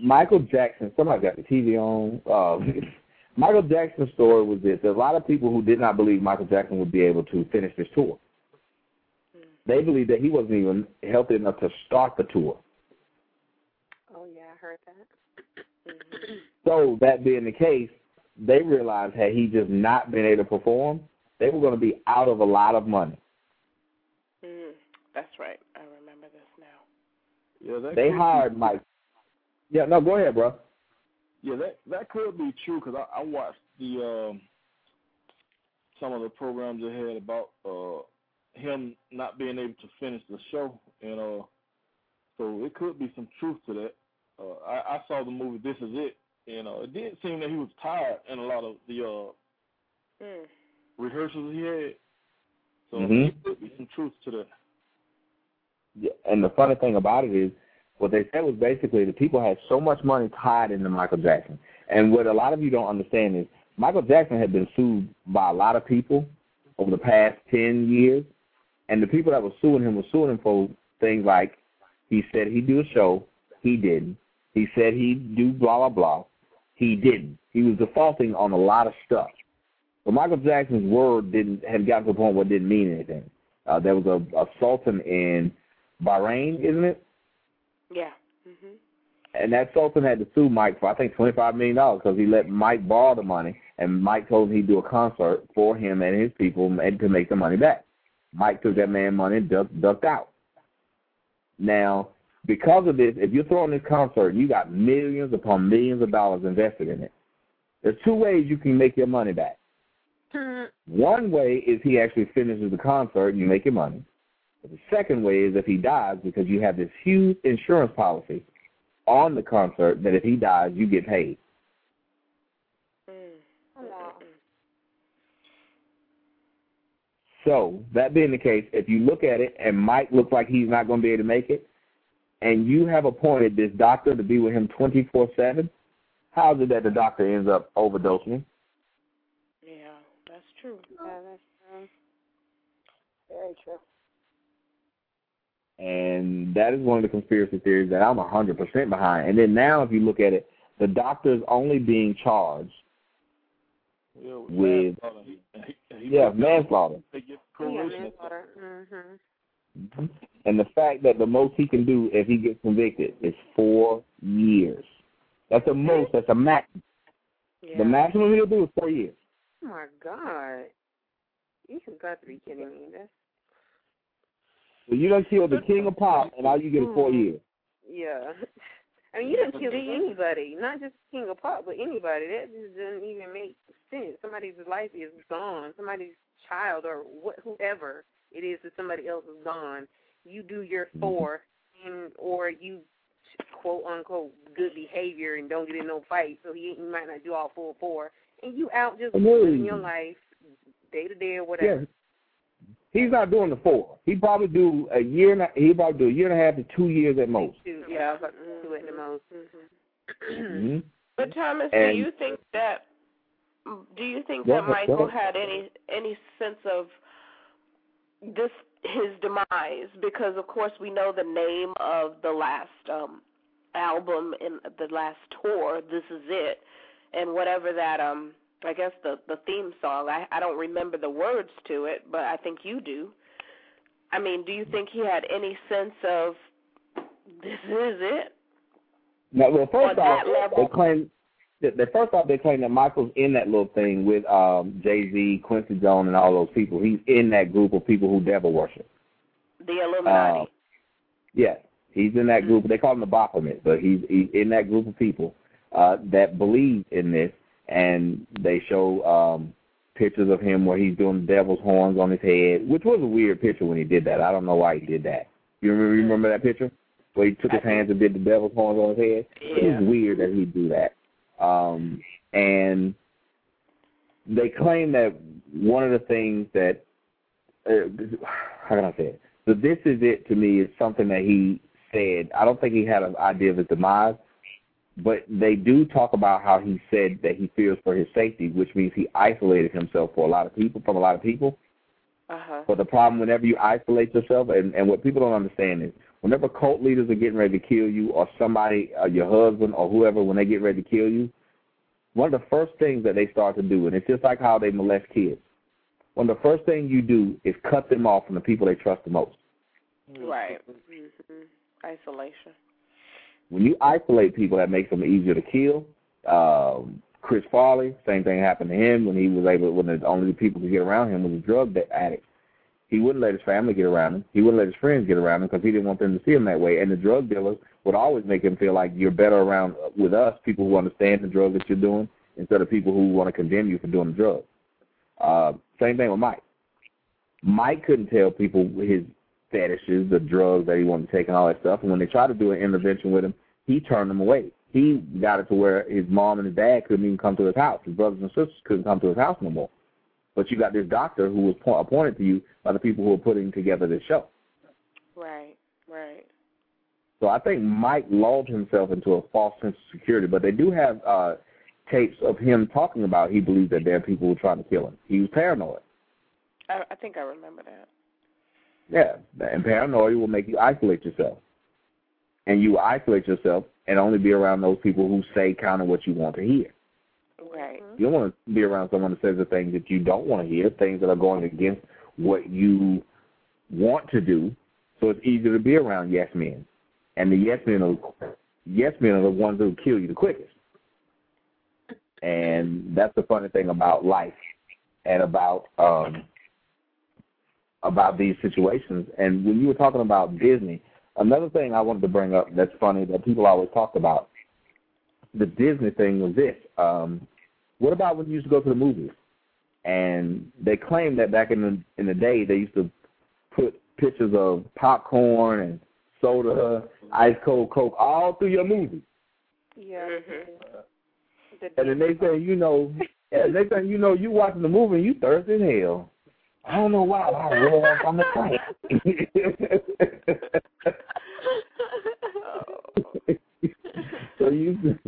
Michael Jackson, somebody got the TV on. Um, Michael Jackson's story was this. There's a lot of people who did not believe Michael Jackson would be able to finish this tour. They believed that he wasn't even healthy enough to start the tour. Oh yeah, I heard that. So that being the case, they realized had he just not been able to perform, they were going to be out of a lot of money. Mm, that's right. I remember this now. Yeah, They hired be, Mike. Yeah, no, go ahead, bro. Yeah, that that could be true because I, I watched the um, some of the programs they had about uh, him not being able to finish the show, and uh, so it could be some truth to that. Uh, I, I saw the movie This Is It, and uh, it did seem that he was tired in a lot of the uh, Mm. rehearsals he had. So Mhm. it could be some truth to that. Yeah, and the funny thing about it is, what they said was basically the people had so much money tied into Michael Jackson. And what a lot of you don't understand is Michael Jackson had been sued by a lot of people over the past 10 years. And the people that were suing him were suing him for things like he said he'd do a show, he didn't. He said he'd do blah, blah, blah. He didn't. He was defaulting on a lot of stuff. But Michael Jackson's word didn't had gotten to the point where it didn't mean anything. Uh, there was a, a sultan in Bahrain, isn't it? Yeah. Mhm. And that sultan had to sue Mike for I think twenty five million dollars because he let Mike borrow the money, and Mike told him he'd do a concert for him and his people and to make the money back. Mike took that man money and ducked, ducked out. Now, because of this, if you're throwing this concert, you got millions upon millions of dollars invested in it. There's two ways you can make your money back. One way is he actually finishes the concert and you make your money. But the second way is if he dies because you have this huge insurance policy on the concert that if he dies, you get paid. So, that being the case, if you look at it and Mike looks like he's not going to be able to make it, and you have appointed this doctor to be with him 24 7, how is it that the doctor ends up overdosing? Yeah, that's true. Yeah, that's true. Very true. And that is one of the conspiracy theories that I'm 100% behind. And then now, if you look at it, the doctor is only being charged Yeah, with, manslaughter. He- he- he yeah, took- manslaughter. They get Yeah, proration. manslaughter. Mhm. And the fact that the most he can do if he gets convicted is four years. That's the most. That's the max. Yeah. The maximum he'll do is four years. Oh my God. You have got to be kidding me. That's So you done killed the king of pop, and all you get is four Mhm. years. yeah. I mean, you didn't kill anybody, not just King of Pop, but anybody. That just doesn't even make sense. Somebody's life is gone. Somebody's child or what, whoever it is that somebody else is gone. You do your four, and or you quote unquote good behavior and don't get in no fight. So he, he might not do all full four, and you out just living your life day to day or whatever. Yeah. He's not doing the four. He probably do a year and a, he probably do a year and a half to two years at most. Two, yeah, I was about to do it the most. hmm But Thomas, And- do you think that do you think that ahead, Michael ahead. had any any sense of this his demise? Because of course we know the name of the last um album and the last tour, This Is It, and whatever that um I guess the the theme song. I I don't remember the words to it, but I think you do. I mean, do you think he had any sense of this is it? Now, well, first off, they claim that that first off they claim that Michael's in that little thing with um Jay Z, Quincy Jones, and all those people. He's in that group of people who devil worship. The Illuminati. Uh, yes, he's in that group. They call him the Baphomet, but he's he's in that group of people uh, that believe in this, and they show um, pictures of him where he's doing the devil's horns on his head, which was a weird picture when he did that. I don't know why he did that. You remember, you remember that picture where he took his hands and did the devil's horns on his head? It Yeah. was weird that he'd do that. Um, and they claim that one of the things that uh, how can I say it? The this is it to me is something that he said. I don't think he had an idea of his demise, but they do talk about how he said that he fears for his safety, which means he isolated himself for a lot of people from a lot of people. Uh-huh. But the problem whenever you isolate yourself, and, and what people don't understand is whenever cult leaders are getting ready to kill you, or somebody, uh, your husband or whoever, when they get ready to kill you, one of the first things that they start to do, and it's just like how they molest kids. One of the first things you do is cut them off from the people they trust the most. Right. hmm Isolation. When you isolate people, that makes them easier to kill. Um, Chris Farley, same thing happened to him when he was able, when the only people could get around him was a drug addict. He wouldn't let his family get around him. He wouldn't let his friends get around him because he didn't want them to see him that way. And the drug dealers would always make him feel like you're better around with us, people who understand the drug that you're doing, instead of people who want to condemn you for doing the drug. Uh, same thing with Mike. Mike couldn't tell people his fetishes, the drugs that he wanted to take, and all that stuff. And when they tried to do an intervention with him, he turned them away. He got it to where his mom and his dad couldn't even come to his house. His brothers and sisters couldn't come to his house no more. But you got this doctor who was appointed to you by the people who were putting together this show. Right. Right. So I think Mike lulled himself into a false sense of security. But they do have uh, tapes of him talking about he believed that there are people who were trying to kill him. He was paranoid. I, I think I remember that. Yeah, and paranoia will make you isolate yourself. And you isolate yourself and only be around those people who say kind of what you want to hear. Right. You don't want to be around someone that says the things that you don't want to hear, things that are going against what you want to do. So it's easier to be around yes men. And the yes men are yes men are the ones who kill you the quickest. And that's the funny thing about life and about um about these situations. And when you were talking about Disney, another thing I wanted to bring up that's funny that people always talk about the Disney thing was this. Um, what about when you used to go to the movies? And they claim that back in the in the day they used to put pictures of popcorn and soda, ice cold Coke all through your movie. Yeah. And then they say, you know, and they say, you know, you watching the movie and you thirsty as hell. I don't know why, I roll off on the plane. so you,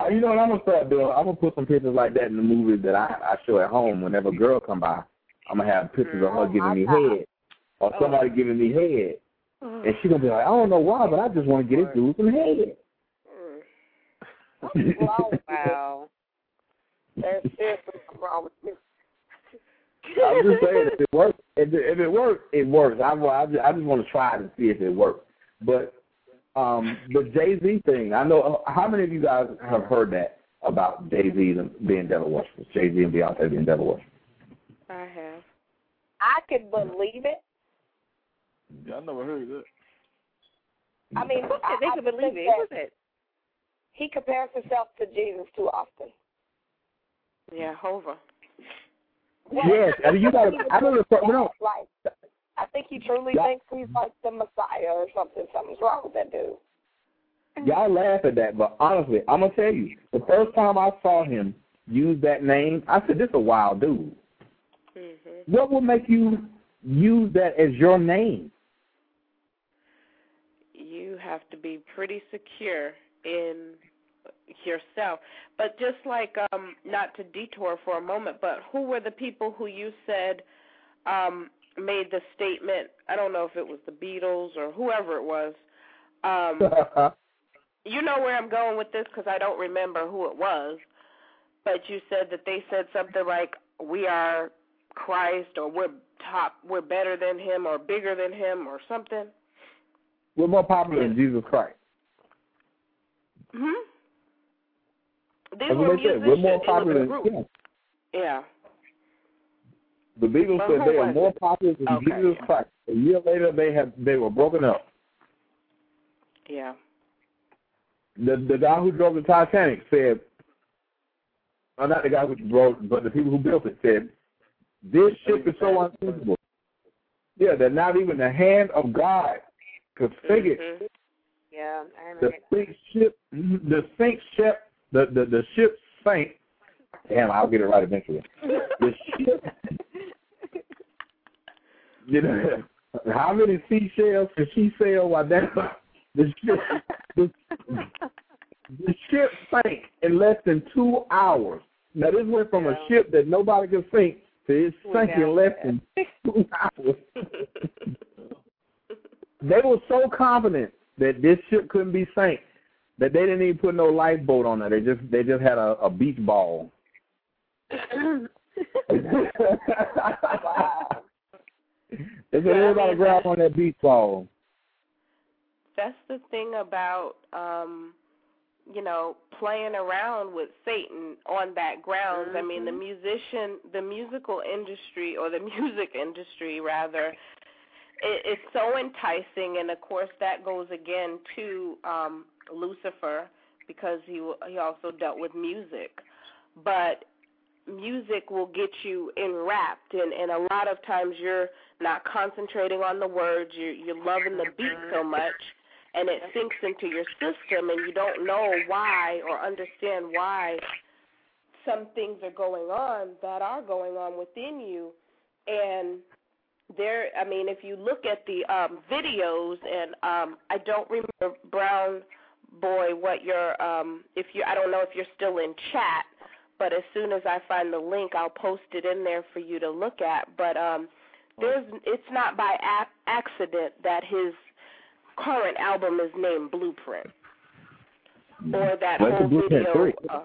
uh, you know what I'm gonna start doing? I'm gonna put some pictures like that in the movies that I, I show at home. Whenever a girl come by, I'm gonna have pictures of her giving me head, or somebody giving me head, and she's gonna be like, I don't know why, but I just want to get this dude some head. oh, wow. There's seriously something wrong with this. I'm just saying, if it works, if it, if it works, it works. I, I, just, I just want to try to see if it works. But um, the Jay Z thing, I know. How many of you guys have heard that about Jay Z being devil worshippers? Jay Z and Beyonce being devil worshippers. I have. I could believe it. Yeah, I never heard that. I mean, Who I, they I could believe it? think Who's that it? He compares himself to Jesus too often. Yeah, Hova. Yes, I mean, you got. I don't you know, like. I think he truly Yeah. thinks he's like the Messiah or something. Something's wrong with that dude. Y'all laugh at that, but honestly, I'm gonna tell you, the first time I saw him use that name, I said, "This a wild dude." Mm-hmm. What would make you use that as your name? You have to be pretty secure in yourself. But just like um not to detour for a moment, but who were the people who you said um made the statement, I don't know if it was the Beatles or whoever it was. Um you know where I'm going with this because I don't remember who it was, but you said that they said something like, "We are Christ," or "We're top, we're better than Him," or "bigger than Him," or something. We're more popular than Jesus Christ. Hmm. These That's were musicians. We're more popular a than group. yeah. Yeah. The Beatles But said they are more it? popular than Okay, Jesus yeah. Christ. A year later, they have they were broken up. Yeah. The the guy who drove the Titanic said, or not the guy who drove, but the people who built it said, this ship is so unsinkable. Yeah, that not even the hand of God could sink it. Mhm. Yeah, I The remember. sink ship, the sink ship, the the the ship sank. Damn, I'll get it right eventually. The ship, you know, how many seashells can she sail while that the ship the, the ship sank in less than two hours. Now this went from a ship that nobody could sink to it sank in less than two hours. they were so confident that this ship couldn't be sank that they didn't even put no lifeboat on it. They just they just had a, a beach ball. They said everybody grab on that beach ball. That's the thing about um you know, playing around with Satan on that grounds. I mean, the musician, the musical industry, or the music industry rather, it, it's so enticing, and of course that goes again to um, Lucifer because he he also dealt with music, but music will get you enwrapped, and and a lot of times you're not concentrating on the words, you're you're loving the beat so much and it sinks into your system and you don't know why or understand why some things are going on that are going on within you. And there i mean if you look at the um videos and um i don't remember brown boy what your um if you i don't know if you're still in chat but as soon as i find the link i'll post it in there for you to look at. But um there's it's not by a- accident that his current album is named Blueprint, or that What's whole video. Uh,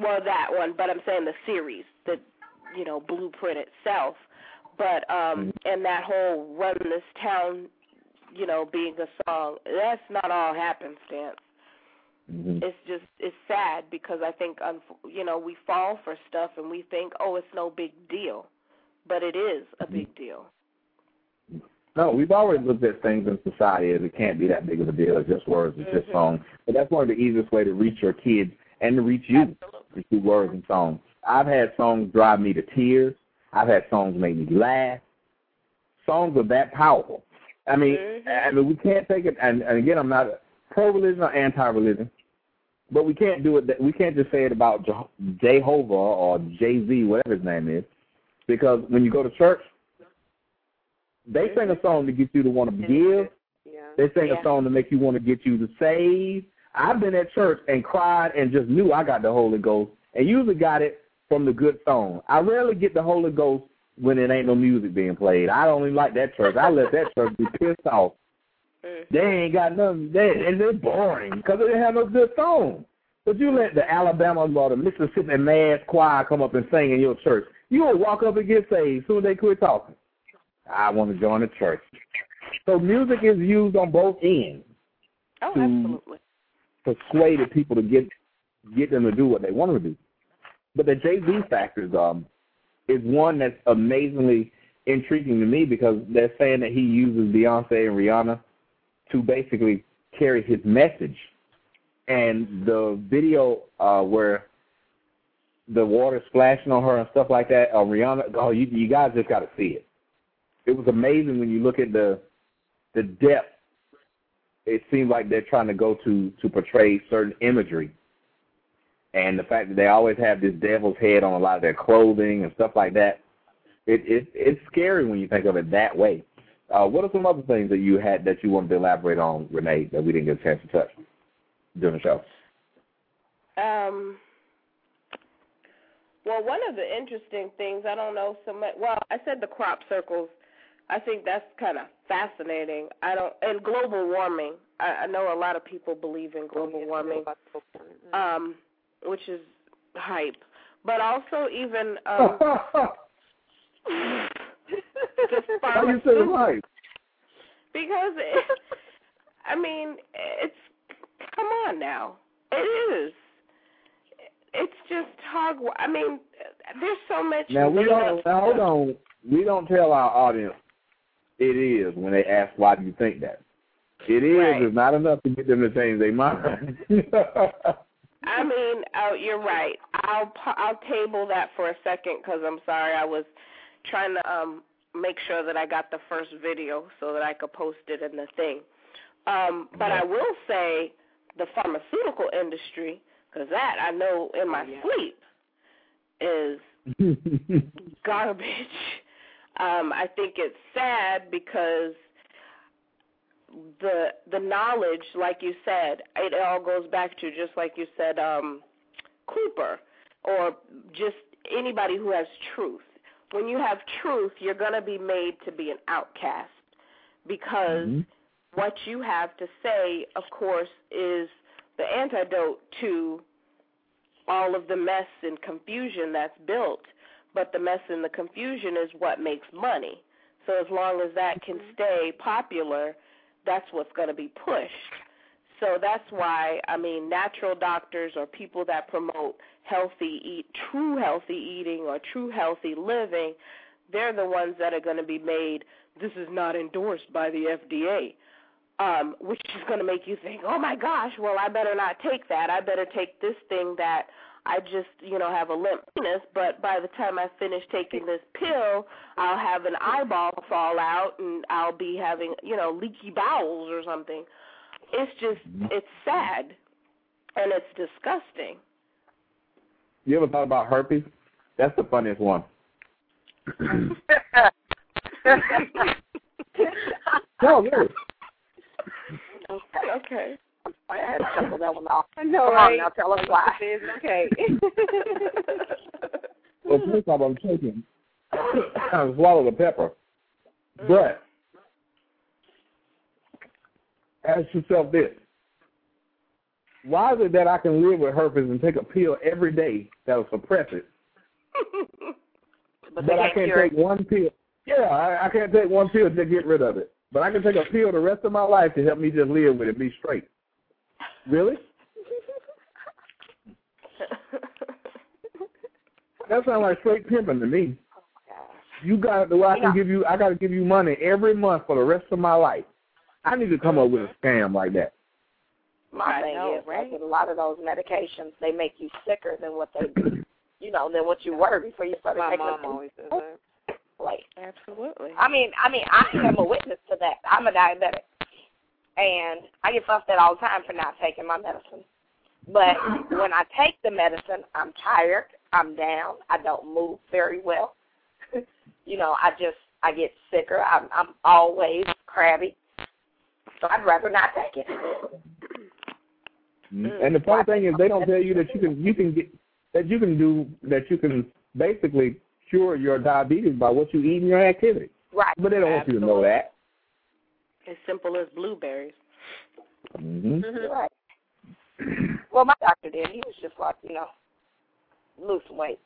well, that one, but I'm saying the series, the you know Blueprint itself, but um, mm-hmm. and that whole Run This Town, you know, being a song. That's not all happenstance. Mm-hmm. It's just it's sad because I think you know we fall for stuff and we think oh it's no big deal, but it is a mm-hmm. big deal. No, we've always looked at things in society as it can't be that big of a deal. It's just words, it's just songs. But that's one of the easiest way to reach your kids and to reach you is through words and songs. I've had songs drive me to tears. I've had songs make me laugh. Songs are that powerful. I mean, mm-hmm. I mean, we can't take it. And, and again, I'm not pro-religion or anti-religion, but we can't do it. that- We can't just say it about Je- Jehovah or Jay Z, whatever his name is, because when you go to church, they sing a song to get you to want to give. Yeah. They sing a song to make you want to get you to save. I've been at church and cried and just knew I got the Holy Ghost, and usually got it from the good song. I rarely get the Holy Ghost when it ain't no music being played. I don't even like that church. I let that church be pissed off. Mm. They ain't got nothing. They and they're boring because they didn't have no good song. But you let the Alabama or the Mississippi Mass Choir come up and sing in your church. You will walk up and get saved soon as they quit talking. I want to join the church. So music is used on both ends. Oh, to absolutely. persuade the people to get get them to do what they want them to do. But the Jay Z factor um is one that's amazingly intriguing to me because they're saying that he uses Beyonce and Rihanna to basically carry his message. And the video uh where the water splashing on her and stuff like that, uh, Rihanna, oh, you you guys just got to see it. It was amazing when you look at the the depth. It seems like they're trying to go to to portray certain imagery, and the fact that they always have this devil's head on a lot of their clothing and stuff like that. It it it's scary when you think of it that way. Uh, what are some other things that you had that you wanted to elaborate on, Renee, that we didn't get a chance to touch during the show? Um, well, one of the interesting things, I don't know so much. Well, I said the crop circles. I think that's kind of fascinating. I don't and global warming. I, I know a lot of people believe in global warming, um, which is hype. But also even um, How you say right? because it, I mean, it's come on now. It is. It's just hog. I mean, there's so much. Now we don't. Now hold on. We don't tell our audience it is when they ask why do you think that. It is Right. is not enough to get them to change their mind. I mean, oh, you're right. I'll I'll table that for a second because I'm sorry. I was trying to um make sure that I got the first video so that I could post it in the thing. Um, but I will say the pharmaceutical industry, because that I know in my sleep is garbage. Um, I think it's sad because the the knowledge, like you said, it all goes back to just like you said, um, Cooper, or just anybody who has truth. When you have truth, you're gonna be made to be an outcast because what you have to say, of course, is the antidote to all of the mess and confusion that's built. But the mess and the confusion is what makes money. So as long as that can stay popular, that's what's going to be pushed. So that's why I mean natural doctors or people that promote healthy eat true healthy eating or true healthy living, they're the ones that are going to be made this is not endorsed by the FDA. Um, which is going to make you think, "Oh my gosh, well I better not take that. I better take this thing that I just, you know, have a limp penis, but by the time I finish taking this pill, I'll have an eyeball fall out and I'll be having, you know, leaky bowels or something. It's just, mm-hmm. it's sad and it's disgusting. you ever thought about herpes? That's the funniest one. no, really. Okay. I had to chuckle that one off. I know, Come right? on now, tell us why. It's okay. Well, first off, I'm choking. I swallowed a pepper. Mm. But ask yourself this. Why is it that I can live with herpes and take a pill every day that'll suppress it, But, but, I can't can't cure take one pill? Yeah, I, I can't take one pill to get rid of it. But I can take a pill the rest of my life to help me just live with it, be straight. Really? That sounds like straight pimping to me. You got to. I can give you. I got to give you money every month for the rest of my life. I need to come up with a scam like that. My I thing know, is, right? like with a lot of those medications, they make you sicker than what they, you know, than what you were before you started My taking mom them. always says that. Like, Absolutely. I mean, I mean, I am a witness to that. I'm a diabetic, and I get fussed at all the time for not taking my medicine. But when I take the medicine, I'm tired. I'm down. I don't move very well. you know, I just I get sicker. I'm I'm always crabby. So I'd rather not take it. Mm-hmm. And the funny thing is, they don't tell you that you can you can get that you can do that you can basically cure your diabetes by what you eat and your activity. Right. But they don't want you to know that. As simple as blueberries. hmm Right. Well, my doctor did. He was just like, you know, lose some weight.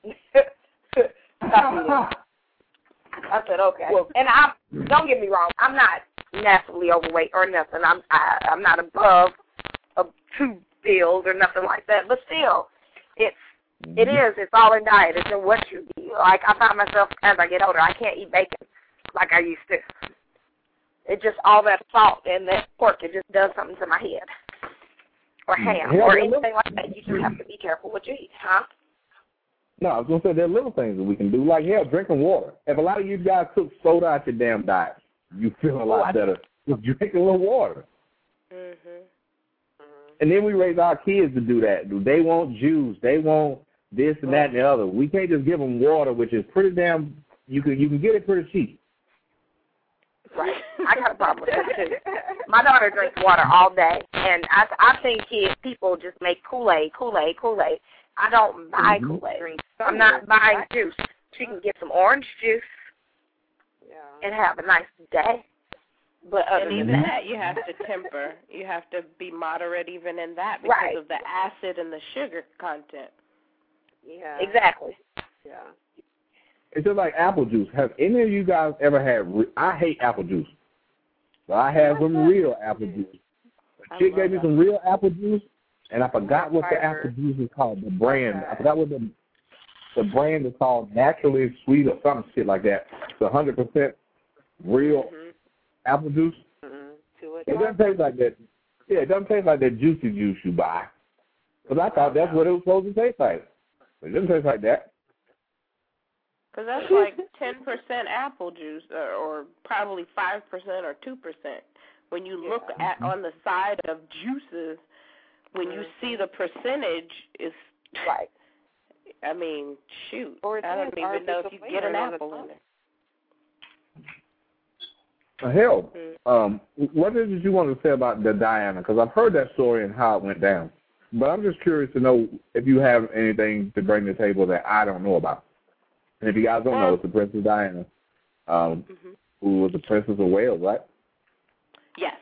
I said okay, and I don't get me wrong, I'm not massively overweight or nothing. I'm I, I'm not above a two pills or nothing like that, but still, it's it mm-hmm. is. It's all in diet. It's in what you eat. Like I find myself as I get older, I can't eat bacon like I used to. It just all that salt and that pork. It just does something to my head. Or mm-hmm. ham Yeah, or yeah, anything like that. You just have to be careful what you eat, huh? No, I was gonna say there are little things that we can do, like hell, drinking water. If a lot of you guys took soda out your damn diet, you feel a Oh, lot I- better. Just drink a little water. Mhm. And then we raise our kids to do that. They want juice. They want this and that and the mm-hmm. other. We can't just give them water, which is pretty damn. You can you can get it pretty cheap. Right. I got a problem with that too. My daughter drinks water all day, and I I think kids people just make Kool Aid, Kool Aid, Kool Aid. I don't buy Mhm. Kool Aid. I'm not buying juice. She can get some orange juice yeah. and have a nice day. But other And than even that, that, you have to temper. You have to be moderate even in that because Right. of the acid and the sugar content. Yeah. exactly. Yeah. It's just like apple juice. Have any of you guys ever had? Re- I hate apple juice, but I had some real apple juice. A chick gave me some real apple juice, and I forgot what the apple juice is called. The brand. I forgot what the the brand is called. Naturally sweet or some shit like that. It's a hundred percent real apple juice. To it. It doesn't taste like that. Yeah, it doesn't taste like that juicy juice you buy. Because I thought that's what it was supposed to taste like. But it doesn't taste like that. Because that's like 10% apple juice or, or probably 5% or 2%. When you look at on the side of juices, when you see the percentage, it's right. I mean, shoot. Or I don't even know if you get an flavor on the apple in top. there. Uh, Hell, um, what did you want to say about the Diana? Because I've heard that story and how it went down. But I'm just curious to know if you have anything to bring to the table that I don't know about. And if you guys don't know, it's the Princess Diana, um, who was the Princess of Wales, right? Yes.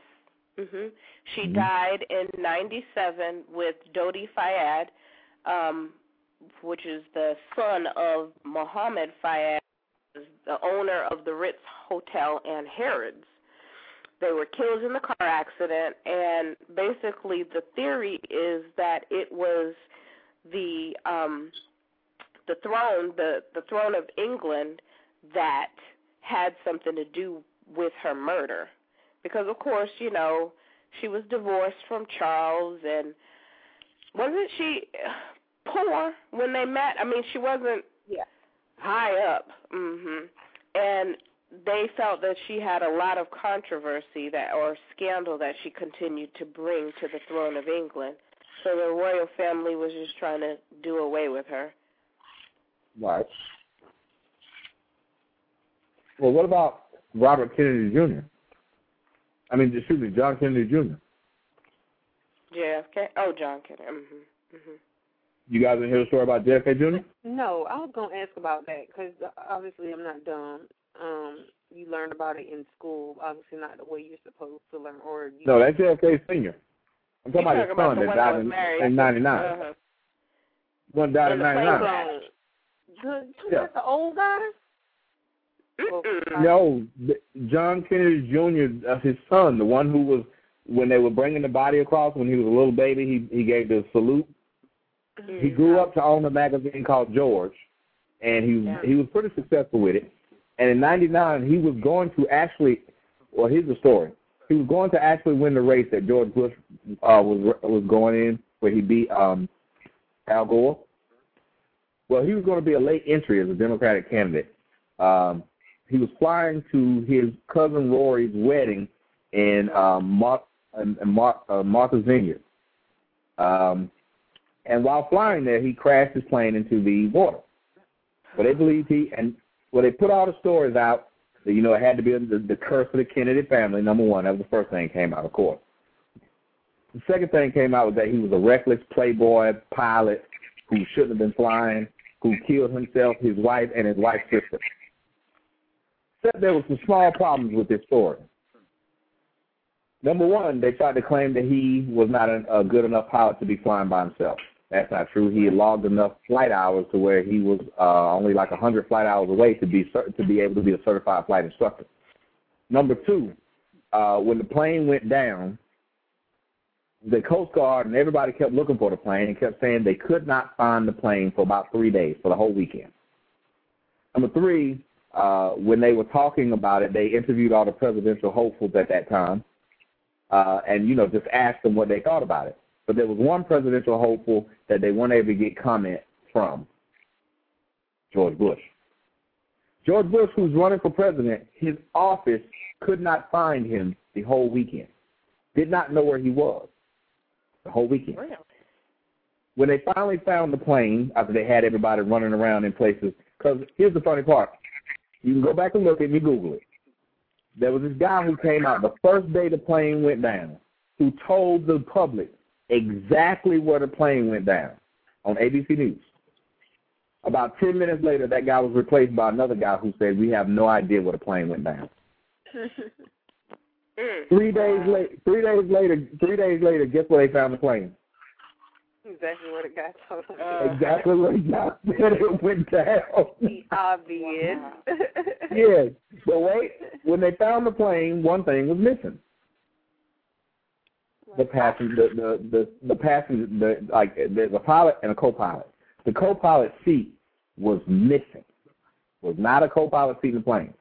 Mhm. She Mhm. died in 97 with Dodi Fayed, um, which is the son of Mohammed Fayed, the owner of the Ritz Hotel and Harrods. They were killed in the car accident, and basically the theory is that it was the um, the throne, the the throne of England, that had something to do with her murder because of course, you know, she was divorced from Charles and wasn't she poor when they met? I mean, she wasn't yeah. high up. Mhm. And they felt that she had a lot of controversy that or scandal that she continued to bring to the throne of England. So the royal family was just trying to do away with her. Right. Well, what about Robert Kennedy Jr.? I mean, excuse me, John Kennedy Jr. JFK. Oh, John Kennedy. Mhm. Mhm. You guys didn't hear the story about JFK Jr.? No, I was gonna ask about that because obviously I'm not dumb. Um, you learn about it in school, obviously not the way you're supposed to learn, or you No, that's JFK Senior. I'm talking You're about his about son that died in, married. in '99. Uh-huh. One died in In the plane '99. The, Yeah. the old guy. No, th- John Kennedy Jr. Uh, his son, the one who was when they were bringing the body across when he was a little baby, he he gave the salute. He grew up to own a magazine called George, and he Yeah. he was pretty successful with it. And in '99, he was going to actually, well, here's the story. He was going to actually win the race that George Bush uh, was was going in, where he beat um, Al Gore. Well, he was going to be a late entry as a Democratic candidate. Um, he was flying to his cousin Rory's wedding in um, Mar- uh, Martha's Vineyard. Um, and while flying there, he crashed his plane into the water. But they believed he and well, they put all the stories out. That, you know, it had to be the, the curse of the Kennedy family. Number one, that was the first thing that came out, of course. The second thing came out was that he was a reckless playboy pilot who shouldn't have been flying, who killed himself, his wife, and his wife's sister. Except there were some small problems with this story. Number one, they tried to claim that he was not a, good enough pilot to be flying by himself. That's not true. He had logged enough flight hours to where he was uh, only like 100 flight hours away to be to be able to be a certified flight instructor. Number two, uh, when the plane went down, the Coast Guard and everybody kept looking for the plane and kept saying they could not find the plane for about three days, for the whole weekend. Number three, uh, when they were talking about it, they interviewed all the presidential hopefuls at that time, uh, and you know just asked them what they thought about it. But there was one presidential hopeful that they weren't able to get comment from, George Bush. George Bush, who's running for president, his office could not find him the whole weekend. Did not know where he was the whole weekend. Really? When they finally found the plane, after they had everybody running around in places, because here's the funny part. You can go back and look and you Google it. There was this guy who came out the first day the plane went down, who told the public exactly where the plane went down on ABC News. About 10 minutes later, that guy was replaced by another guy who said, we have no idea where the plane went down. Mm. Three days later, three days later, three days later, guess where they found the plane? Exactly what it got told him. Uh. exactly what the guy said it went down. The obvious. yes, but wait, when they found the plane, one thing was missing. The passenger, the the the, the passenger, the like there's a pilot and a co-pilot. The co-pilot seat was missing. Was not a co-pilot seat in the plane.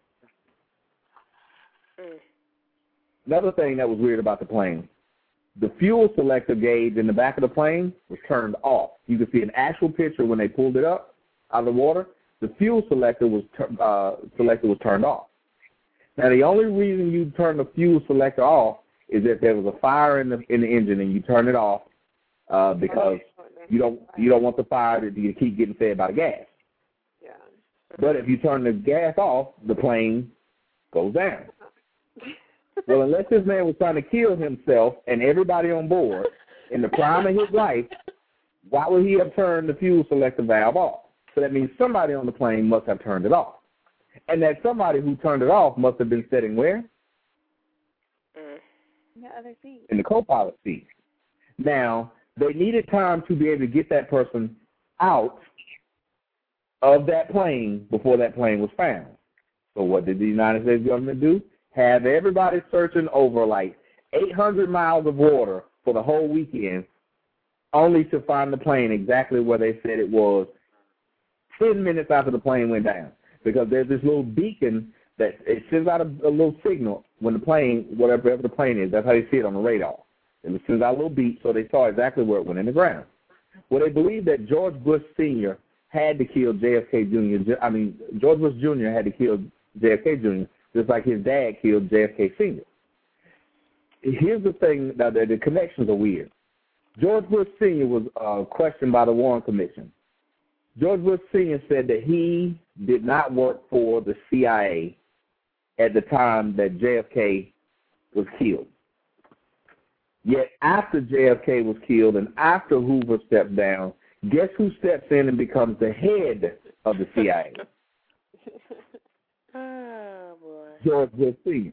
Another thing that was weird about the plane, the fuel selector gauge in the back of the plane was turned off. You can see an actual picture when they pulled it up out of the water. The fuel selector was uh, selector was turned off. Now the only reason you turn the fuel selector off is if there was a fire in the in the engine and you turn it off uh, because you don't you don't want the fire to, to keep getting fed by the gas. Yeah. But if you turn the gas off, the plane goes down. well, unless this man was trying to kill himself and everybody on board in the prime of his life, why would he have turned the fuel selector valve off? So that means somebody on the plane must have turned it off. And that somebody who turned it off must have been sitting where? Mm. The other seat. In the co-pilot seat. Now, they needed time to be able to get that person out of that plane before that plane was found. So what did the United States government do? Have everybody searching over like 800 miles of water for the whole weekend, only to find the plane exactly where they said it was 10 minutes after the plane went down. Because there's this little beacon that it sends out a, a little signal when the plane, whatever the plane is, that's how they see it on the radar. And it sends out a little beep, so they saw exactly where it went in the ground. Well, they believe that George Bush Sr. had to kill JFK Jr. I mean, George Bush Jr. had to kill JFK Jr. just like his dad killed JFK Sr. Here's the thing: that the, the connections are weird. George Bush Sr. was uh, questioned by the Warren Commission. George Bush Sr. said that he did not work for the CIA at the time that JFK was killed. Yet after JFK was killed and after Hoover stepped down, guess who steps in and becomes the head of the CIA? George Bush Sr.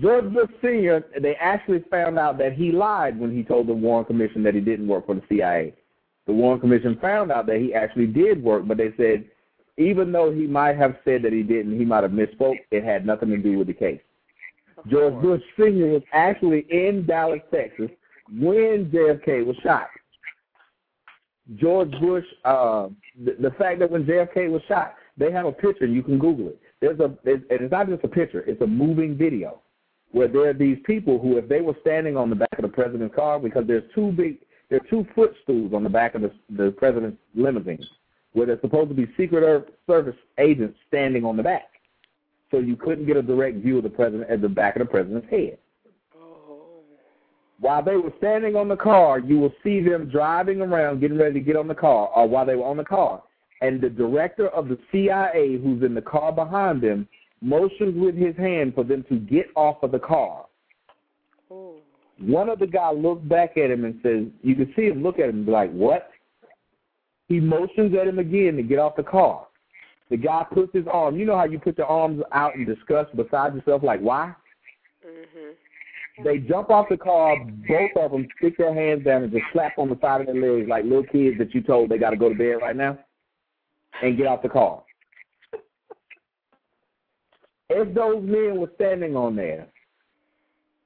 George Bush Sr., they actually found out that he lied when he told the Warren Commission that he didn't work for the CIA. The Warren Commission found out that he actually did work, but they said even though he might have said that he didn't, he might have misspoke. It had nothing to do with the case. George Bush Sr. was actually in Dallas, Texas, when JFK was shot. George Bush, uh, the, the fact that when JFK was shot, they have a picture. You can Google it. There's a, it, it's not just a picture. It's a moving video where there are these people who, if they were standing on the back of the president's car, because there's two big, there are two footstools on the back of the, the president's limousine, where there's supposed to be Secret Service agents standing on the back, so you couldn't get a direct view of the president at the back of the president's head. Oh. While they were standing on the car, you will see them driving around, getting ready to get on the car, or while they were on the car. And the director of the CIA, who's in the car behind them, motions with his hand for them to get off of the car. One of the guys looks back at him and says, you can see him look at him and be like, what? He motions at him again to get off the car. The guy puts his arm, you know how you put your arms out in disgust beside yourself, like, why? Mhm. they jump off the car, both of them stick their hands down and just slap on the side of their legs like little kids that you told they got to go to bed right now, and get out the car. If those men were standing on there,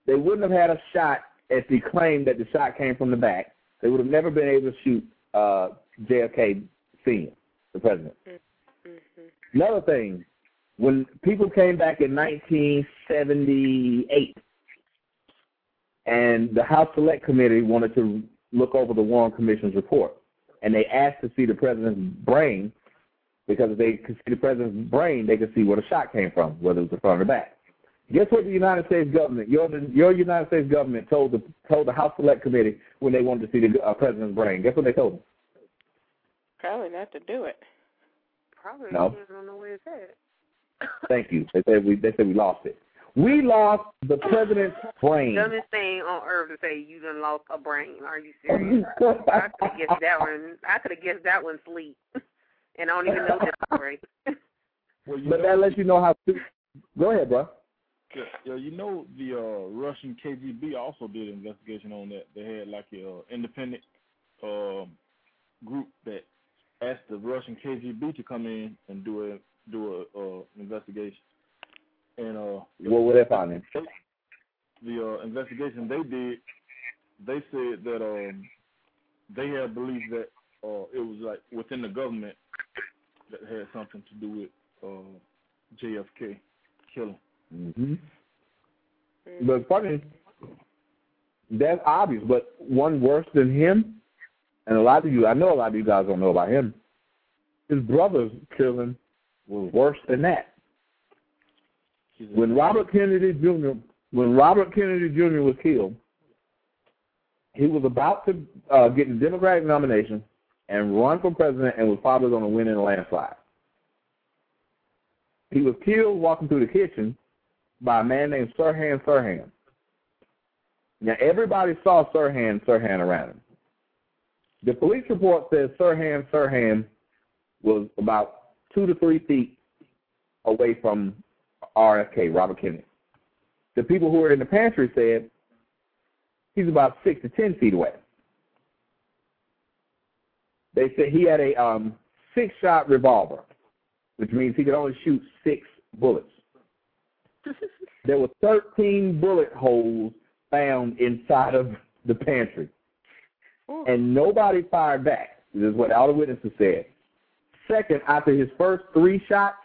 they wouldn't have had a shot at the claim that the shot came from the back. They would have never been able to shoot uh, JFK Senior, the president. Mm-hmm. Another thing, when people came back in 1978 and the House Select Committee wanted to look over the Warren Commission's report, and they asked to see the president's brain because if they could see the president's brain, they could see where the shot came from, whether it was the front or the back. Guess what the United States government, your your United States government told the told the House Select Committee when they wanted to see the uh, president's brain. Guess what they told them? Probably not to do it. Probably. No. I don't know where it's at. Thank you. They said we they said we lost it. We lost the president's brain. Dumbest thing on earth to say you done lost a brain. Are you serious? I could have guessed that one. I could have guessed that one sleep, and I don't even know this story. Well, But know, that lets you know how. To... Go ahead, bro. yeah, yeah, you know the uh, Russian KGB also did an investigation on that. They had like a uh, independent um group that asked the Russian KGB to come in and do a do a uh, investigation. And uh, What were they finding? the uh, investigation they did, they said that um, they had believed that uh, it was like within the government that had something to do with uh, JFK killing. hmm But funny, that's obvious. But one worse than him, and a lot of you, I know a lot of you guys don't know about him. His brother's killing was worse than that. When Robert Kennedy Jr. when Robert Kennedy Jr. was killed, he was about to uh, get the Democratic nomination and run for president, and was probably going to win in a landslide. He was killed walking through the kitchen by a man named Sirhan Sirhan. Now everybody saw Sirhan Sirhan around him. The police report says Sirhan Sirhan was about two to three feet away from RFK, Robert Kennedy. The people who were in the pantry said he's about six to ten feet away. They said he had a um, six-shot revolver, which means he could only shoot six bullets. there were 13 bullet holes found inside of the pantry, and nobody fired back. This is what all the witnesses said. Second, after his first three shots,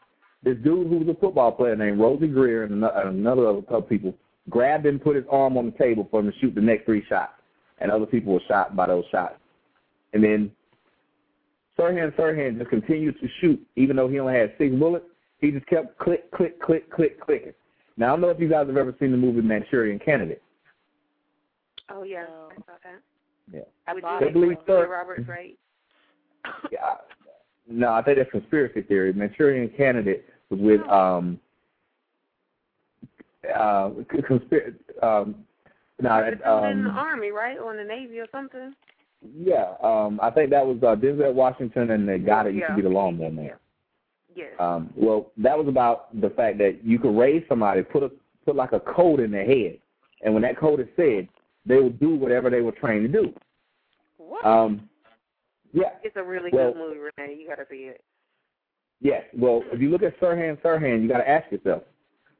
this dude who was a football player named Rosey Grier and ano- and another other couple people grabbed him, put his arm on the table for him to shoot the next three shots, and other people were shot by those shots. And then Sirhan Sirhan just continued to shoot, even though he only had six bullets. He just kept click, click, click, click, clicking. Now I don't know if you guys have ever seen the movie Manchurian Candidate. Oh yeah, I saw that. Yeah. I would They believe it. Sir- Robert's right. Yeah. No, I think that's conspiracy theory. Manchurian Candidate was with um uh conspiracy um no, It's in the um army, right, or in the navy or something. Yeah, um I think that was uh Denzel Washington and the guy that used to be the lawnmower man. Yes. Um well that was about the fact that you could raise somebody, put a put like a code in their head and when that code is said, they will do whatever they were trained to do. What? Um yeah. it's a really well- good movie, Renee. You gotta see it. Yes. Well, if you look at Sirhan Sirhan, you got to ask yourself,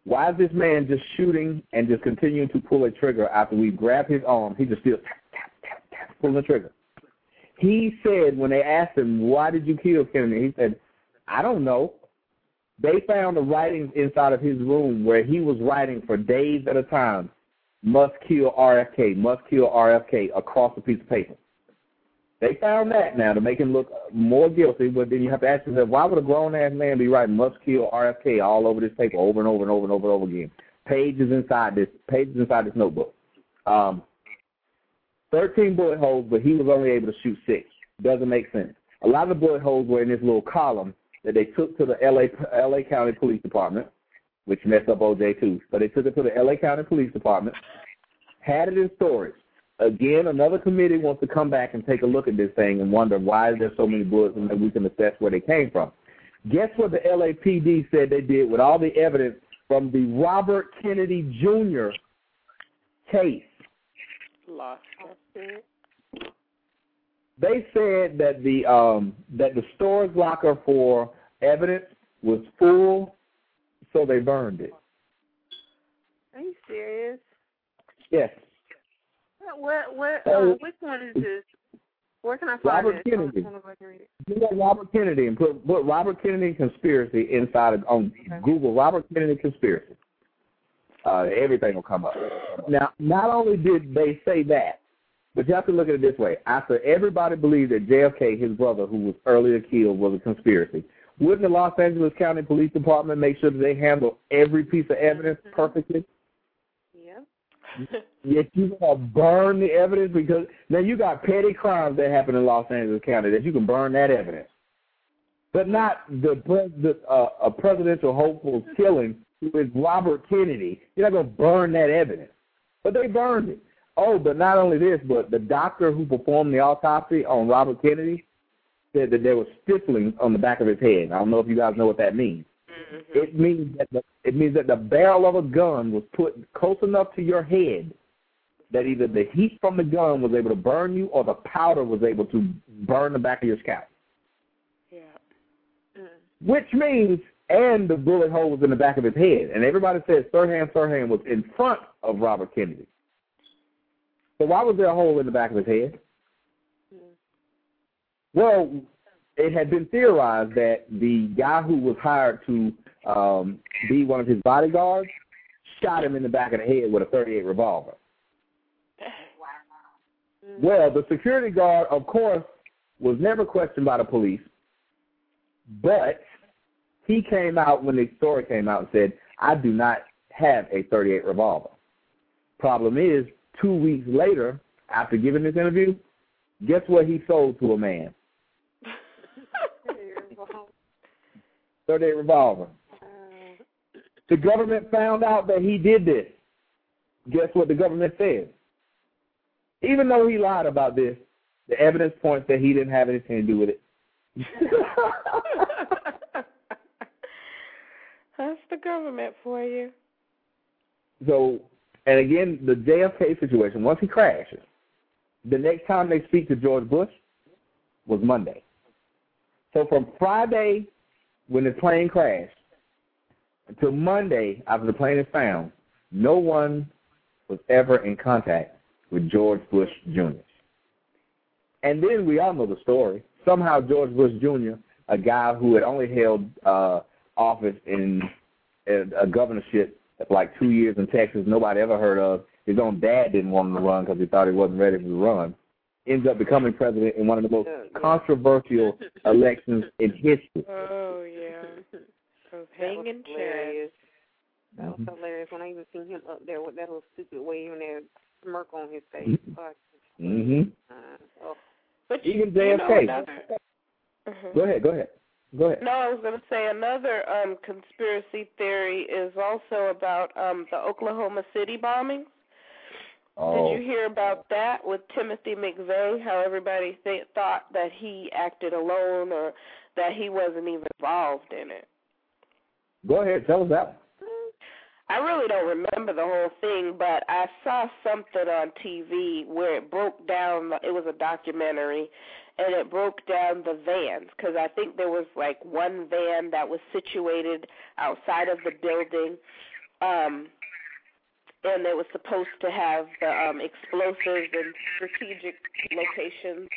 why is this man just shooting and just continuing to pull a trigger after we grab his arm? He just still pulling the trigger. He said when they asked him, why did you kill Kennedy? He said, I don't know. They found the writings inside of his room where he was writing for days at a time, must kill RFK, must kill RFK across a piece of paper. They found that now to make him look more guilty, but then you have to ask yourself, why would a grown ass man be writing must kill RFK all over this paper over and over and over and over and over again? Pages inside this pages inside this notebook. Um thirteen bullet holes, but he was only able to shoot six. Doesn't make sense. A lot of the bullet holes were in this little column that they took to the LA LA County Police Department, which messed up OJ too. But they took it to the LA County Police Department, had it in storage. Again, another committee wants to come back and take a look at this thing and wonder why is there so many bullets and then we can assess where they came from. Guess what the LAPD said they did with all the evidence from the Robert Kennedy Jr. case. Lost justice. They said that the um that the storage locker for evidence was full, so they burned it. Are you serious? Yes. What? What? uh, which one is this? Where can I find Robert this? Kennedy. wanna go back and read it. Do that Robert Kennedy and put put Robert Kennedy conspiracy inside of on Google Robert Kennedy conspiracy. Uh, everything will come up. Now, not only did they say that, but you have to look at it this way. After everybody believed that JFK, his brother, who was earlier killed, was a conspiracy, wouldn't the Los Angeles County Police Department make sure that they handle every piece of evidence perfectly? Yeah. Yet you gonna burn the evidence because now you got petty crimes that happen in Los Angeles County that you can burn that evidence, but not the pres- the uh, a presidential hopeful's killing with Robert Kennedy. You're not gonna burn that evidence, but they burned it. Oh, but not only this, but the doctor who performed the autopsy on Robert Kennedy said that there was stippling on the back of his head. I don't know if you guys know what that means. Mm-hmm. It means that the, it means that the barrel of a gun was put close enough to your head that either the heat from the gun was able to burn you or the powder was able to burn the back of your scalp. Yeah. Mm. Which means, and the bullet hole was in the back of his head. And everybody says Sirhan Sirhan was in front of Robert Kennedy. So why was there a hole in the back of his head? Well, it had been theorized that the guy who was hired to um, be one of his bodyguards shot him in the back of the head with a 38 revolver. Well, the security guard, of course, was never questioned by the police, but he came out when the story came out and said, I do not have a 38 revolver. Problem is, two weeks later, after giving this interview, guess what he sold to a man? 38 revolver. The government found out that he did this. Guess what the government said? Even though he lied about this, the evidence points that he didn't have anything to do with it. That's the government for you. So, and again, the JFK situation, once he crashes, the next time they speak to George Bush was Monday. So from Friday, when the plane crashed, until Monday, after the plane is found, no one was ever in contact with George Bush Jr. And then we all know the story. Somehow George Bush Jr., a guy who had only held uh, office in, in a governorship for like two years in Texas, nobody ever heard of. His own dad didn't want him to run because he thought he wasn't ready to run. Ends up becoming president in one of the most controversial elections in history. Oh yeah. Those hanging hilarious. That was hilarious when I even seen him up there with that little stupid wave and that smirk on his face. Fuck. Mm-hmm. Uh, oh. But Even you know JFK. another- Mhm. Go ahead, go ahead. Go ahead. No, I was going to say another um conspiracy theory is also about um the Oklahoma City bombings. Oh. Did you hear about that with Timothy McVeigh? How everybody th- thought that he acted alone or that he wasn't even involved in it. Go ahead, tell us that. I really don't remember the whole thing, but I saw something on TV where it broke down. It was a documentary, and it broke down the vans because I think there was like one van that was situated outside of the building, um, and it was supposed to have the um, explosives and strategic locations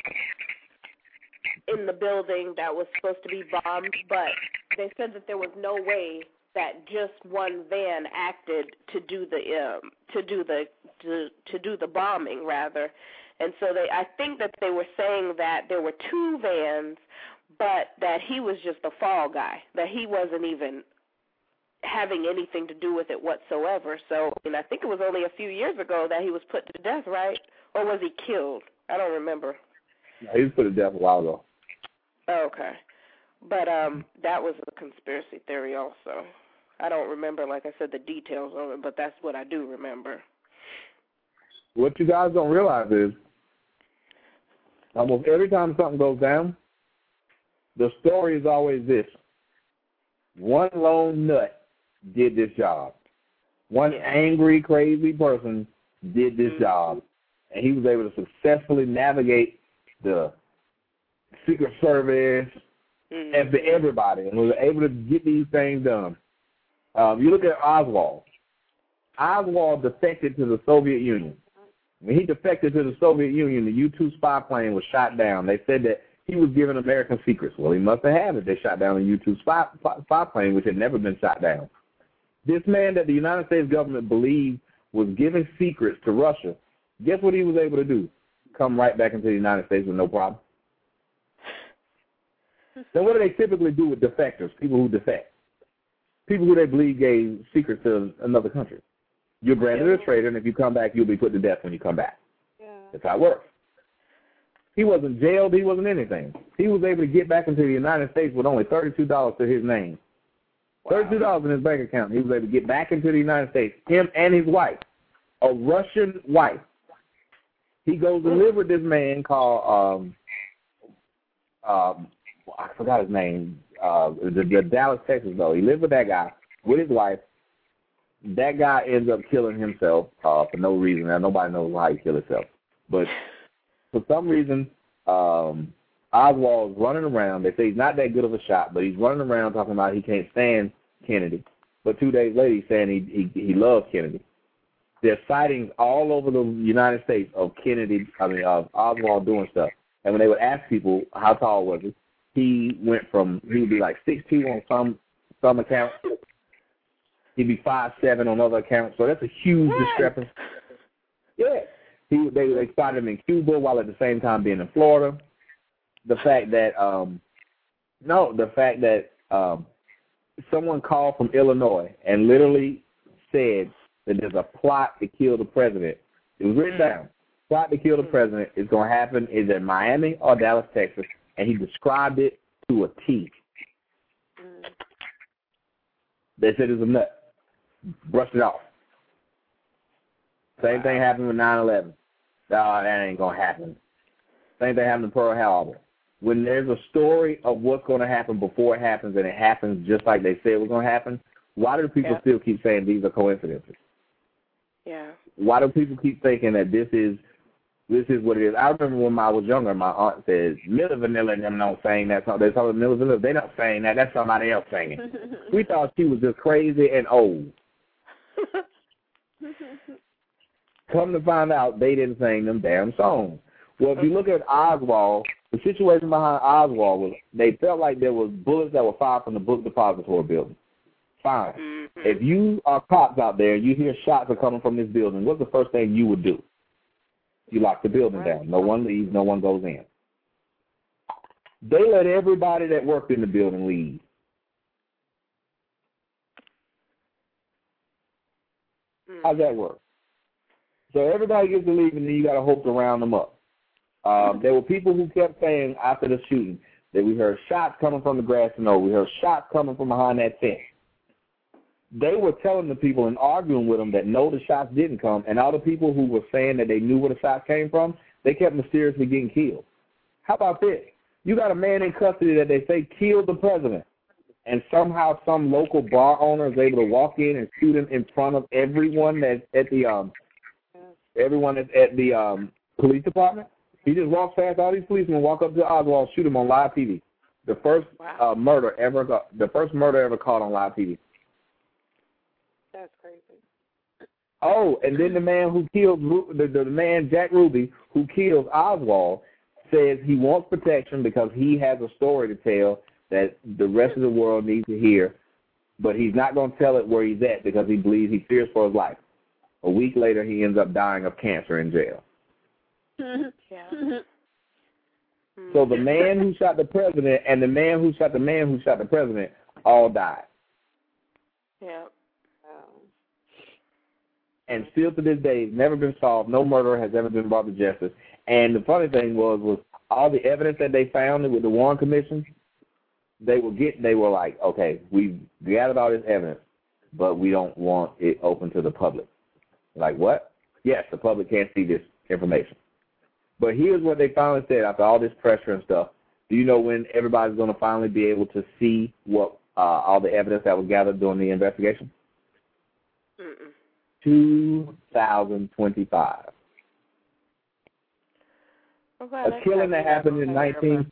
in the building that was supposed to be bombed, but they said that there was no way that just one van acted to do the um to do the to to do the bombing rather. And so they I think that they were saying that there were two vans but that he was just a fall guy, that he wasn't even having anything to do with it whatsoever. So, I mean, I think it was only a few years ago that he was put to death, right? Or was he killed? I don't remember. He was put to death a while ago. Oh, okay. But um that was a conspiracy theory also. I don't remember like I said the details of it, but that's what I do remember. What you guys don't realize is almost every time something goes down, the story is always this. One lone nut did this job. One angry, crazy person did this job, and he was able to successfully navigate the Secret Service and for everybody, and was able to get these things done. Um, you look at Oswald. Oswald defected to the Soviet Union. When he defected to the Soviet Union, the U-2 spy plane was shot down. They said that he was given American secrets. Well, he must have had it. They shot down a U-2 spy, spy plane, which had never been shot down. This man that the United States government believed was giving secrets to Russia, guess what he was able to do? Come right back into the United States with no problem. Then what do they typically do with defectors, people who defect? People who they believe gave secrets to another country. You're branded a traitor, and if you come back, you'll be put to death when you come back. Yeah. That's how it works. He wasn't jailed. He wasn't anything. He was able to get back into the United States with only thirty-two dollars to his name. Thirty-two dollars in his bank account. He was able to get back into the United States. Him and his wife, a Russian wife. He goes to live with this man called um, um, I forgot his name. Uh, the, the Dallas, Texas though. He lived with that guy with his wife. That guy ends up killing himself uh, for no reason. Now nobody knows why he killed himself, but for some reason, um, Oswald is running around. They say he's not that good of a shot, but he's running around talking about he can't stand Kennedy. But two days later, he's saying he he, he loves Kennedy. There's sightings all over the United States of Kennedy, I mean, of Oswald doing stuff. And when they would ask people how tall was he, he went from he would be like six two on some some accounts. He'd be five seven on other accounts. So that's a huge discrepancy. Yeah. He they they spotted him in Cuba while at the same time being in Florida. The fact that um no, the fact that um someone called from Illinois and literally said that there's a plot to kill the president. It was written down. Plot to kill the president is going to happen is in Miami or Dallas, Texas, and he described it to a T. They said it was a nut. Brushed it off. Same thing happened with 9/11. No, that ain't gonna happen. Same thing happened to Pearl Harbor. When there's a story of what's going to happen before it happens, and it happens just like they said it was going to happen, why do people Yeah. still keep saying these are coincidences? Yeah. Why do people keep thinking that this is this is what it is? I remember when I was younger, my aunt said, Milli Vanilli and them don't saying that. They're talking Milli Vanilli. They're not saying that. That's somebody else saying it. we thought she was just crazy and old. Come to find out, they didn't sing them damn songs. Well, if you look at Oswald, the situation behind Oswald was they felt like there was bullets that were fired from the book depository building. Fine. Mm-hmm. If you are cops out there, and you hear shots are coming from this building. What's the first thing you would do? You lock the building down. No one leaves. No one goes in. They let everybody that worked in the building leave. How's that work? So everybody gets to leave, and then you got to hope to round them up. Um, there were people who kept saying after the shooting that we heard shots coming from the grass and over. We heard shots coming from behind that fence. They were telling the people and arguing with them that no, the shots didn't come. And all the people who were saying that they knew where the shots came from, they kept mysteriously getting killed. How about this? You got a man in custody that they say killed the president, and somehow some local bar owner is able to walk in and shoot him in front of everyone that's at the um everyone that's at the um police department. He just walks past all these policemen, walk up to Oswald, shoot him on live TV. The first uh, murder ever, got, the first murder ever caught on live TV. That's crazy. Oh, and then the man who killed the, the man Jack Ruby, who kills Oswald, says he wants protection because he has a story to tell that the rest of the world needs to hear, but he's not going to tell it where he's at because he believes he fears for his life. A week later, he ends up dying of cancer in jail. Mm-hmm. yeah. Mm-hmm. So the man who shot the president and the man who shot the man who shot the president all died. Yeah. and still to this day, it's never been solved. No murderer has ever been brought to justice. And the funny thing was, was all the evidence that they found with the Warren Commission, they were get, they were like, okay, we've gathered all this evidence, but we don't want it open to the public. Like what? Yes, the public can't see this information. But here's what they finally said after all this pressure and stuff. Do you know when everybody's going to finally be able to see what uh, all the evidence that was gathered during the investigation? Mm-mm. 2025. Okay, A killing that happened in 19.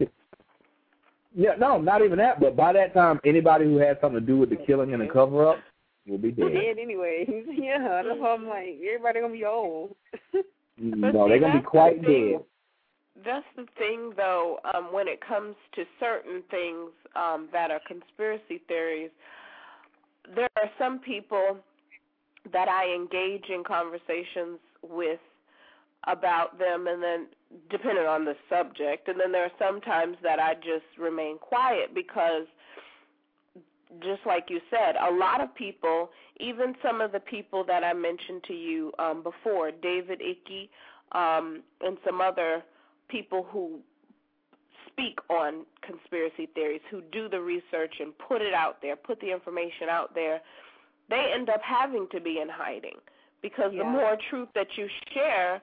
Yeah, no, not even that. But by that time, anybody who had something to do with the killing and the cover up will be dead. Dead anyway. Yeah, that's why I'm like, everybody gonna be old. No, they're gonna be quite the thing. dead. That's the thing, though, um, when it comes to certain things um, that are conspiracy theories, there are some people that I engage in conversations with about them, and then depending on the subject, and then there are some times that I just remain quiet because, just like you said, a lot of people, even some of the people that I mentioned to you um, before, David Icke, um, and some other people who speak on conspiracy theories, who do the research and put it out there, put the information out there, they end up having to be in hiding because the more truth that you share,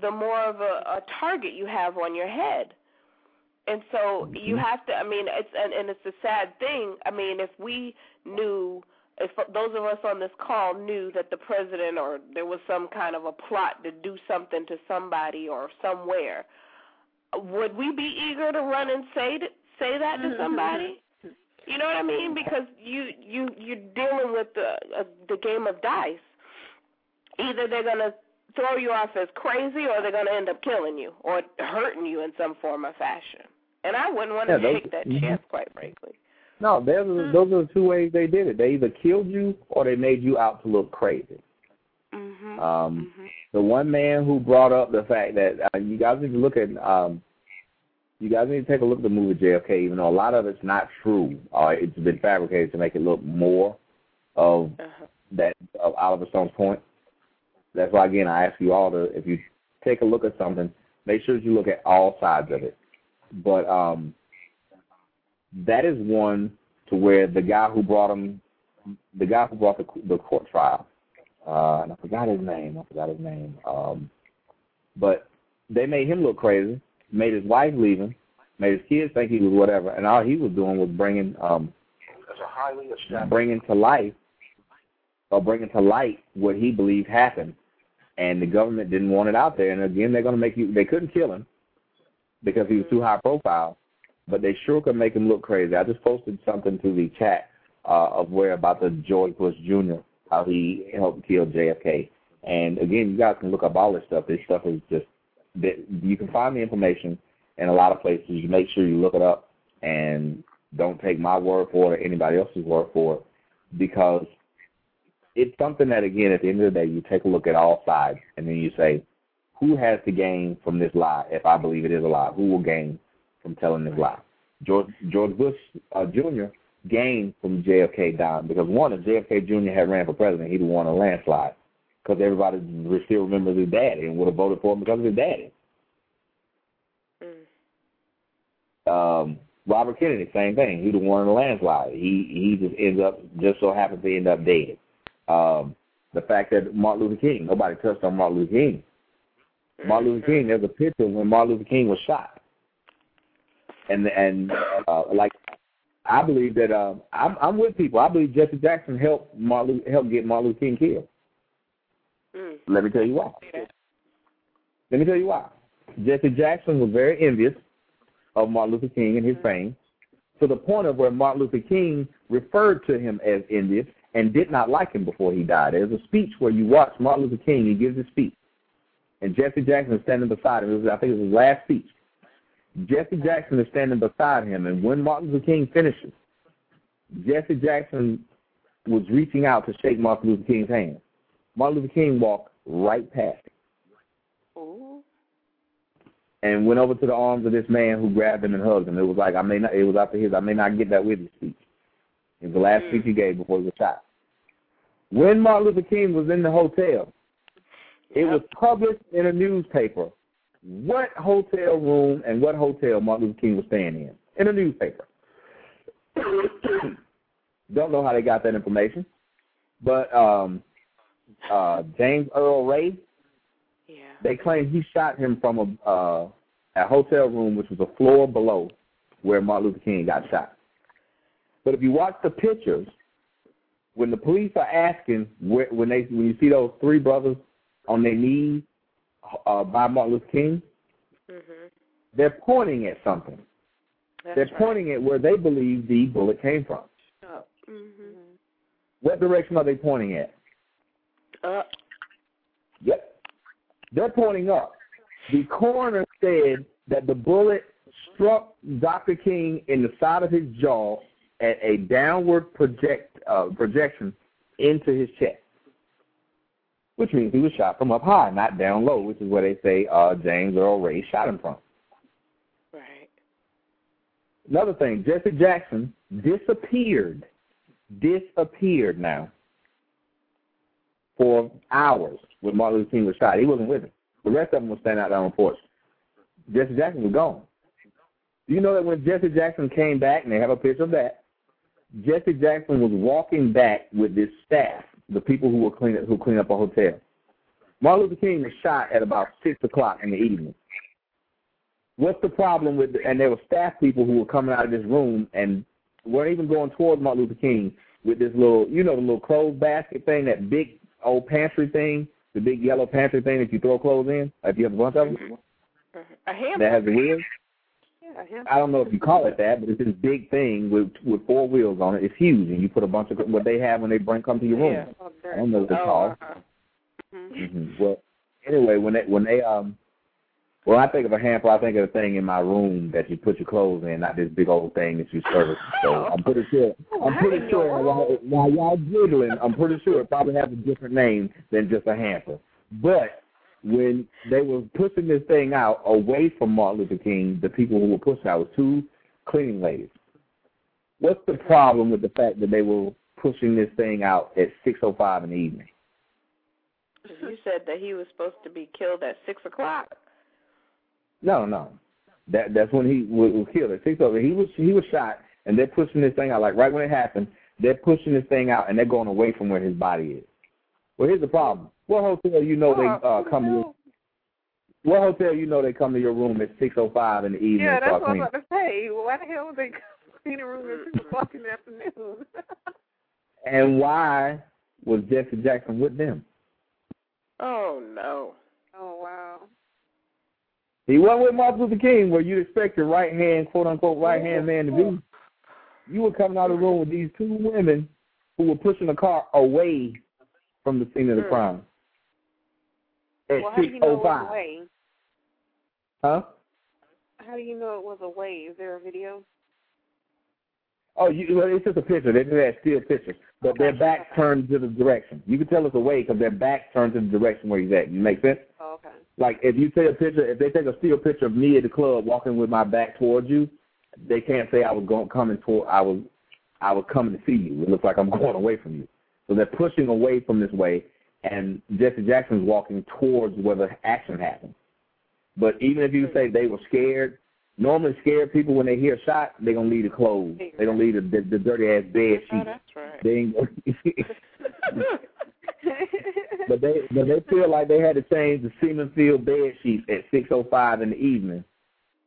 the more of a, a target you have on your head. And so you mm-hmm. have to. I mean, it's and, and it's a sad thing. I mean, if we knew, if those of us on this call knew that the president or there was some kind of a plot to do something to somebody or somewhere, would we be eager to run and say to, say that to mm-hmm. somebody? You know what I mean? Mm-hmm. Because you you you're dealing with the uh, the game of dice. Either they're gonna throw you off as crazy, or they're gonna end up killing you or hurting you in some form or fashion. And I wouldn't want to Yeah, those- take that mhm. chance, quite frankly. No, those are, those are the two ways they did it. They either killed you or they made you out to look crazy. Mm-hmm. Um, The one man who brought up the fact that uh, you guys need to look at, um, you guys need to take a look at the movie JFK, even though a lot of it's not true. Uh, it's been fabricated to make it look more of that of Oliver Stone's point. That's why again I ask you all to, if you take a look at something, make sure you look at all sides of it. But um, that is one to where the guy who brought him, the guy who brought the the court trial, uh, and I forgot his name. I forgot his name. Um, but they made him look crazy. Made his wife leave him. Made his kids think he was whatever, and all he was doing was bringing um, bringing to life or bringing to light what he believed happened, and the government didn't want it out there. And again, they're going to make you. They couldn't kill him because he was too high profile, but they sure could make him look crazy. I just posted something to the chat uh, of where about the George Bush Jr. how he helped kill JFK. And again, you guys can look up all this stuff. This stuff is just that you can find the information in a lot of places. You make sure you look it up and don't take my word for it or anybody else's word for it because it's something that again at the end of the day you take a look at all sides and then you say who has to gain from this lie if I believe it is a lie who will gain from telling this lie George George Bush uh, Jr. gained from JFK dying because one if JFK Jr. had ran for president he'd have won a landslide because everybody still remembers his daddy and would have voted for him because of his daddy um, Robert Kennedy, same thing. He'd have won a landslide. He he just ends up just so happens to end up dead. Um, the fact that Martin Luther King, nobody touched on Martin Luther King. Martin Luther King, there's a picture when Martin Luther King was shot, and and uh, like I believe that um, I'm I'm with people. I believe Jesse Jackson helped Martin helped get Martin Luther King killed. Let me tell you why. Let me tell you why. Jesse Jackson was very envious of Martin Luther King and his fame, to the point of where Martin Luther King referred to him as envious and did not like him before he died. There's a speech where you watch Martin Luther King, he gives his speech, and Jesse Jackson is standing beside him. Was, I think it was his last speech. Jesse Jackson is standing beside him, and when Martin Luther King finishes, Jesse Jackson was reaching out to shake Martin Luther King's hand. Martin Luther King walked right past him and went over to the arms of this man who grabbed him and hugged him. It was like I may not. It was after his. I may not get that with his speech. Was the last speech he gave before he was shot. When Martin Luther King was in the hotel, it was published in a newspaper what hotel room and what hotel Martin Luther King was staying in in a newspaper. Don't know how they got that information, but um, uh, James Earl Ray yeah. they claim he shot him from a uh, a hotel room, which was a floor below where Martin Luther King got shot. But if you watch the pictures, when the police are asking when they when you see those three brothers on their knees uh, by Martin Luther King, Mhm. they're pointing at something. That's they're right. pointing at where they believe the bullet came from. Up. Mhm. What direction are they pointing at? Up. Yep. They're pointing up. The coroner said that the bullet struck Dr. King in the side of his jaw at a downward project uh, projection into his chest, which means he was shot from up high, not down low, which is where they say uh, James Earl Ray shot him from. Right. Another thing, Jesse Jackson disappeared, disappeared now for hours when Martin Luther King was shot. He wasn't with him. The rest of them was standing out there on the porch. Jesse Jackson was gone. Do you know that when Jesse Jackson came back, and they have a picture of that, Jesse Jackson was walking back with this staff, the people who were clean who clean up a hotel. Martin Luther King was shot at about six o'clock in the evening. What's the problem with? and there were staff people who were coming out of this room and weren't even going towards Martin Luther King with this little, you know, the little clothes basket thing, that big old pantry thing, the big yellow pantry thing that you throw clothes in. If you have a bunch of them, mm-hmm. A hammer. that has the wheels. Yeah. I don't know if you call it that, but it's this big thing with with four wheels on it. It's huge, and you put a bunch of what they have when they bring come to your room. Yeah. I don't know what they Oh, call. uh-huh. hmm Well, anyway, when they when they um, well, I think of a hamper. I think of a thing in my room that you put your clothes in, not this big old thing that you service. So I'm pretty sure. I'm pretty sure while, while y'all giggling, I'm pretty sure it probably has a different name than just a hamper. But when they were pushing this thing out away from Martin Luther King, the people who were pushing out was two cleaning ladies. What's the problem with the fact that they were pushing this thing out at 6:05 in the evening? You said that he was supposed to be killed at six o'clock. No, no. That that's when he was, was killed at six oh over. He was he was shot, and they're pushing this thing out. Like right when it happened, they're pushing this thing out, and they're going away from where his body is. Well, here's the problem. What hotel you know they uh, come to? What hotel you know they come to your room at six oh five in the evening Yeah, and that's start what I was about to say. Why the hell would they clean a room at six o'clock in the afternoon? And why was Jesse Jackson with them? Oh no. oh wow. He wasn't with Martin Luther King, where you'd expect your right hand, quote unquote, right hand man to be. You were coming out of the room with these two women who were pushing the car away from the scene of the Hmm. crime. At well, how do you know oh it was five. away? Huh? How do you know it was away? Is there a video? Oh, you, well, it's just a picture. They just had still picture, but their back turned to the direction. You can tell it's away because their back turned to the direction where he's at. You make sense? Oh, okay. Like if you take a picture, if they take a still picture of me at the club walking with my back towards you, they can't say I was going coming toward. I was, I was coming to see you. It looks like I'm going away from you. So they're pushing away from this way, and Jesse Jackson's walking towards where the action happens. But even if you say they were scared, normally scared people when they hear a shot, they're gonna leave the clothes. They don't leave the, the, the dirty ass bed oh, sheets. Oh, that's right. They ain't but they but they feel like they had to change the semen filled bed sheets at six oh five in the evening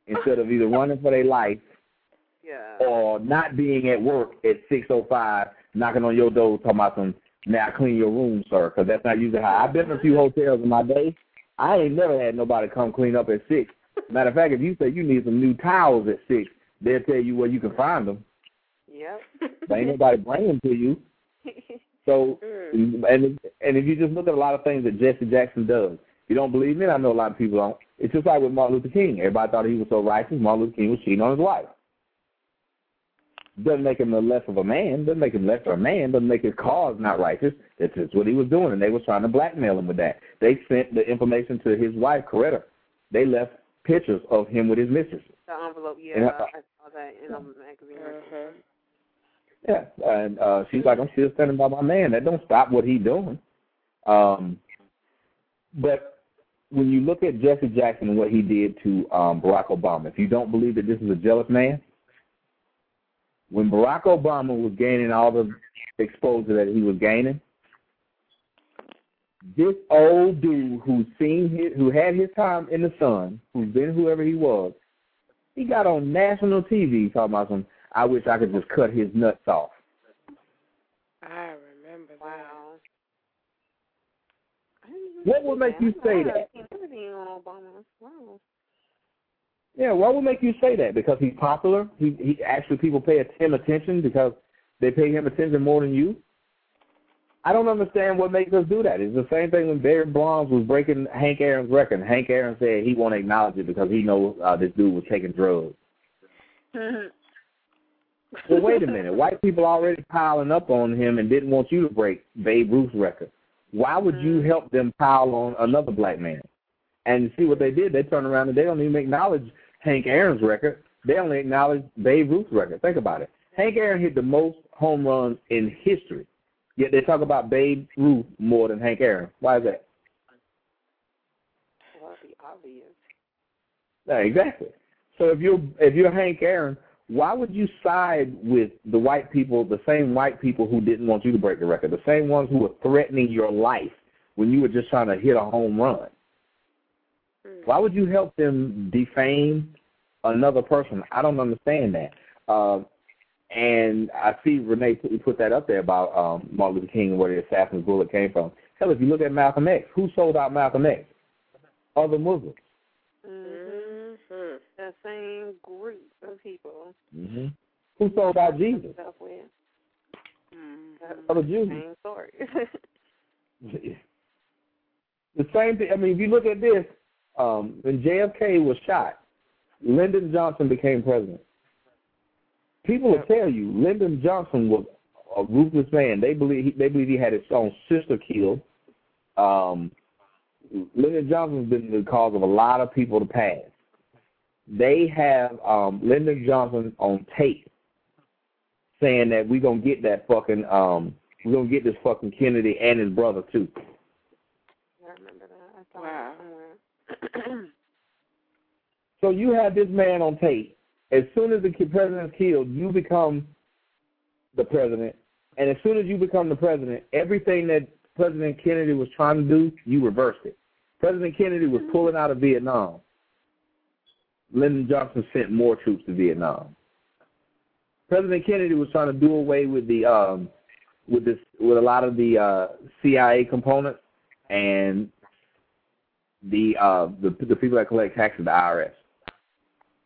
instead of either running for their life yeah. or not being at work at six oh five, knocking on your door talking about some now clean your room, sir, because that's not usually how I've been in a few hotels in my day. I ain't never had nobody come clean up at six. Matter of fact, if you say you need some new towels at six, they'll tell you where you can find them. Yep. But ain't nobody bring them to you. So, mm. and and if you just look at a lot of things that Jesse Jackson does, you don't believe me, I know a lot of people don't. It's just like with Martin Luther King. Everybody thought he was so righteous. Martin Luther King was cheating on his wife. Doesn't make him less of a man. Doesn't make him less of a man. Doesn't make his cause not righteous. That's just what he was doing, and they was trying to blackmail him with that. They sent the information to his wife, Coretta. They left pictures of him with his mistress. The envelope, yeah, And, uh, I saw that in a magazine. or Yeah, and uh, she's like, I'm still standing by my man. That don't stop what he doing. Um, but when you look at Jesse Jackson and what he did to um, Barack Obama, if you don't believe that this is a jealous man, when Barack Obama was gaining all the exposure that he was gaining, this old dude who seen his, who had his time in the sun, who's been whoever he was, he got on national TV talking about some. I wish I could just cut his nuts off. I remember that. Wow. What would make you say that? Yeah, what would make you say that? Because he's popular. He he actually people pay him attention because they pay him attention more than you. I don't understand what makes us do that. It's the same thing when Barry Bonds was breaking Hank Aaron's record. Hank Aaron said he won't acknowledge it because he knows uh, this dude was taking drugs. well, wait a minute. White people already piling up on him and didn't want you to break Babe Ruth's record. Why would you help them pile on another black man? And see what they did. They turned around and they don't even acknowledge Hank Aaron's record. They only acknowledge Babe Ruth's record. Think about it. Hank Aaron hit the most home runs in history. Yet they talk about Babe Ruth more than Hank Aaron. Why is that? Well, that'd be obvious. Yeah, exactly. So if you're if you're Hank Aaron, why would you side with the white people, the same white people who didn't want you to break the record, the same ones who were threatening your life when you were just trying to hit a home run? Why would you help them defame another person? I don't understand that. Uh, and I see Renee put, put that up there about um, Martin Luther King and where the assassin's bullet came from. Hell, if you look at Malcolm X, who sold out Malcolm X? Other Muslims. Mm-hmm. The same group of people. Mm-hmm. Who sold out Jesus? Stuff with. Other Jews. Same story. the same thing. I mean, if you look at this, um, when JFK was shot, Lyndon Johnson became president. People will tell you Lyndon Johnson was a ruthless man. They believe he, they believe he had his own sister killed. Um, Lyndon Johnson's been the cause of a lot of people to pass. They have um, Lyndon Johnson on tape saying that we're gonna get that fucking um, we're gonna get this fucking Kennedy and his brother too. I remember that. I saw wow. it somewhere. So you have this man on tape. As soon as the president is killed, you become the president. And as soon as you become the president, everything that President Kennedy was trying to do, you reversed it. President Kennedy was pulling out of Vietnam. Lyndon Johnson sent more troops to Vietnam. President Kennedy was trying to do away with the um, with this with a lot of the uh, CIA components and the uh, the the people that collect taxes, the IRS.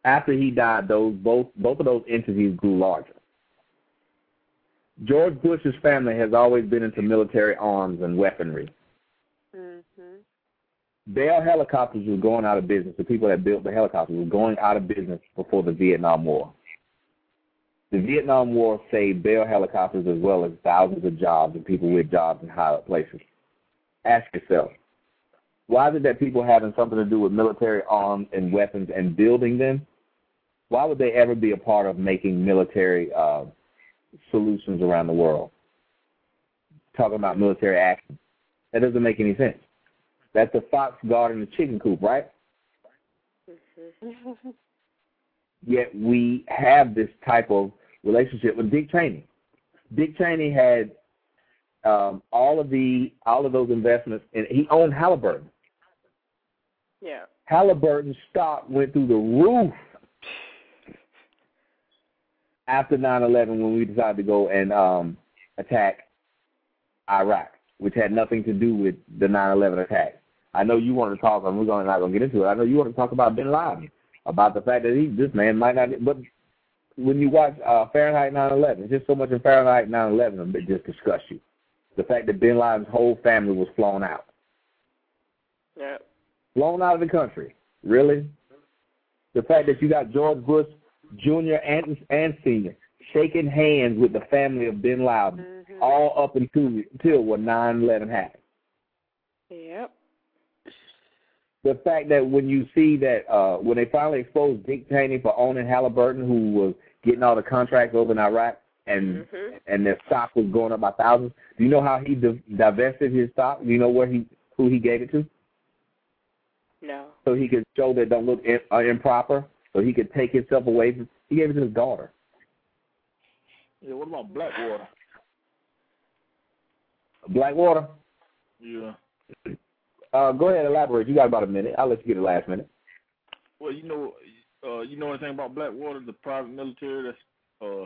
After he died, those both both of those entities grew larger. George Bush's family has always been into military arms and weaponry. Mm-hmm. Bell Helicopters was going out of business. The people that built the helicopters were going out of business before the Vietnam War. The Vietnam War saved Bell Helicopters as well as thousands of jobs and people with jobs in high places. Ask yourself, why is it that people having something to do with military arms and weapons and building them, why would they ever be a part of making military uh, solutions around the world? Talking about military action. That doesn't make any sense. That's the fox guarding the chicken coop, right? Yet we have this type of relationship with Dick Cheney. Dick Cheney had um, all of the all of those investments, and he owned Halliburton. Yeah. Halliburton stock went through the roof after 9/11 when we decided to go and um, attack Iraq, which had nothing to do with the 9/11 attack. I know you want to talk, and we're going not going to get into it. I know you want to talk about Bin Laden, about the fact that he this man might not. But when you watch uh, Fahrenheit 9/11, there's just so much in Fahrenheit 9/11 that just disgusts you. The fact that Bin Laden's whole family was flown out. Yeah. Flown out of the country. Really? The fact that you got George Bush Jr. and, and Senior shaking hands with the family of Bin Laden Mm-hmm. all up until, until when 9/11 happened. Yep. The fact that when you see that uh, when they finally exposed Dick Cheney for owning Halliburton, who was getting all the contracts over in Iraq, and Mm-hmm. and their stock was going up by thousands. Do you know how he div- divested his stock? Do you know where he who he gave it to? No. So he could show that don't look in, uh, improper. So he could take himself away. From, he gave it to his daughter. Yeah, what about Blackwater? Blackwater. Yeah. Uh, go ahead, and elaborate. You got about a minute. I'll let you get the last minute. Well, you know, uh, you know anything about Blackwater, the private military that's uh,